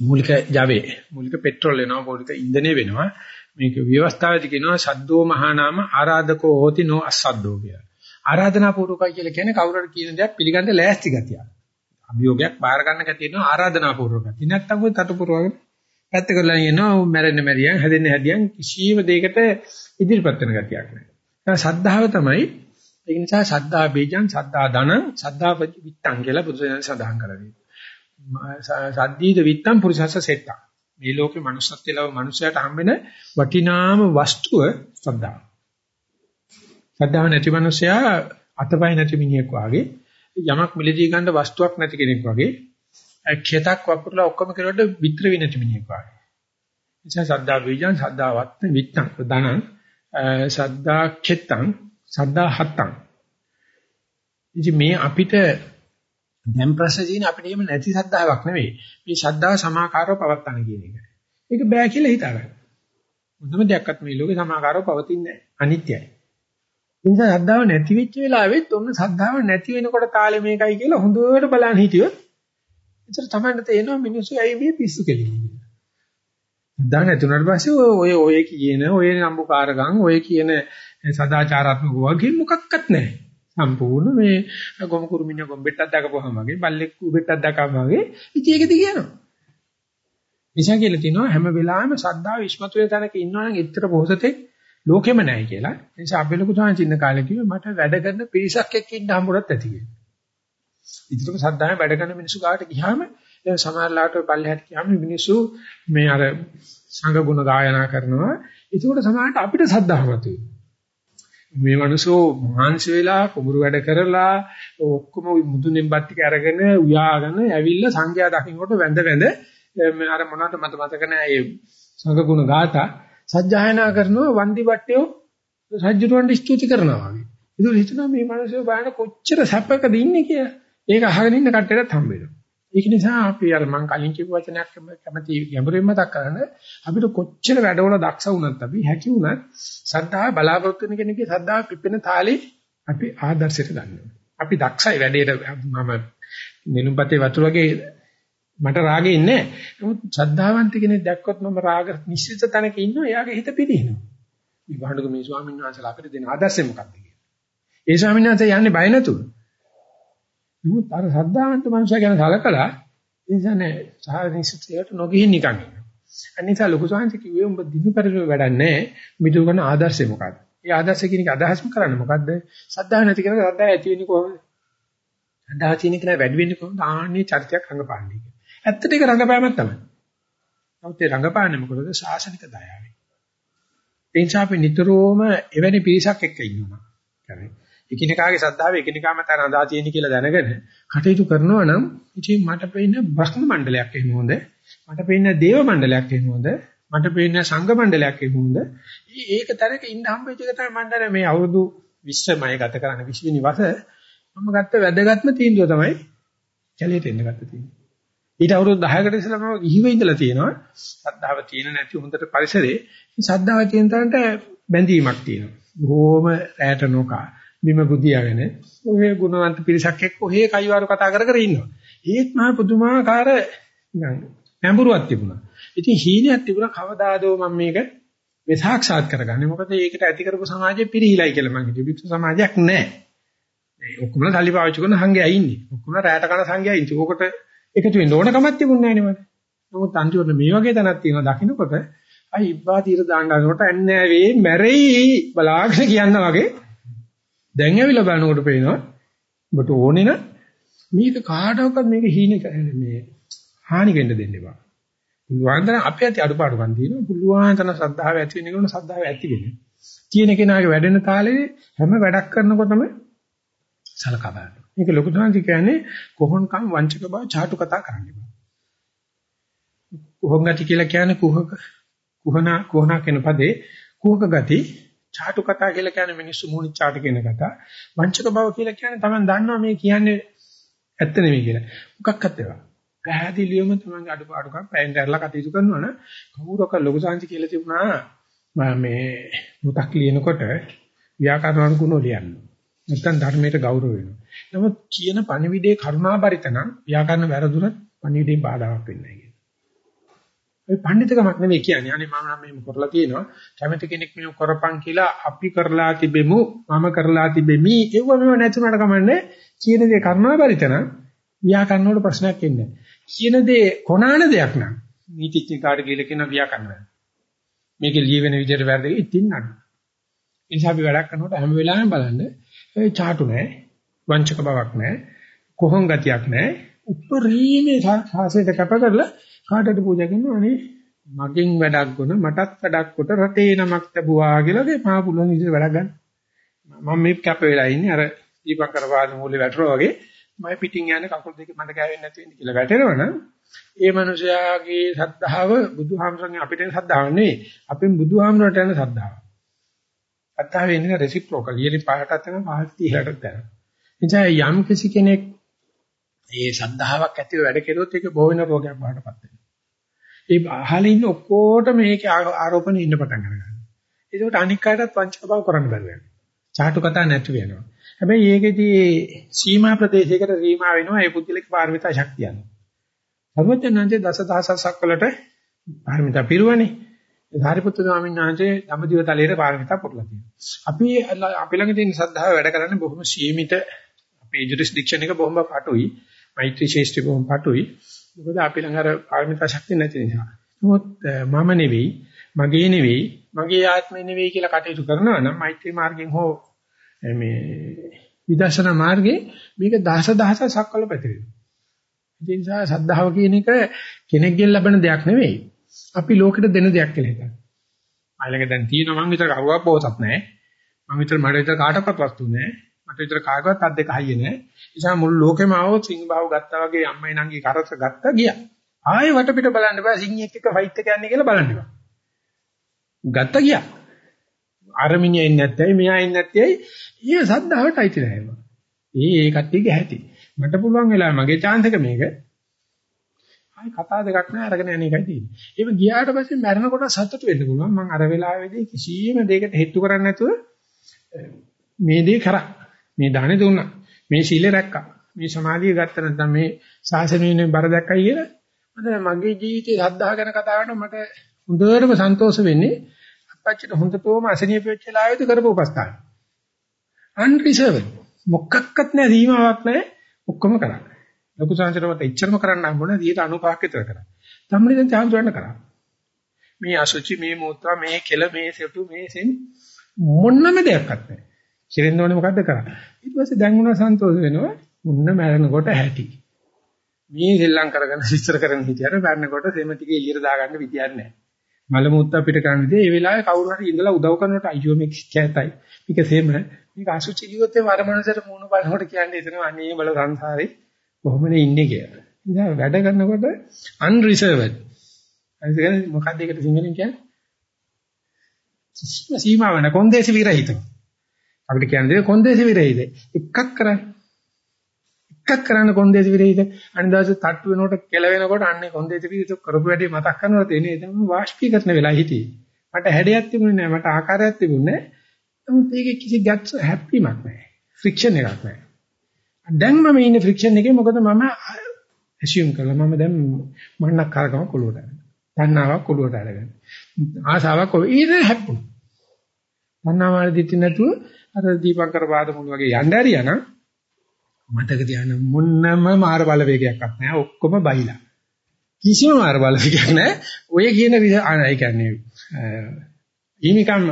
මූලික ජවයේ මූලික පෙට්‍රල් වෙනවා මූලික ඉන්ධනය වෙනවා මේක ව්‍යවස්ථාවේදී කියනවා සද්දෝ මහානාම ආරාධකෝ හෝති නෝ අසද්දෝ කියලා. ආරාධනා පූර්වකයි කියලා කියන්නේ කවුරුහරි කියන දේ පිළිගන්න ලෑස්ති ගතිය. අභියෝගයක් බාර ගන්න ගැතිය වෙනවා ආරාධනා පූර්වකයි. නැත්තම් ඔය තටු පුරවගෙන පැත්ත කරලා කියනවා මැරෙන්න මැරියන් හැදෙන්න හැදියන් කිසියම් දෙයකට ඉදිරිපත් වෙන ගතියක් නැහැ. සද්ධාව තමයි ඒ නිසා සද්ධා බීජං සද්ධා ධන සද්ධා විත්තං කියලා බුදුසසුන සඳහන් කරන්නේ. සද්දීද විත්තං පුරුෂස්ස සෙට්ටා. මේ ලෝකේ manussත්ය ලව මනුස්සයට හම්බෙන වටිනාම වස්තුව ශ්‍රද්ධාව. ශ්‍රද්ධාව නැති මනුස්සයා අතපය නැති මිනිහෙක් වාගේ යමක් මිලදී ගන්න වස්තුවක් නැති කෙනෙක් වාගේ ක්ෂතක් වපුරලා ඔක්කොම කෙරුවට විතර වෙ නැති මිනිහෙක් වාගේ. නිසා සද්දා බීජං සද්දාවත් විත්තං ප්‍රදානං සද්දා ක්ෂතං සද්දා හත්තං. ඉතින් මේ අපිට දැන් ප්‍රශ්න තියෙන්නේ අපිට එහෙම නැති සද්ධාාවක් නෙවෙයි. මේ ශ්‍රද්ධාව සමාකාරව පවත්තන කියන එක. ඒක බෑ කියලා හිතාගන්න. මුදුම දෙයක්වත් මේ ලෝකේ සමාකාරව පවතින්නේ නැහැ. අනිත්‍යයි. ඒ නිසා ශ්‍රද්ධාව නැති වෙච්ච වෙලාවෙත් ඔන්න ශ්‍රද්ධාව නැති වෙනකොට තාලෙ මේකයි කියලා හොඳට බලන් හිටියොත් එතන තමයි තේරෙනවා මිනිස්සු ඇයි මේ පිස්සු කෙලින්නේ කියලා. ශ්‍රද්ධාව නැතුණාට පස්සේ ඔය ඔය කියන ඔය නම්බුකාරකම් ඔය කියන සදාචාරාත්මක වගේ මොකක්වත් නැහැ. සම්පූර්ණ මේ ගොම කුරුමින්න ගොම්බෙට්ටක් දැකපුවාම වගේ බල්ලෙක් කුබෙට්ටක් දැකපුවාම වගේ ඉතින් ඒකද කියනවා. නිසා කියලා තිනවා හැම වෙලාවෙම ශ්‍රද්ධාව විශ්මතු වෙන තැනක ඉන්නවනම් එච්චර පොහසතේ ලෝකෙම නැහැ කියලා. ඒ නිසා අපි ලොකු සාංච ඉන්න කාලේ කිව්වේ මට වැඩ කරන පිරිසක් එක්ක ඉන්න හම්බුනත් ඇති කියලා. ඉතින් ශ්‍රද්ධාවෙන් වැඩ කරන මිනිස්සු ගාවට ගියාම සමහරලාට පල්ලෙහාට ගියාම මිනිස්සු මේ අර සංඝ ගුණ ගායනා කරනවා. ඒකෝට සමහරට අපිට ශ්‍රද්ධාවක් තියෙනවා. මේ මිනිස්සු මහන්සි වෙලා කුඹුරු වැඩ කරලා ඔක්කොම මුදුනෙන් බත් ටික අරගෙන උයාගෙන ඇවිල්ලා සංඝයා දකින්නකොට වැඳ වැඳ අර මොනවාට මත මතක නැහැ ඒ සංඝගුණ ගාථා සජ්ජායනා කරනවා වන්දි වට්ටියෝ සජ්ජුරුවන්ට ස්තුති කරනවා වගේ. ඒක හිතනවා මේ මිනිස්සු බලන්න කොච්චර සැපකද ඉන්නේ කියලා. ඒක අහගෙන ඉන්න කට්ටියටත් හම්බ වෙනවා. ඒක නිසා අපි අර මං කලින් කියපු වචනයක් කැමති ගැඹුරින් මතක් කරගන්න අපිට කොච්චර වැඩවල දක්ෂ වුණත් අපි හැකි වුණත් සද්ධා බලාපොරොත්තු වෙන කෙනෙක්ගේ සද්ධා පිපෙන තාලේ අපි ආදර්ශයට ගන්නවා. අපි දක්ෂයි වැඩේට මම නිලුම්පතේ වතුර වගේ මට රාගෙ ඉන්නේ නැහැ. නමුත් ශ්‍රද්ධාවන්ත කෙනෙක් දැක්කොත් මම රාග නිශ්චිත තැනක ඉන්නවා එයාගේ හිත පිළිහිනවා. මේ වහඬක මේ ස්වාමීන් වහන්සේලා අපිට දෙන ආදර්ශය මොකක්ද කියලා. ඒ ස්වාමීන් වහන්සේ යන්නේ බය නැතුව නමුත් අර ශ්‍රද්ධාවන්ත මනුස්සයා ගැන සලකලා ඉන්සනේ සාහනිසිතයට නොගිහින් නිකන් ඉන්නවා. අනිසා ලොකු සංහස කිව්වේ උඹ දිනු පරිලෝ වැඩක් නැහැ. මිදු කරන ආදර්ශය මොකක්ද? ඒ ආදර්ශය කියන එක අදහස්ම කරන්නේ මොකද්ද? ශ්‍රද්ධාව නැති කෙනා ශ්‍රද්ධාව ඇති වෙන්නේ කොහොමද? ශ්‍රද්ධාව තියෙන කෙනා වැඩි වෙන්නේ කොහොමද? ආන්නේ චරිතයක් රඟපාන්නේ. ඇත්තට ඒක රඟපෑමක් තමයි. නමුත් ඒ රඟපාන්නේ මොකද? ශාසනික දයාවයි. ඒ නිසා අපි නිතරම එවැනි පිරිසක් එක්ක ඉන්නවා. එකිනෙකාගේ ශ්‍රද්ධාව එකිනෙකා මත නදා තියෙන කියලා දැනගෙන කටයුතු කරනවා නම් ඉතින් මට පේන්නේ බ්‍රහ්ම මණ්ඩලයක් එහෙම හොඳ මට පේන්නේ දේව මණ්ඩලයක් එහෙම හොඳ මට පේන්නේ සංඝ මණ්ඩලයක් එහෙම හොඳ. ඒක තරක ඉන්න හම්බෙච්ච එක තමයි මණ්ඩල මේ අවුරුදු 20 මය ගත කරන 20 වෙනි වසර මම ගත්ත වැදගත්ම තීන්දුව තමයි කැලේට එන්න ගත්ත තීන්දුව. ඊට අවුරුදු 10කට ඉස්සෙල්ලා මම ගිහිව ඉඳලා තියෙනවා. ශ්‍රද්ධාව තියෙන නැති හොඳට පරිසරේ. ශ්‍රද්ධාව තියෙන තරන්ට බැඳීමක් තියෙනවා. බොහොම රැට නොකා. බිම බුදියාගෙන ඔය ගුණවන්ත පිරිසක් එක්ක ඔහේ කයිවාරු කතා කර කර ඉන්නවා. ඒත් මහ පුදුමාකාර නැඹුරුවක් තිබුණා. ඉතින් හීනයක් තිබුණා කවදාදෝ මම මේක මේ සාක්ෂාත් කරගන්නේ. මොකද ඒකට ඇති කරපු සමාජය පිරිහිලයි කියලා මම හිතුවේ. වික්ෂ සමාජයක් නැහැ. ඒ ඔක්කොම සල්ලි පාවිච්චි කරන සංඝයා ඉන්නේ. ඔක්කොම රැට කන සංඝයා ඉන්නේ. ඕකට එකතු වෙන්න ඕන කමක් තිබුණේ නැහැ නේ මට. නමුත් අන්තිමට මේ වගේ තැනක් තියෙනවා දකින්නකොට අයි ඉබ්බා තීර දාන්න ගන්නකොට ඇන්නේ වේ මැරෙයි බලාගෙන කියන්න වගේ දැන් ඇවිල්ලා බලනකොට පේනවා ඔබට ඕනේ නම් මේක කාටවත් මේක හීන මේ හානි වෙන්න දෙන්න එපා. පුළුවන් තරම් අපේ ඇති අඩුපාඩුකම් තියෙනවා. පුළුවන් තරම් ශ්‍රද්ධාව ඇති වෙන කෙනා ශ්‍රද්ධාව ඇති වෙන්නේ. තියෙන කෙනාගේ වැඩෙන තාලේ හැම වැඩක් කරනකොටම සලකා බලන්න. මේක ලොකු තමයි කියන්නේ කොහොන්කම් වංචක බව ചാටු කතා කරන්න බෑ. කොහොන් ගති කියලා කියන්නේ කුහක කුහනා කොහනා කියන පදේ කුහක ගති චාටු කතා කියලා කියන්නේ මිනිස්සු මූණිච්චාට කියන කතා. වංචක බව කියලා කියන්නේ Taman දන්නවා මේ කියන්නේ ඇත්ත නෙමෙයි කියලා. මොකක්වත් ඒවා. පැහැදිලිවම තමන්ගේ අඩුපාඩුකම් පැයෙන් දැරලා කටයුතු කරනවා නම් කවුරක ලොකු සංසි කියලා තිබුණා මේ මුතක් ලියනකොට ව්‍යාකරණ අනුකුණෝ ලියන්න. නැත්නම් ධර්මයට ගෞරව වෙනවා. නමුත් කියන පණිවිඩේ කරුණාබරිත නම් ව්‍යාකරණ වැරදුනත් පණිවිඩේ බාධාවක් වෙන්නේ නැහැ. ඒ පඬිතුකමක් නෙමෙයි කියන්නේ. අනේ මම නම් මේක කරලා තියෙනවා. කැමති කෙනෙක් මේක කරපන් කියලා අපි කරලා තිබෙමු. මම කරලා තිබෙමි. ඒව මෙව නැතුණට කමන්නේ. කියන දේ කරුණාබරිත නම් ව්‍යාකරණ වල ප්‍රශ්නයක් එන්නේ නැහැ. කියන දේ කොනාන දෙයක් නම් නීතිඥකාට කියලා කියන ව්‍යාකරණ වැරදි. මේකේ ලියවෙන විදිහට වැරදි ඉතින් නඩු. ඒ නිසා අපි වැඩක් කරනකොට හැම වෙලාවෙම බලන්න ඒ ചാටු නැහැ, වංචක බවක් නැහැ, කොහොන් ගතියක් නැහැ. උත්තරීමේ සාසයට කැප කරලා කාටද පූජා කරනවා අනේ මගෙන් වැඩක් ගොන මටත් වැඩක් කොට රටේ නමක් ලැබුවා කියලාගේ මහා පුළුවන් විදිහට වැඩක් ගන්න. මම මේ කැප වෙලා ඉන්නේ අර දීපංකර වාද මූලේ වැටරුවා වගේ මම පිටින් යන්නේ කකුල් දෙක මට ගෑවෙන්නේ නැති වෙන්න කියලා වැටෙනවනම් ඒ මනුස්සයාගේ සද්ධාව බුදුහාමරගේ අපිට එන සද්ධාව නෙවෙයි අපෙන් බුදුහාමරට යන සද්ධාව. අත්තාවේ ඉන්නේ රෙසිප්‍රොකල් ඊට පහටත් යන පහට 30ටත් යන. එනිසා යම් කිසි කෙනෙක් මේ සද්ධාාවක් ඇතිව වැඩ කෙරුවොත් ඒක බොහෝ වෙන රෝගයක් බාටපත් වෙනවා. ඒ අහලින් ඉන්න ඔක්කොට මේකේ ආරෝපණ ඉන්න පටන් ගන්නවා. ඒකට අනික් අයටත් වංචක බව කරන්න බැහැ වෙනවා. චාටු කතා නැති වෙනවා. හැබැයි ඒකෙදී සීමා ප්‍රදේශයකට සීමා වෙනවා ඒ පුද්ගලික පාරමිතා ශක්තියන. සර්වඥාන්සේ දසදහසක් වලට පාරමිතා පිරුවනේ. ධාරිපුත්‍ර ස්වාමීන් වහන්සේ ධම්මදිව තලයේ පාරමිතා පුරලා තියෙනවා. අපි අපි ළඟ තියෙන සද්ධාව වැඩ කරන්නේ බොහොම සීමිත අපේ ජුරිස්ඩික්ෂන් එක බොහොම පාටුයි. මෛත්‍රී ශේෂ්ත්‍රි බොහොම පාටුයි. මොකද අපි ළඟ අර පාරමිතා ශක්තිය නැති නිසා. නමුත් මම නෙවෙයි, මගේ නෙවෙයි, මගේ ආත්මය නෙවෙයි කියලා කටයුතු කරනවා නම් මෛත්‍රී මාර්ගයෙන් හෝ මේ විදර්ශනා මාර්ගේ මේක දහස දහස සක්වල පැතිරෙනවා. ඒ නිසා සද්ධාව කියන එක කෙනෙක්ගෙන් ලැබෙන දෙයක් නෙවෙයි. අපි ලෝකෙට දෙන දෙයක් කියලා හිතනවා. අයලක දැන් තියෙනවා මං විතර කවුරුවක් පොසත් නැහැ. මං විතර මට විතර කාටවත් වස්තු නැහැ. මට විතර කාගවත් අත් දෙක හයිය නැහැ. ඒ නිසා මුළු ලෝකෙම ආවොත් සිංහ බාහුව ගත්තා වගේ අම්මයි නංගි කරස ගත්තා ගියා. ආයෙ වටපිට බලන්න බෑ සිංහෙක් එක්ක ෆයිට් එක යන්නේ කියලා බලන්න බෑ. ගත්තා ගියා. අර මිනිහා ඉන්නේ නැත්තේ මෙයා ඉන්නේ නැත්තේ ඊය සද්ධාවට අයිති නැහැ. ඒ ඒ කට්ටියගේ හැටි. මට පුළුවන් වෙලා මගේ chance එක මේක. ආයි කතා දෙකක් නෑ අරගෙන යන එකයි තියෙන්නේ. ඒක ගියාට පස්සේ මැරෙනකොට සතුට වෙන්න පුළුවන්. මම අර වෙලාවේදී කිසියම් දෙයකට හෙට්ටු කරන්නේ නැතුව මේ දේ කරා. මේ දානේ දුන්නා. මේ සීලය රැක්කා. මේ සමාධිය ගත්ත නැත්නම් මේ ශාසනයේ බර දැක්කයි කියලා. මම මගේ ජීවිතේ සද්ධා ගැන කතා කරනකොට මට හොඳටම සන්තෝෂ වෙන්නේ අපච්චිට හොඳටම අසනීප වෙච්ච වෙලාවෙදී කරපු උපස්ථාන. අන්රිසර්වඩ් මොකක්වත් නැහැ සීමාවක් නැහැ ඔක්කොම කරා. ලොකු සංසාරවට එච්චරම කරන්න හම්බුනේ 95ක් විතර කරා. තමයි දැන් චාන්ද්‍රවන්න කරා. මේ අසුචි මේ මූත්‍රා මේ කෙල මේ සෙටු මේ සෙන් මොන්නම දෙයක්වත් නැහැ. කිරෙන්න ඕනේ මොකද්ද කරා. ඊට පස්සේ දැන් උනා සන්තෝෂ වෙනවා මුන්න මැරෙනකොට ඇති. මේ ශ්‍රී කරගෙන විස්තර කරන හිටියට මැරෙනකොට සෙම ටික එළියට දාගන්න විදියක් නැහැ. මල මුත්තා පිට කරන විදිහ ඒ වෙලාවේ කවුරු හරි ඉඳලා උදව් කරනකොට අයියෝ මේක කැතයි. මේක සෙම මේක අසුචි කිව්වොත් ඒ මරමනසට මූණ බලනකොට කියන්නේ එතන අනේ බල සංසාරේ කොහොමද ඉන්නේ කියලා. ඉතින් වැඩ කරනකොට unreserved. අනිත් කියන්නේ මොකක්ද ඒකට සිංහලෙන් කියන්නේ? කිසිම සීමාවක් නැ කොන්දේසි විරහිත. අපිට කියන්නේ කොන්දේසි විරහිත. එකක් කරන්නේ. එකක් කරන්න කොන්දේසි විරහිත. අනිදාස තට්ටු වෙනකොට කෙල වෙනකොට අන්නේ කොන්දේසි විරහිත කරපු වැඩේ මතක් කරනකොට එන්නේ තමයි වාෂ්පීකරණ වෙලා හිටියේ. මට හැඩයක් තිබුණේ නැහැ. මට ආකාරයක් තිබුණේ නැහැ. නමුත් ඒකේ කිසි ගැට්ස් හැප්පීමක් නැහැ. ෆ්‍රික්ෂන් එකක් නැහැ. දැන් මම ඉන්නේ ෆ්‍රික්ෂන් එකේ මොකද මම ඇසියුම් කළා මම දැන් මන්නක් කරකම කොළුවට අරගෙන. තණ්හාවක් කොළුවට අරගෙන. ආසාවක් ඊට හැප්පුණා. තණ්හාවල් දිටි නැතුව අර දීපංකර පාද මුල වගේ යන්න ඇරියානම් මතක තියාගන්න මොන්නම මාර බලවේගයක්වත් නැහැ ඔක්කොම බයිලා. කිසිම මාර බලවේගයක් නැහැ. ඔය කියන ඒ කියන්නේ ඊනිකම්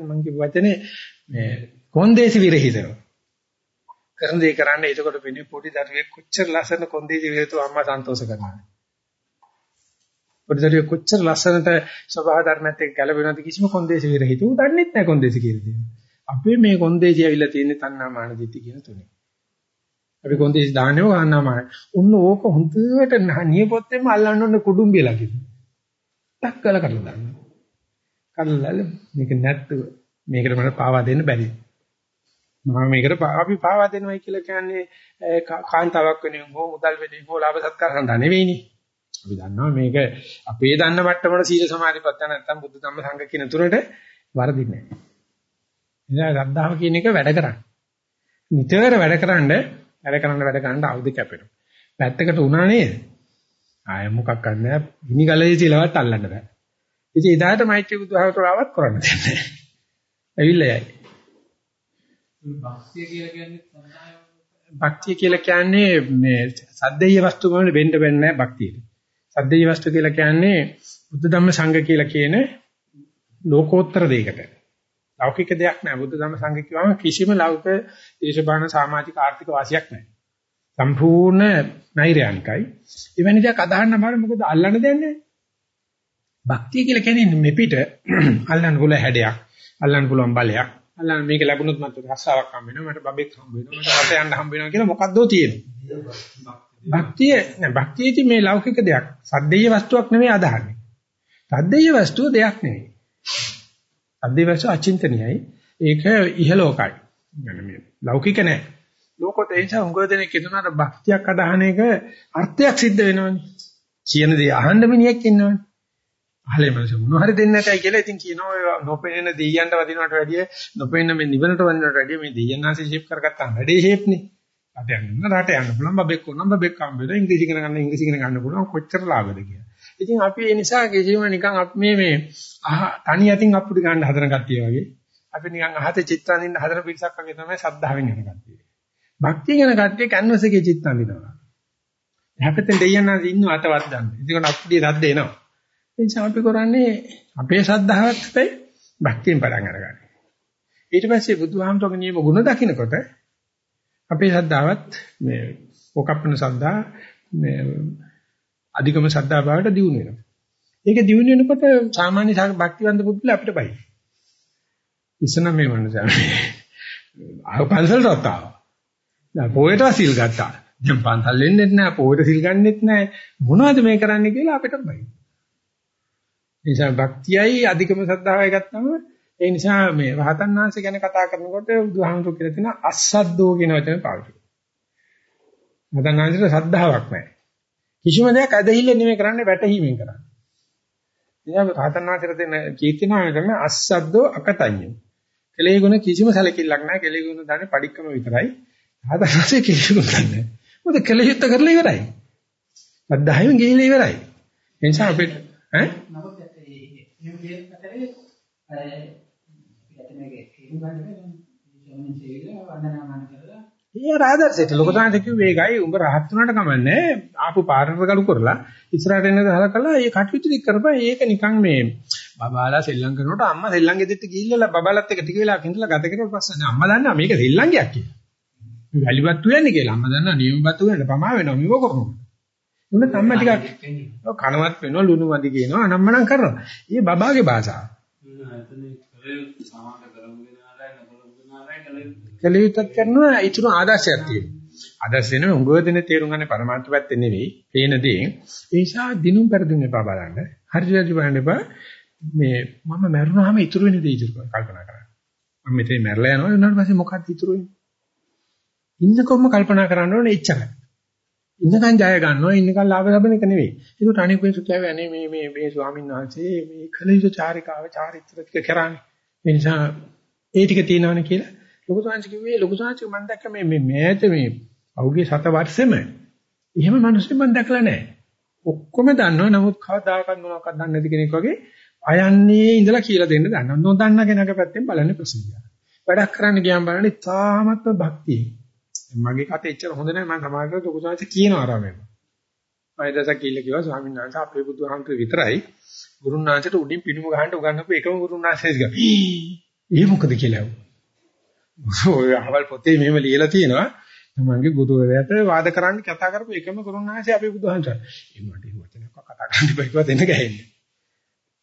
මම කිව්ව වචනේ මේ කොන්දේසි විරහිතව කරන දේ කරන්න එතකොට වෙන්නේ පොඩි දරුවෙක් කොච්චර ලස්සන කොන්දේසි විරහිතව අම්මා සන්තෝෂ කරනවද පොඩි දරුවෙක් කොච්චර ලස්සනට ස්වභාව ධර්මයත් එක්ක ගැලපෙනවද කිසිම කොන්දේසි විරහිතව දන්නේ නැහැ කොන්දේසි කියලා තියෙනවා අපේ මේ කොන්දේසි ඇවිල්ලා තියෙන්නේ තණ්හා මාන දිටි කියන තුනේ අපි කොන්දේසි දාන්නේ වහන්නා මාන උන්න ඕක හොඳට නියපොත්තෙම අල්ලන්න ඕන කුඩුම්බියලා කියනවා ටක් කළා කරලා දාන්න කල්ලාල මේක නැත්තුව මේකට මට පාවා දෙන්න බැරි. මම මේකට අපි පාවා දෙනවයි කියලා කියන්නේ කාන්තාවක් වෙනුවෙන් හෝ මුදල් වෙනුවෙන් හෝ ලාභ සත්කාර සඳහා නෙවෙයිනේ. අපි දන්නවා මේක අපේ දන්න මට්ටමට සීල සමාධි ප්‍රත්‍ය නැත්තම් බුද්ධ ධම්ම සංඝ කියන තුනට වරදින්නේ නැහැ. ඉතින් ශ්‍රද්ධාව කියන එක වැඩ කරන්නේ. නිතර වැඩ කරන්න වැඩ කරන්න වැඩ කරන්න ආයුධ කැපෙනවා. පැත්තකට උනා නේද? ආය මොකක් කරන්නේ ගිනි ගලේ තියලවත් අල්ලන්න බෑ. ඉතින් එදාට මෛත්‍රී බුදුහාමතුරාවත් කරන්න දෙන්නේ. ඇවිල්ලා යයි. භක්තිය කියලා කියන්නේ සම්මාය භක්තිය කියලා කියන්නේ මේ සද්දේය වස්තු වල වෙන්න වෙන්නේ නැහැ භක්තියට. සද්දේය වස්තු කියලා කියන්නේ බුද්ධ ධම්ම සංඝ කියලා කියන ලෝකෝත්තර දෙයකට. ලෞකික දෙයක් නෑ බුද්ධ ධම්ම සංඝ කියවම කිසිම ලෞකික දේශපාලන සමාජික ආර්ථික වාසියක් නැහැ. සම්පූර්ණ නෛර්යානිකයි. එවැනි දෙයක් අදහන්න අමාරු මොකද අල්ලන්න දෙන්නේ භක්තිය කියලා කියන්නේ මෙපිට අල්ලන්න පුළුවන් හැඩයක්, අල්ලන්න පුළුවන් බලයක්, අල්ලන්න මේක ලැබුණොත් මට රස්සාවක් හම්බ වෙනවා, මට බබෙක් හම්බ වෙනවා, මට රට යන්න හම්බ වෙනවා කියලා මොකද්දෝ තියෙනවා. භක්තිය නෑ භක්තියදී මේ ලෞකික දෙයක්, සද්දේය වස්තුවක් නෙමෙයි අදහන්නේ. සද්දේය වස්තුව දෙයක් නෙමෙයි. සද්දේය වස්තුව අචින්තනීයයි. ඒක ඉහලෝකයි. يعني මේ ලෞකික නෑ. ලෝකෝත ඒ නිසා උංගව දෙනෙක් කියනවාට භක්තියක් අදහන එක අර්ථයක් සිද්ධ වෙනවනේ. කියන දේ අහන්න මිනිහෙක් ඉන්නවනේ. අහලේ මනස මොන හරි දෙන්නේ නැතයි කියලා ඉතින් කියනවා ඔය නොපෙනෙන දෙයයන්ට වදිනවට වැඩිය නොපෙනෙන මේ නිවනට වදිනවට වැඩිය මේ දෙයයන්ාසේ ෂේප් කරගත්තාම වැඩේ ෂේප්නේ. රට යන්න රට යන්න පුළුවන් බබෙක් වුණා බබෙක් හම්බ වෙලා ඉංග්‍රීසි ඉගෙන ගන්න ඉංග්‍රීසි ඉගෙන ගන්න පුළුවන් කොච්චර ලාභද කියලා. ඉතින් අපි ඒ නිසා කිසිම නිකන් අපි මේ මේ තනි යටින් අපුඩි ගන්න හදන කට්ටිය වගේ අපි නිකන් අහතේ චිත්‍රාඳින්න හදන පිරිසක් වගේ තමයි සද්ධාවෙන් යන කට්ටිය. භක්තිය ගැන කට්ටිය කැන්වස් එකේ චිත්‍රාඳිනවා. හැපෙතෙන් දෙයයන්ාසේ ඉන්නව අතවත් ගන්න. ඉතින් අපුඩිය රද්ද එනවා. ඒ නිසා අපි කරන්නේ අපේ ශ්‍රද්ධාවත් එක්කයි භක්තියෙන් පටන් අරගන්න. ඊට පස්සේ බුදුහාමතුගේ නියම ගුණ දකින්නකොට අපේ ශ්‍රද්ධාවත් මේ ඕකප්පන ශ්‍රද්ධා මේ අධිකම ශ්‍රද්ධා භාවයට දියුණු වෙනවා. ඒක දියුණු වෙනකොට සාමාන්‍ය භක්තිවන්ත පුදුල අපිට බයි. ඉස්සන මේ මනසම ආව පන්සල් රටාව. දැන් පොයට සිල් ගත්තා. දැන් පන්සල් වෙන්නේ නැහැ, පොයට සිල් ගන්නෙත් නැහැ. මොනවද මේ කරන්නේ කියලා අපිට බයි. නිසා භක්තියයි අධිකම ශ්‍රද්ධාවයි ගත්තම ඒ නිසා මේ රහතන් වහන්සේ ගැන කතා කරනකොට බුදුහාමුදුරු කියලා තියෙන අස්සද්දෝ කියන වචන පාවිච්චි කරනවා. රහතන් වහන්සේට ශ්‍රද්ධාවක් නැහැ. කිසිම දෙයක් ඇදහිල්ල නෙමෙයි කරන්නේ වැටහීමෙන් කරන්නේ. ඉතින් රහතන් වහන්සේට තියෙන කීර්තිනාමය තමයි අස්සද්දෝ අකතඤ්ඤෝ. කෙලෙහි ගුණ කිසිම සැලකිල්ලක් නැහැ. කෙලෙහි ගුණ දන්නේ padikකම විතරයි. රහතන් වහන්සේ කෙලෙහි ගුණ දන්නේ. මොකද කෙලෙහිත් කරලා ඉවරයි. අද්දාහෙම ගිහිල්ලා ඉවරයි. ඒ නිසා අපිට ඈ නමුත් එහෙම කියන අතරේ අර යතනගේ කියන ගන්නේ සෝමන සීල වන්දනාමාන කරලා ඒ ආදර්ශයට ලොකු තාන්ත කිව්වේ ඒකයි උඹ රහත් වුණාට කමන්නේ ආපු පාරට ගලු කරලා ඉස්සරහට එන ගහලා කළා ඒ කටයුතු ටික කරපන් ඒක නිකන් මේ බබාලා සෙල්ලම් කරනකොට අම්මා සෙල්ලම් ගෙදෙට්ට ගිහිල්ලා බබාලත් එක ටික වෙලා කිඳලා ගත කරලා පස්සේ අම්මා දන්නා මේක සෙල්ලම් ගියක් කියලා. මේ වැලිපත්තු යන්නේ කියලා අම්මා දන්නා නියමපත්තු වෙන්න පමා වෙනවා මේව කරනවා. උන්න තම්ම ටිකක් කනවත් වෙනවා ලුණු මදි කියනවා අනම්මනම් කරනවා. ඒ බබාගේ භාෂාව. කලියුත්ත් කරනවා ඊටු ආදර්ශයක් තියෙනවා. ආදර්ශ වෙන උංගව දෙන තේරුම් ගන්න පරමාර්ථ පැත්තේ නෙවෙයි. පේන දේ. ඒ නිසා දිනුම් පෙරදුම් එපා බලන්න. හරියට බලන්න එපා. මේ මම මැරුණාම ඉතුරු වෙන දේ ඉතුරු කල්පනා කරන්න. මම මෙතේ මැරලා යනවා ඊට පස්සේ මොකක්ද ඉතුරු වෙන්නේ? ඉන්නකොම කල්පනා කරන්න ඕනේ එච්චරයි. ඉන්නකන් ජය ගන්නවා ඉන්නකන් ලාභ ලබන එක නෙවෙයි. ඒක අනික වෙනසු කියවේ අනේ මේ මේ මේ ස්වාමීන් වහන්සේ මේ කලියු චාරිකාව චාරිත්‍ර ටික කරානේ. ඒ නිසා ඒ ටික තියෙනවනේ කියලා ලොකු සාංශ කිව්වේ ලොකු සාංශ මම දැක්ක මේ මේ මෑත මේ අවුගේ සත වර්ෂෙම එහෙම මිනිස්සු මම දැකලා නැහැ. ඔක්කොම දන්නවා නමුත් කවදාකවත් මොනවක්වත් දන්නේ නැති කෙනෙක් වගේ අයන්නේ ඉඳලා කියලා දෙන්න දන්නවා. නොදන්න කෙනාගේ පැත්තෙන් බලන්නේ ප්‍රසිද්ධිය. වැඩක් කරන්න ගියාම බලන්නේ තාමත්ම භක්තිය. මගේ කත එච්චර හොඳ නැහැ මම සමාජයට ලොකු සාංශ කියනවා ආරාමයෙන්. අයදසක් කියලා කිව්වා ස්වාමීන් වහන්සේ අපේ බුදුහාමුදුරු විතරයි ගුරුන් වහන්සේට උඩින් පිටුම ගහන්න උගන්වපු එකම ගුරුන් වහන්සේ කිව්වා. ඒ මොකද කියලා. ඔය අහවල් පොතේ මෙහෙම ලියලා තියෙනවා. තමන්ගේ ගුරුවරයාට වාද කරන්න කතා කරපු එකම ගුරුන් වහන්සේ අපේ බුදුහාමුදුරු. ඒ මට ඒ වචනයක් කතා කරන්න බෑ දෙන්න ගහන්නේ.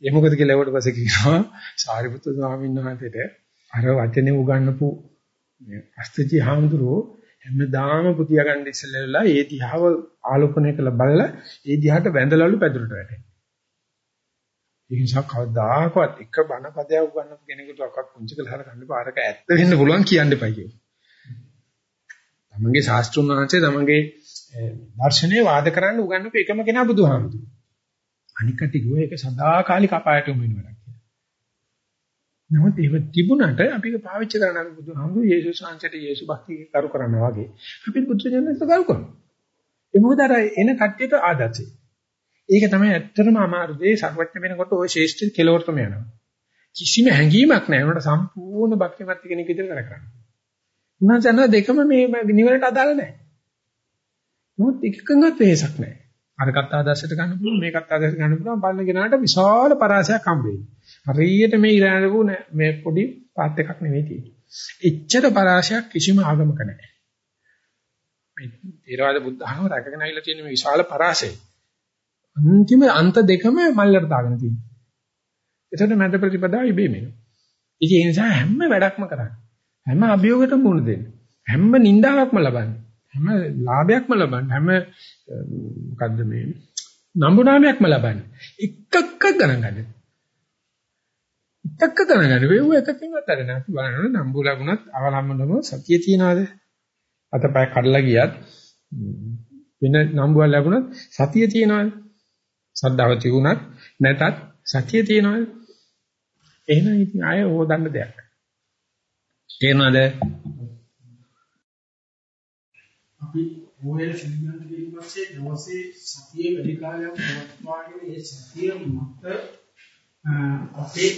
ඒ මොකද කියලා ඒවට පස්සේ කියනවා සාරිපුත්‍ර ස්වාමීන් වහන්සේට අර වචනේ උගන්වපු අස්තජි හාමුදුරුවෝ හැමදාම පුතිය ගන්න ඉස්සෙල්ලා ඒ දිහාව ආලෝකනය කළ බලලා ඒ දිහාට වැඳලලු පැදුරට වැටෙනවා. ඒ නිසා කවදාකවත් එක බණ පදයක් උගන්නපු කෙනෙකුට අක්ක කුංචි කළා ගන්න පාරක ඇත්ත වෙන්න පුළුවන් කියන්න එපා කියෝ. තමන්ගේ ශාස්ත්‍රුන් වහන්සේ තමන්ගේ දර්ශනේ වාද කරන්න උගන්නපු එකම කෙනා බුදුහාමුදුරුවෝ. අනික ටිකෝ ඒක සදාකාලික අපායට උමින වැඩක් කියලා. නමුත් ඒක තිබුණාට අපි ඒක පාවිච්චි කරන්න අපි බුදුහාමුදුරුවෝ යේසුස් වහන්සේට යේසු භක්තිය කරු කරනවා වගේ අපි බුදු ජනක කරු කරනවා. ඒ මොකද අර එන කට්ටියට ආදර්ශයි. ඒක තමයි ඇත්තටම අමාරු දේ සර්වඥ වෙනකොට ওই ශේෂ්ඨ කෙලවරටම යනවා. කිසිම හැඟීමක් නැහැ. උනට සම්පූර්ණ භක්තිමත් කෙනෙක් විදිහට වැඩ කරනවා. උන්වහන්සේ දෙකම මේ නිවනට අදාළ නැහැ. මොකද එකකඟත් වෙහසක් නැහැ. අරකට ආදර්ශයට ගන්න පුළුවන් මේකත් ආදර්ශයට ගන්න පුළුවන් බලන කෙනාට විශාල පරාසයක් හම්බ වෙනවා. හරියට මේ ඉරානපු මේ පොඩි පාත් එකක් නෙවෙයි තියෙන්නේ. එච්චර පරාසයක් කිසිම ආගමක නැහැ. මේ ථේරවාද බුද්ධ ආගම රැකගෙන ආවිලා තියෙන මේ විශාල පරාසය. අන්තිම අන්ත දෙකම මල්ලට දාගෙන තියෙනවා. ඒතර මැද ප්‍රතිපදාව ඉබේම එනවා. ඉතින් ඒ නිසා හැම වැඩක්ම කරන්නේ. හැම අභියෝගයකටම මුහුණ දෙන්න. හැම නින්දාවක්ම ලබන්නේ. හැම ලාභයක්ම ලබන්නේ. හැම මොකද්ද මේ නම්බුනාමයක්ම ලබන්නේ. එකක්ක ගණන් ගන්න. එකක්ක ගණන් ගන්න. වේව එකකින්වත් අර නෑ. බලන්න නම්බු ලැබුණත් අවලම්බනම සතිය තියනවාද? අතපය කඩලා ගියත් වෙන නම්බුවක් ලැබුණත් සතිය තියනවාද? සද්ධාව තිබුණත් නැතත් සතිය තියෙනවද? එහෙනම් ඉතින් ආය හොදන්න දෙයක්. තේරෙනවද? අපි ඕහෙල් සිද්ධාන්ත කියන පස්සේ දවසේ සතිය වැඩි කාලයක් පවත්වාගෙන ඒ සතිය මත අපේ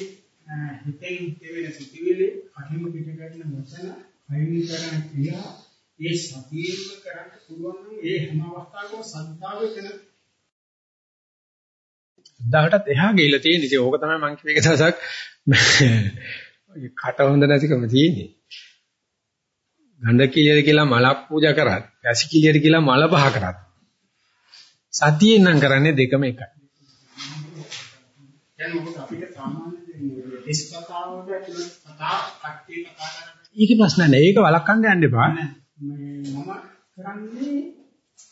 හිතෙන් හිතෙන සිතිවිලි අහිම පිටකරන වචන අයින් කරන ක්‍රියා ඒ සතියෙම කරන්න පුළුවන් නම් ඒ හැම අවස්ථාවකම සද්ධාව කරන 1000ටත් එහා ගිහිල්ලා තියෙන ඉතින් ඕක තමයි මං කිව්ව එක දවසක්. කට හොඳ නැතිකම තියෙන්නේ. ගඳ කීයද කියලා මලක් පූජා කරත් වැසි කීයද කියලා මල පහ කරත් සතියෙන් නම් කරන්නේ දෙකම එකයි. දැන් මොකද අපිට සාමාන්‍ය දෙස් කතාවක කතා කට්ටිය කතා කරන ඒක ප්‍රශ්න නෑ. ඒක වළක්වන්න යන්න එපා. මම කරන්නේ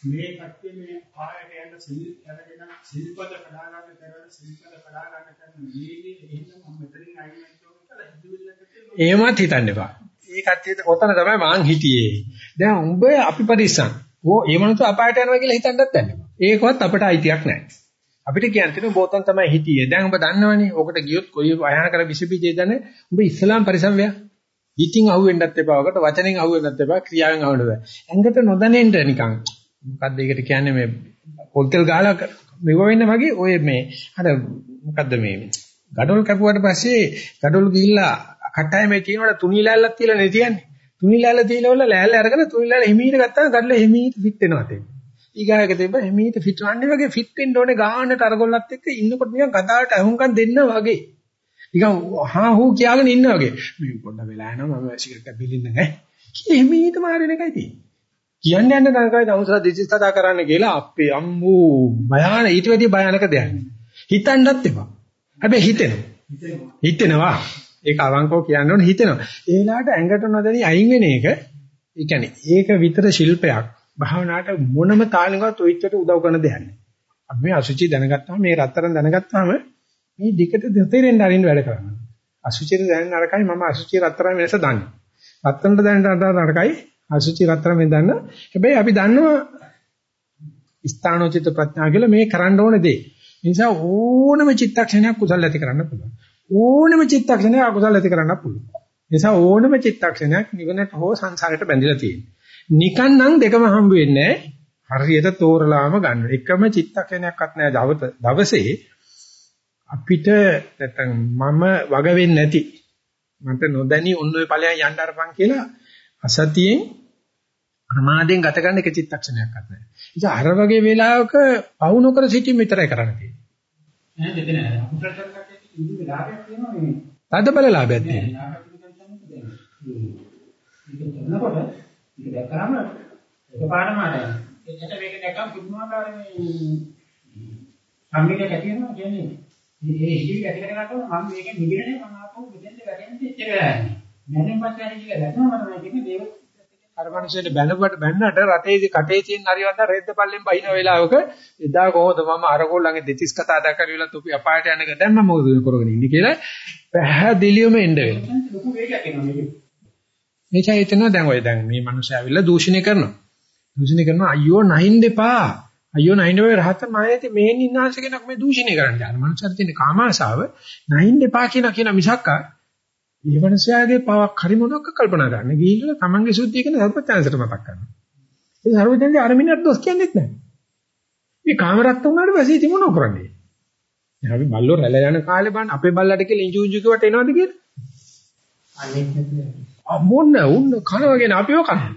මේ කට්ටිය මේ පාරට යන සිල් කරගෙන සිල්පද කඩා ගන්න කරන සිල්පද කඩා ගන්න කරන මේකේ එහෙනම් මම මෙතනින් අයින් වෙනවා කියලා හිතුවිල්ලකට එහෙමත් හිතන්න එපා. ඒ කට්ටියට ඔතන තමයි මං හිටියේ. දැන් උඹ අපි පරිස්සම්. ඕ ඒ මනුස්ස අපායට යනවා කියලා හිතන්නත් යන්න එපා. ඒකවත් අපට අයිතියක් නැහැ. අපිට කියන්න තියෙන බෝතන් තමයි හිටියේ. දැන් උඹ දන්නවනේ. ඕකට ගියොත් කොයි අයහන කර විස බීජය දන්නේ. උඹ ඉස්ලාම් පරිසම් වෙයා. හිතින් අහුවෙන්නත් එපා. ඔකට වචනෙන් අහුවෙන්නත් එපා. ක්‍රියාවෙන් අහුවෙන්න බෑ. ඇඟට නොදැනෙන්න නිකන්. මොකද්ද ඒකට කියන්නේ මේ පොල්තල් ගාලා මෙව වෙන්න වගේ ඔය මේ අර මොකද්ද මේ gadol කැපුවාට පස්සේ gadol ගිහිල්ලා කට්ටායමේ තියෙනවට තුනි ලෑල්ලක් තියලා නේ තියන්නේ. තුනි ලෑල්ල තියලා ලෑල්ල අරගෙන තුනි ලෑල්ල හිමීට ගත්තාම gadol හිමීට ෆිට වෙනවා තේ. ඊගායක තිබ්බ හිමීට ෆිට වන්නේ වගේ ෆිට වෙන්න ඕනේ ගානට අරගොල්ලත් එක්ක ඉන්නකොට නිකන් කතාවට අහුම්කම් දෙන්න වගේ. නිකන් හා හූ කියාගෙන ඉන්න වගේ. මේ පොඩ්ඩ වෙලා යනවා මම සිගරට් බිලින්න නැහැ. කී හිමීට මාරෙන එකයි තියෙන්නේ. කියන්න යන්න තනකයි තමුසලා දිසිස් කතා කරන්න කියලා අපේ අම්මෝ භයාන ඊට වැඩිය භයානක දෙයක්. හිතන්නත් එපා. හැබැයි හිතෙනවා. හිතෙනවා. ඒක අවංකව කියන්න ඕනේ හිතෙනවා. ඒ වෙලාවට ඇඟට නොදැනී අයින් වෙන එක ඒ කියන්නේ ඒක විතර ශිල්පයක්. භාවනාවට මොනම තාලෙකවත් ඔයිච්චට උදව් කරන දෙයක් නෑ. අපි මේ අසුචි දැනගත්තාම මේ රත්තරන් දැනගත්තාම මේ දිකට දෙතෙරෙන් අරින්න වැඩ කරනවා. අසුචිට දැනෙන අරකයි මම අසුචි රත්තරන් වෙනස දන්නේ. රත්තරන්ට දැනෙන අරකයි අසුචි රත්තරන් මේ දන්න. හැබැයි අපි දන්නවා ස්ථානෝචිත ප්‍රඥා කියලා මේ කරන්න ඕනේ දේ. ඒ නිසා ඕනම චිත්තක්ෂණයක් කුසල ඇති කරන්න පුළුවන්. ඕනම චිත්තක්ෂණයක් අකුසල ඇති කරන්න පුළුවන්. ඒ නිසා ඕනම චිත්තක්ෂණයක් නිවනට හෝ සංසාරයට බැඳිලා තියෙනවා. නිකන් නම් දෙකම හම්බ වෙන්නේ හරියට තෝරලාම ගන්න. එකම චිත්තක්ෂණයක්වත් නැහැ දවසේ අපිට නැත්නම් මම වග වෙන්නේ නැති මට නොදැනි ඔන්න ඔය ඵලයන් යන්න අරපන් කියලා අසතියෙන් ප්‍රමාදයෙන් ගත ගන්න එක චිත්තක්ෂණයක්වත් නැහැ. ඉතින් අර වගේ වෙලාවක පවු නොකර සිටීම විතරයි කරන්න තියෙන්නේ. නෑ දෙක නෑ. අපිට කරකට ඉන්නේ ලාභයක් තියෙනවා මේ. තද බල ලාභයක් තියෙනවා. ඒක කරනකොට ඒක දැක්කම එකපාරම ආරයි. එතන මේක දැක්කම පුදුමාකාර මේ සම්මිතියක් ඇති වෙනවා කියන්නේ මේ හිවි ඇති කරගන්නකොට මම මේක නිගිරනේ මම ආපහු මෙතෙන්ද වැටෙන්නේ ඉච්චර වෙලා යන්නේ. මැරෙන් පස්සේ හරි කියලා දැක්කම මම මේකේ දේව අර මිනිස්සුන්ට බැනපට බැන්නට රටේ කටේ තියෙන හරිවන්න රෙද්ද පල්ලෙන් බහින වෙලාවක එදා කොහොමද මම අර කොල්ලන්ගේ දෙතිස් කතා දැකලා තුපි අපායට යන එක දැන් මම මොකද කරගෙන ඉන්නේ කියලා පැහැදිලිවම එන්න වෙනවා. ලොකු වේගයක් එනවා මේකේ. මේචා හිතනවා දැන් ඔය දැන් මේ මිනිස්සු ඇවිල්ලා දූෂණය කරනවා. දූෂණය කරනවා අයියෝ නැහින් දෙපා. අයියෝ නැහින් වෙයි රහත මායති මෙහෙන් ඉන්නාංශ කෙනෙක් මේ දූෂණය කරන්නේ. අර මනුස්සයර තියෙන කාමාශාව නැහින් දෙපා කියන කියන මිසක්කා මේ මනුස්සයාගේ පවක් හරි මොනවක් කල්පනා කරන්න. ගිහිල්ලා තමන්ගේ සුද්ධිය කියන සර්පත්‍යංශයට මතක් කරනවා. ඒ සර්වඥයන්ගේ අර මිනිහට දොස් කියන්නේත් නැහැ. මේ කාමරත්ත උනාට පස්සේ ඉතින් මොනව කරන්නේ? දැන් අපි බල්ලෝ රැළ යන කාලේ බලන්න අපේ බල්ලට කියලා ඉංජු ඉංජු කිව්වට එනවද කියලා? අනෙක් නැති. මොන්න උන්න කනවා කියන අපිව කනවා.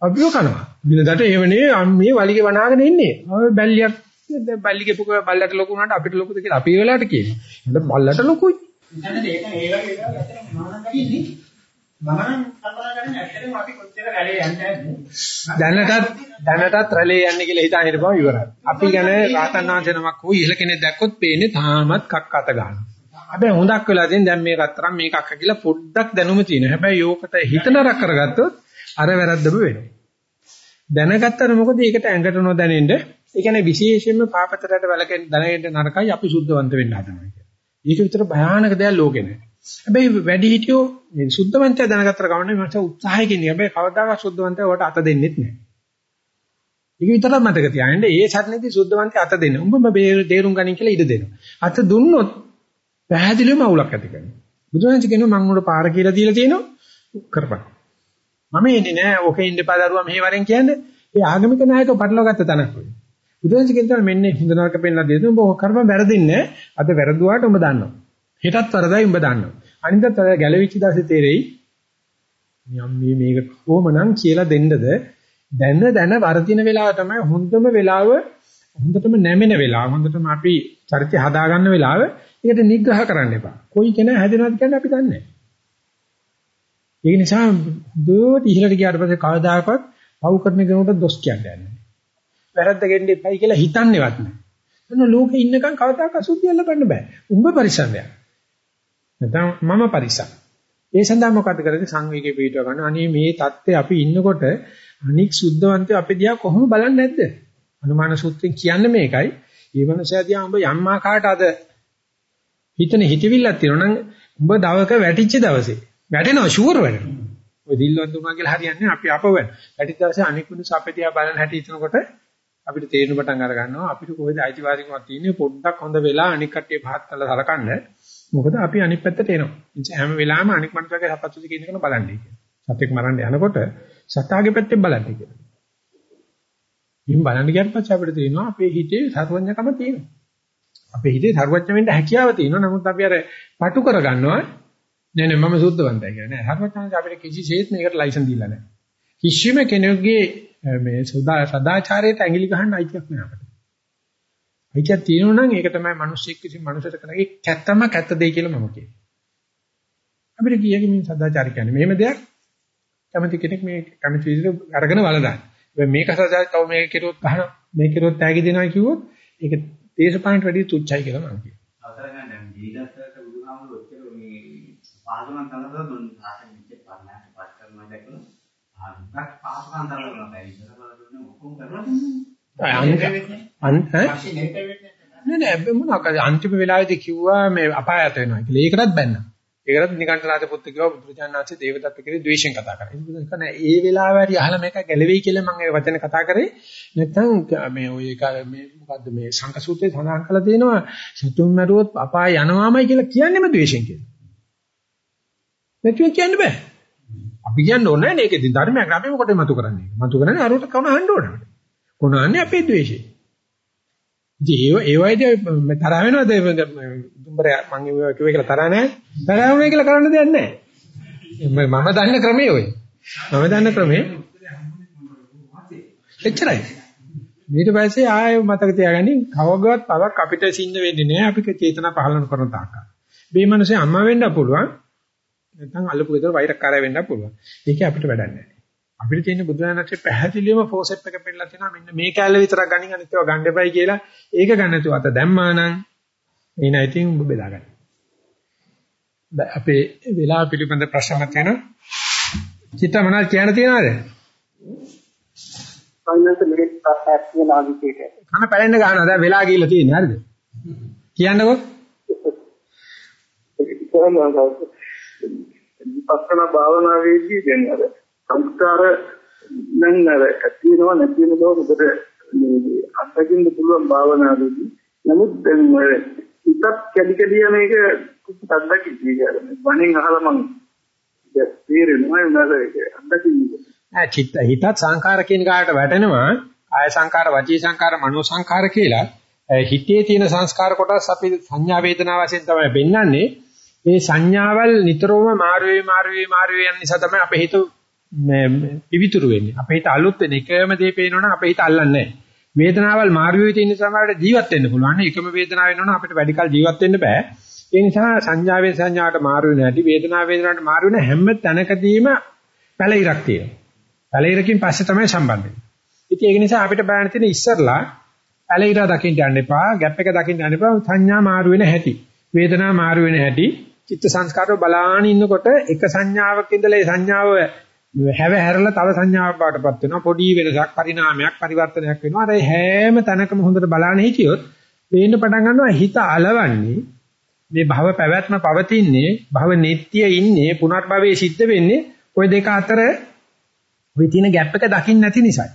අපිව කනවා. දිනකට එහෙම නේ මේ වලිගේ වනාගෙන ඉන්නේ. ඔය බැල්ලියක් බැල්ලිගේ පුක බල්ලට ලොකු වුණාට අපිට ලොකුද කියලා අපි ඒ වෙලාවට කියන්නේ. එතන බල්ලට ලොකුයි. ඉතින් ඒක ඒ වගේ දේවල් ඇත්තටම මානක් තියෙන්නේ. මම නම් කල්පනා කරන්නේ ඇත්තටම අපි කොච්චර වැඩේ යන්නේ? දැනටත් දැනටත් රැළේ යන්නේ කියලා හිතාන හිටපුවම ඉවරයි. අපි ගැන රාතන් වහන්සේ නමක් හෝ ඉහළ කෙනෙක් දැක්කොත් පේන්නේ තාමත් කක් අත ගන්නවා. හැබැයි හොඳක් වෙලා තියෙන දැන් මේක අතරම් මේක අක්ක කියලා පොඩ්ඩක් දැනුම තියෙනවා. හැබැයි යෝකට හිතනරක් කරගත්තොත් අර වැරද්දම වෙනවා. දැනගත්තර මොකද ඒකට ඇඟට නොදැනෙන්න ඒ කියන්නේ විශේෂයෙන්ම පාපතරට වැලකෙන් දැනෙන්න නරකයි අපි සුද්ධවන්ත වෙන්න හදනවා කියන්නේ. ඒක විතර භයානක දෙයක් ලෝකේ නැහැ. හැබැයි වැඩි හිටියෝ මේ සුද්ධවන්තය දැනගත්තර ගමන්නේ මට උත්සාහයකින් ඉන්නේ. හැබැයි කවදාකවත් සුද්ධවන්තය වට අත දෙන්නෙත් නැහැ. ඒක විතරක් මතක තියාගන්න. ඒ සත්‍නෙදී සුද්ධවන්තය අත දෙන්න. උඹම බේරුම් ගනින් කියලා ඉඩ දෙනවා. අත දුන්නොත් පැහැදිලිවම අවුලක් ඇති කරනවා. බුදුරජාණන් කියනවා මම උඩ පාර කියලා දීලා තියෙනවා කරපන්. මම එන්නේ නෑ ඔකේ ඉන්න එපා දරුවා මෙහෙ වරෙන් කියන්නේ. ඒ ආගමික නායකව පටලවා ගත්ත තැනක් වෙයි. බුදුරජාණන් කියනවා මෙන්න හොඳ නරක පෙන්නලා දෙන්න උඹ ඔක කරපන් වැරදින්නේ අද වැරදුවාට උඹ දන්නවා. හෙටත් වරදයි උඹ දන්නවා. අනිද්දාත් අර ගැලවිච්ච දවසේ තේරෙයි යම් මේ මේක කොහොමනම් කියලා දෙන්නද දැන දැන වර්ධින වෙලාව තමයි හොඳම වෙලාව හොඳටම නැමෙන වෙලාව හොඳටම අපි චරිතය හදාගන්න වෙලාව ඒකට නිග්‍රහ කරන්න එපා. කොයි කෙනා හැදෙනවද කියන්නේ අපි දන්නේ නැහැ. ඒ නිසා දුවට ඉහළට ගියාට පස්සේ කවදාකවත් පව් කරන කෙනෙකුට දොස් කියන්නේ නැහැ. වැරද්ද ගෙන්න එපයි කියලා හිතන්නේවත් නැහැ. එන්න ලෝකේ ඉන්නකම් කවදාකවත් සුද්ධිය ලබන්න බෑ. උඹ පරිසම්යක්. නැත්නම් මම පරිසම්. ඒ සඳහා මොකද කරන්නේ සංවේගයේ පිටව ගන්න. අනේ මේ தත්ත්වය අපි ඉන්නකොට අනික් සුද්ධවන්තය අපි දිහා කොහොම බලන්නේ නැද්ද? අනුමාන සූත්‍රයෙන් කියන්නේ මේකයි. මේ මනුස්සයා දිහා උඹ යම්මා කාට අද හිතන හිතවිල්ලක් තියෙනවා නම් උඹ දවක වැටිච්ච දවසේ වැටෙනවා ෂුවර් වැටෙනවා. ඔය දිල්ලවත් උනා කියලා හරියන්නේ අපි අපව වැටිච්ච දවසේ අනික් මිනිස්සු අපේ දිහා බලන හැටි හිතනකොට අපිට තේරෙන පටන් අර ගන්නවා අපිට කොහෙද අයිතිවාසිකමක් තියෙන්නේ පොඩ්ඩක් හොඳ වෙලා අනික් කට්ටිය පහත් කරලා සලකන්න. මොකද අපි අනිත් පැත්තට එනවා. ඉතින් හැම වෙලාවෙම අනික් මනුස්සයගේ සපත්තු දිගේ ඉඳගෙන බලන්නේ කියලා. සතෙක් මරන්න යනකොට සතාගේ පැත්තෙන් බලන්නේ කියලා. ඉතින් බලන්න ගියාට පස්සේ අපිට තේරෙනවා අපේ හිතේ සර්වඥකම තියෙනවා. අපේ හිතේ සර්වඥ වෙන්න හැකියාව තියෙනවා. නමුත් අපි අර පටු කරගන්නවා නෑ නෑ මම සුද්ධවන්තයි කියලා නෑ. සර්වඥාන්සේ අපිට කිසිසේත් මේකට ලයිසන් දීලා නෑ. කිසිම කෙනෙකුගේ මේ සදා සදාචාරයට ඇඟිලි ගහන්න අයිතියක් නෑ අපිට. අයිතියක් තියෙනවා නම් ඒක තමයි මිනිස්සෙක් කිසි මනුස්සයෙක් කරනගේ කැත්තම කැත්ත දෙයි කියලා මම කියනවා. අපිට කියගේ මේ සදාචාර කියන්නේ මෙහෙම දෙයක් කැමති කෙනෙක් මේ කැමති විදිහට අරගෙන වලදාන්න. මේක සදාචාර තව මේක කෙරුවොත් ගහන මේක කෙරුවොත් තෑගි දෙනවා කිව්වොත් ඒක දේශපාලනට වැඩිය තුච්චයි කියලා මම කියනවා. අවතර ගන්න දැන් දීගස්සට බුදුහාමුදුරුවෝ ඔච්චර මේ පාසුකම් තනදලා මම ආසෙන් ඉච්ච පන්නට පස් කරනවා දැක්කම ආන්තක් පාසුකම් තනදලා බෑ ඉතල බලන්න ඔක්කොම කරලා අන්ත නෑ නෑ මොනවාද අන්තිම වෙලාවේදී කිව්වා මේ අපායත වෙනවා කියලා. ඒකටත් බැන්නා. ඒකටත් නිකණ්ඨනාත පුත්ත කිව්වා බුදුචානන්සේ දේවදත්ත කෙරේ ද්වේෂයෙන් කතා කරා. ඒක නෑ ඒ වෙලාවේ හරි අහලා මේක ගැලවෙයි කියලා මම ඒ වචන කතා කරේ. නැත්නම් මේ ඔය මේ මොකද්ද මේ සංකසූත්‍රයේ සඳහන් කරලා තියෙනවා සතුන් මරුවොත් අපාය යනවාමයි කියලා කියන්නේම ද්වේෂයෙන් කියලා. නැතුව කියන්න බෑ. අපි කියන්න ඕනේ නෑ මේකෙන් ධර්මයක් අපි මොකටද මතු කරන්නේ? මතු කරන්නේ අරකට කන අහන්න ඕනේ. කොනන්නේ අපේ ද්වේෂය. ඉතින් ඒ ඒ වයිදී තරහ වෙනවද දුම්බර මම කිව්වා කියලා තරහ නැහැ. තරහ වුණේ කියලා කරන්න දෙයක් නැහැ. මම දන්න ක්‍රමයේ ඔය. මම දන්න ක්‍රමයේ එච්චරයි. ඊට පස්සේ ආයෙ මතක තියාගන්න කවගවත් පවක් අපිට සින්න වෙන්නේ නැහැ. අපි චේතනා පහළන කරන තාක්ක. මේ මිනිස්සේ අම්මා වෙන්න පුළුවන්. නැත්නම් අල්ලපු ගෙදර වෛරක්කාරය වෙන්න පුළුවන්. ඒක අපිට වැඩක් නැහැ. අපිට තියෙන බුදුරජාණන්සේ පැහැදිලිවම ෆෝසෙප් එක පෙන්නලා තියෙනවා මෙන්න මේ කැලල විතරක් ගනින් අනිත් ඒවා ගන්න එපයි කියලා. ඒක ගන්න නැතුව අත දැම්මා නම් එයි නැ ඉතින් ඔබ බෙදා ගන්න. අපේ වෙලාව පිළිබඳ ප්‍රශ්න තියෙනවා. චිත්ත මොනවද කියන්න තියනවද? සංයත මිනිත් 7ක් කියන ආදිකේට. කන පැලෙන්න ගන්නවා. දැන් වෙලා ගිහිල්ලා තියෙන්නේ හරිද? කියන්නකෝ. විපස්සනා භාවනාවේදී දැන් අර සංස්කාර නම් අර ඇති වෙනව නැති වෙන බව හොඳට මේ අත්දකින්න පුළුවන් භාවනාවේදී. නමුත් දැන් හිතත් කැඩි කැඩි යන එක අත්දකින්න කියන්නේ වණෙන් අහලා මම තේරෙනවා නේද? අත්දකින්න. චිත්ත හිතත් සංඛාර කියන කාට වැටෙනවා. ආය සංඛාර වචී සංඛාර මනෝ සංඛාර කියලා. හිතේ තියෙන සංස්කාර කොටස් අපි සංඥා වේදනා වශයෙන් තමයි පෙන්වන්නේ. මේ සංඥාවල් නිතරම මාරු වේ මාරු වේ මාරු වේ යන නිසා තමයි අපේ හිත පිවිතුරු වෙන්නේ. අපේ හිත අලුත් වෙන එකම දේ පේනවනම් අපේ හිත අල්ලන්නේ නැහැ. වේදනාවල් මාරු වෙයි තියෙන සමහරට ජීවත් වෙන්න පුළුවන්. එකම වේදනාව වෙනවනම් අපිට වැඩි කල ජීවත් වෙන්න බෑ. ඒ නිසා සංඥාවේ සංඥාවට මාරු වෙන හැටි වේදනාව වේදනාවට මාරු වෙන හැම තැනකදීම පැලිරක් තියෙනවා. පැලිරකින් පස්සේ තමයි සම්බන්ධ වෙන්නේ. ඉතින් ඒක නිසා අපිට බලන්න තියෙන ඉස්සරලා පැලිර දකින්න යන්න එපා, ગેප් එක දකින්න යන්න එපා. සංඥා මාරු වෙන හැටි, වේදනාව මාරු වෙන හැටි, චිත්ත සංස්කාරව බලාන ඉන්නකොට එක සංඥාවක් ඉඳලා ඒ සංඥාව හැව හැරලා තව සංඥාවක් බාටපත් වෙනවා. පොඩි වෙනසක් පරිණාමයක් පරිවර්තනයක් වෙනවා. අර හැම තැනකම හොඳට බලන්න හිටියොත් වෙන්න පටන් ගන්නවා හිත అలවන්නේ මේ භව පැවැත්ම පවතින්නේ භව නিত্য ඉන්නේ පුනර්භවයේ සිද්ධ වෙන්නේ ওই දෙක අතර ওই තියෙන ગેප් එක දකින්න නැති නිසායි.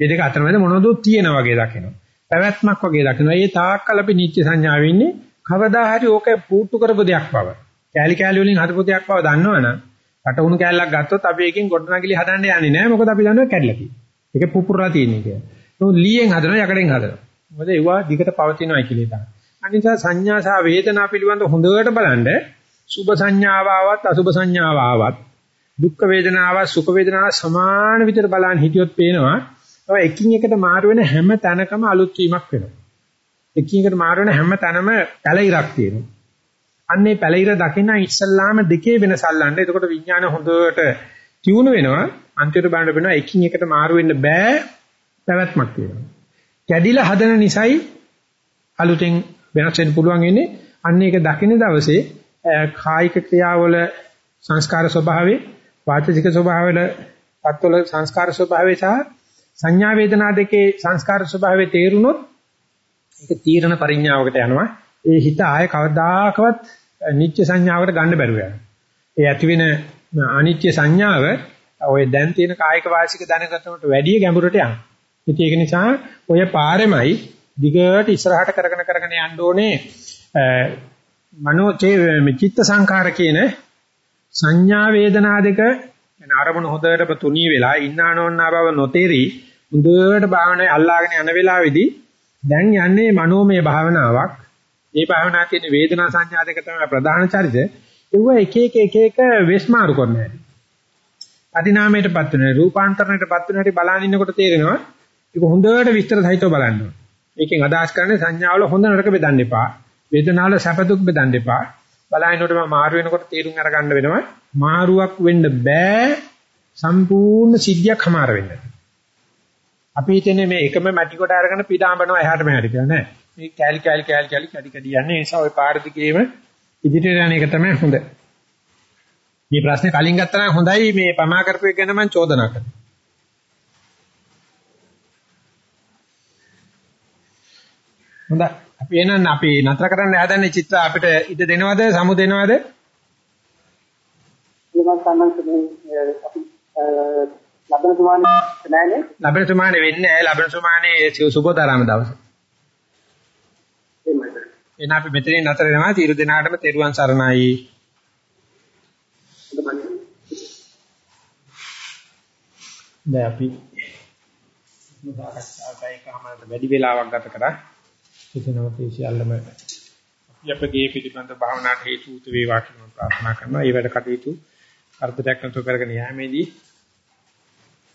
මේ දෙක අතර මැද මොනවද තියෙනා වගේ දකිනවා. පැවැත්මක් වගේ දකිනවා. ඒ තාක්කල් අපි නිත්‍ය සංඥාවේ ඉන්නේ කවදා හරි ඕක පුට්ටු කරපු දෙයක් බව කෑලි කෑලි වලින් හදපු දෙයක් බව දන්නවනම් රටවුණු කෑල්ලක් ගත්තොත් අපි එකකින් ගොඩනගිලි හදන්න යන්නේ නැහැ. මොකද අපි දන්නවා කැඩලා තියෙන්නේ. ඒක පුපුරලා තියෙන්නේ කියලා. ඒක ලීයෙන් හදනවා යකඩෙන් හදනවා. මොකද ඒවා දිගට පවතිනවායි කියලා ඉතින්. අනිසා සංඥා සහ වේදනා පිළිබඳ හොඳට බලන්න සුභ සංඥාව ආවත් අසුභ සංඥාව ආවත් දුක් වේදනාව සුඛ වේදනාව සමාන විදිහට බලන් හිටියොත් පේනවා. ඔය එකින් එකට මාරු වෙන හැම තැනකම අලුත් වීමක් වෙනවා. එකින් එකට මාරු වෙන හැම තැනම පැලිරක් තියෙනවා. අන්නේ පැලිර දකින්න ඉස්සල්ලාම දෙකේ වෙනස අල්ලන්න. එතකොට විඥාන හොඳට ටියුන් වෙනවා. අන්තිමට බලන්න වෙනවා එකින් එකට මාරු වෙන්න බෑ පැවැත්මක් තියෙනවා. කැඩිලා හදන නිසයි අලුතෙන් වෙනස් වෙන්න පුළුවන් වෙන්නේ. අන්න ඒක දකින්න දවසේ කායික ක්‍රියාවල සංස්කාර ස්වභාවය, වාචික ස්වභාවවල පත්වල සංස්කාර ස්වභාවය සහ සංඥා වේදනා දෙකේ සංස්කාර ස්වභාවය තේරුනොත් ඒක තීරණ පරිඥාවකට යනවා. ඒ හිත ආය කවදාකවත් නිත්‍ය සංඥාවකට ගන්න බැරුව යනවා. ඒ ඇති වෙන අනිත්‍ය සංඥාව ඔය දැන් තියෙන කායික වාසික දැනගතමට වැඩි ගැඹුරට යනවා. ඉතින් ඒක නිසා ඔය පාරෙමයි දිගට ඉස්සරහට කරගෙන කරගෙන යන්න ඕනේ මනෝ චිත්ත සංඛාර කියන සංඥා වේදනා දෙක එන අරමුණ හොදට තුනී වෙලා ඉන්නානෝන්නා බව නොතේරි හොඳට භාවනාවේ අල්ලාගෙන යන වෙලාවේදී දැන් යන්නේ මනෝමය භාවනාවක් මේ භාවනා කියන වේදනා සංඥා දෙක තමයි ප්‍රධාන චරිත. ඒව එක එක එක එක වෙස්මාරු කරන හැටි. අදිනාමයටපත් වෙන රූපාන්තරණයටපත් වෙන හැටි බලන ඉන්නකොට තේරෙනවා ඒක හොඳට විස්තර සහිතව බලන්න ඕනේ. මේකෙන් අදහස් කරන්නේ සංඥාවල හොඳ නරක බෙදන්න එපා. වේදනාවල සැප දුක් බෙදන්න එපා. බලහිනකොට මම මාරු වෙනකොට තීරුම් අරගන්න වෙනවා. මාරුවක් වෙන්න බෑ සම්පූර්ණ සිද්ධියක් හමාර වෙන්න. අපි හිතන්නේ මේ එකම මැටි කොට අරගෙන පිටාඹනවා එහාට මෙහාට කියලා නෑ. මේ කෑලි කෑලි කෑලි කෑලි කැඩි කැඩි යන්නේ ඒ නිසා ওই පාර දිගේම ඉදිරියට යන එක තමයි හොඳ. මේ ප්‍රශ්නේ කලින් ගත්තා නම් හොඳයි මේ පමා කරපු එක ගැන මම චෝදනා කරනවා. හොඳයි. අපි එහෙනම් අපි නතර කරන්න හදන්නේ චිත්ත අපිට ඉඩ දෙනවද සමු දෙනවද? නිකන් සම්මතනේ අපි ලබන සුමානේ නැහැනේ. ලබන සුමානේ වෙන්නේ නැහැ. ලබන සුමානේ සුබෝතරාම දවසේ. එහෙනම් අපි මෙතනින් නතර වෙනවා. තීරු දෙනාටම තෙරුවන් සරණයි. දැන් අපි එකමාරට වැඩි වෙලාවක් ගත කරා. එතනම තේසියල්ලම අපි අපගේ පිළිබඳ භාවනාට හේතු උතු වේවා කියන ප්‍රාර්ථනා කරනවා. ඒ වැඩ කටයුතු අර්ථයක් නැතුව කරගෙන යෑමේදී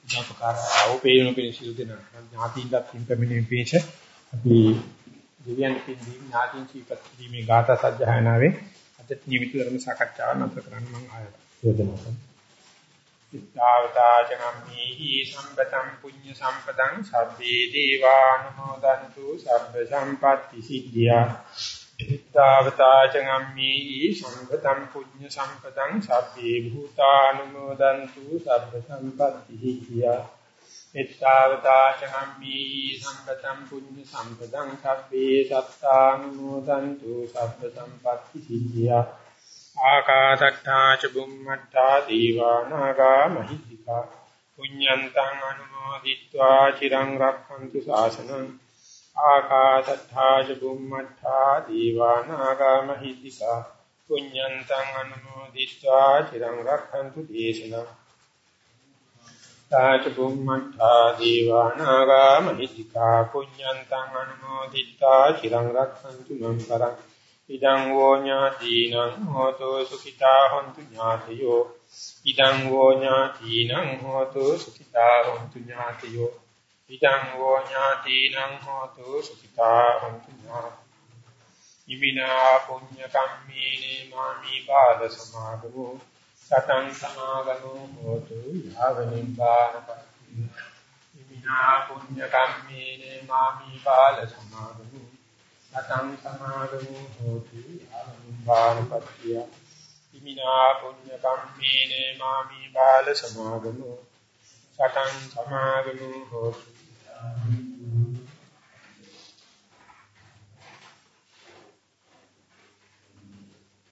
ජාතකාර අවපේයන පිළිසිල් දෙන ඥාතියින්වත් පින්පෙමිනේ පිංච අපි දිව්‍යන් පින්දී ඥාතින් කීපත් දීමේ ගාථා සජ්ජායනාවේ අද නිමිති ධර්ම සාකච්ඡාව නැවත කරන්න මම ආයත යෝජනා කරනවා. ඉත්තාවතාචනම්හි සම්පතං පුඤ්ඤ සම්පතං සබ්බේ දීවානුමෝදන්තු සබ්බ සම්පatti සිද්ධියා ඉත්තාවතාචගම්මි සම්පතං පුඤ්ඤ සම්පතං සබ්බේ භූතානුමෝදන්තු සබ්බ සම්පත්ති හිතියා ඉත්තාවතාචගම්මි සම්පතං පුඤ්ඤ සම්පතං සබ්බේ සත්තානුමෝදන්තු සබ්බ සම්පත්ති හිතියා ආකාශට්ටා ච බුම්මට්ටා දීවානාගා මහිත්‍තිකා පුඤ්ඤන්තං අනුමෝදිत्वा චිරං රක්ඛන්තු ශාසනං ආකාශත්ථාජ බුම්මත්ථා දීවානාගාමහිතිකා පුඤ්ඤන්තං අනුමෝදිත්වා චිරං රක්ඛන්තු දේශනං තාච බුම්මත්ථා දීවානාගාමහිතිකා පුඤ්ඤන්තං අනුමෝදිත්වා චිරං රක්ඛන්තු මං කරං ඉදං වෝ ඥාතිනං හෝතු සුඛිතා හොන්තු ඥාතියෝ ඉදං වෝ ඥාතිනං හෝතු සුඛිතා හොන්තු ඥාතියෝ ඉදං වෝ ඥාතිනං හෝතු සුඛිතා හොන්තු ඥාති ඉමිනා පුඤ්ඤ කම්මේනේ මාමි බාල සමාගමෝ. සතං සමාගමෝ හෝතු යාව නිබ්බානපත්ති ඉමිනා පුඤ්ඤ කම්මේනේ මාමි බාල සමාගමෝ. සතං සමාගමෝ හෝතු යාව නිබ්බානපත්ති ඉමිනා පුඤ්ඤ කම්මේනේ මාමි බාල සමාගමෝ. සතං සමාගමෝ හෝතු uh,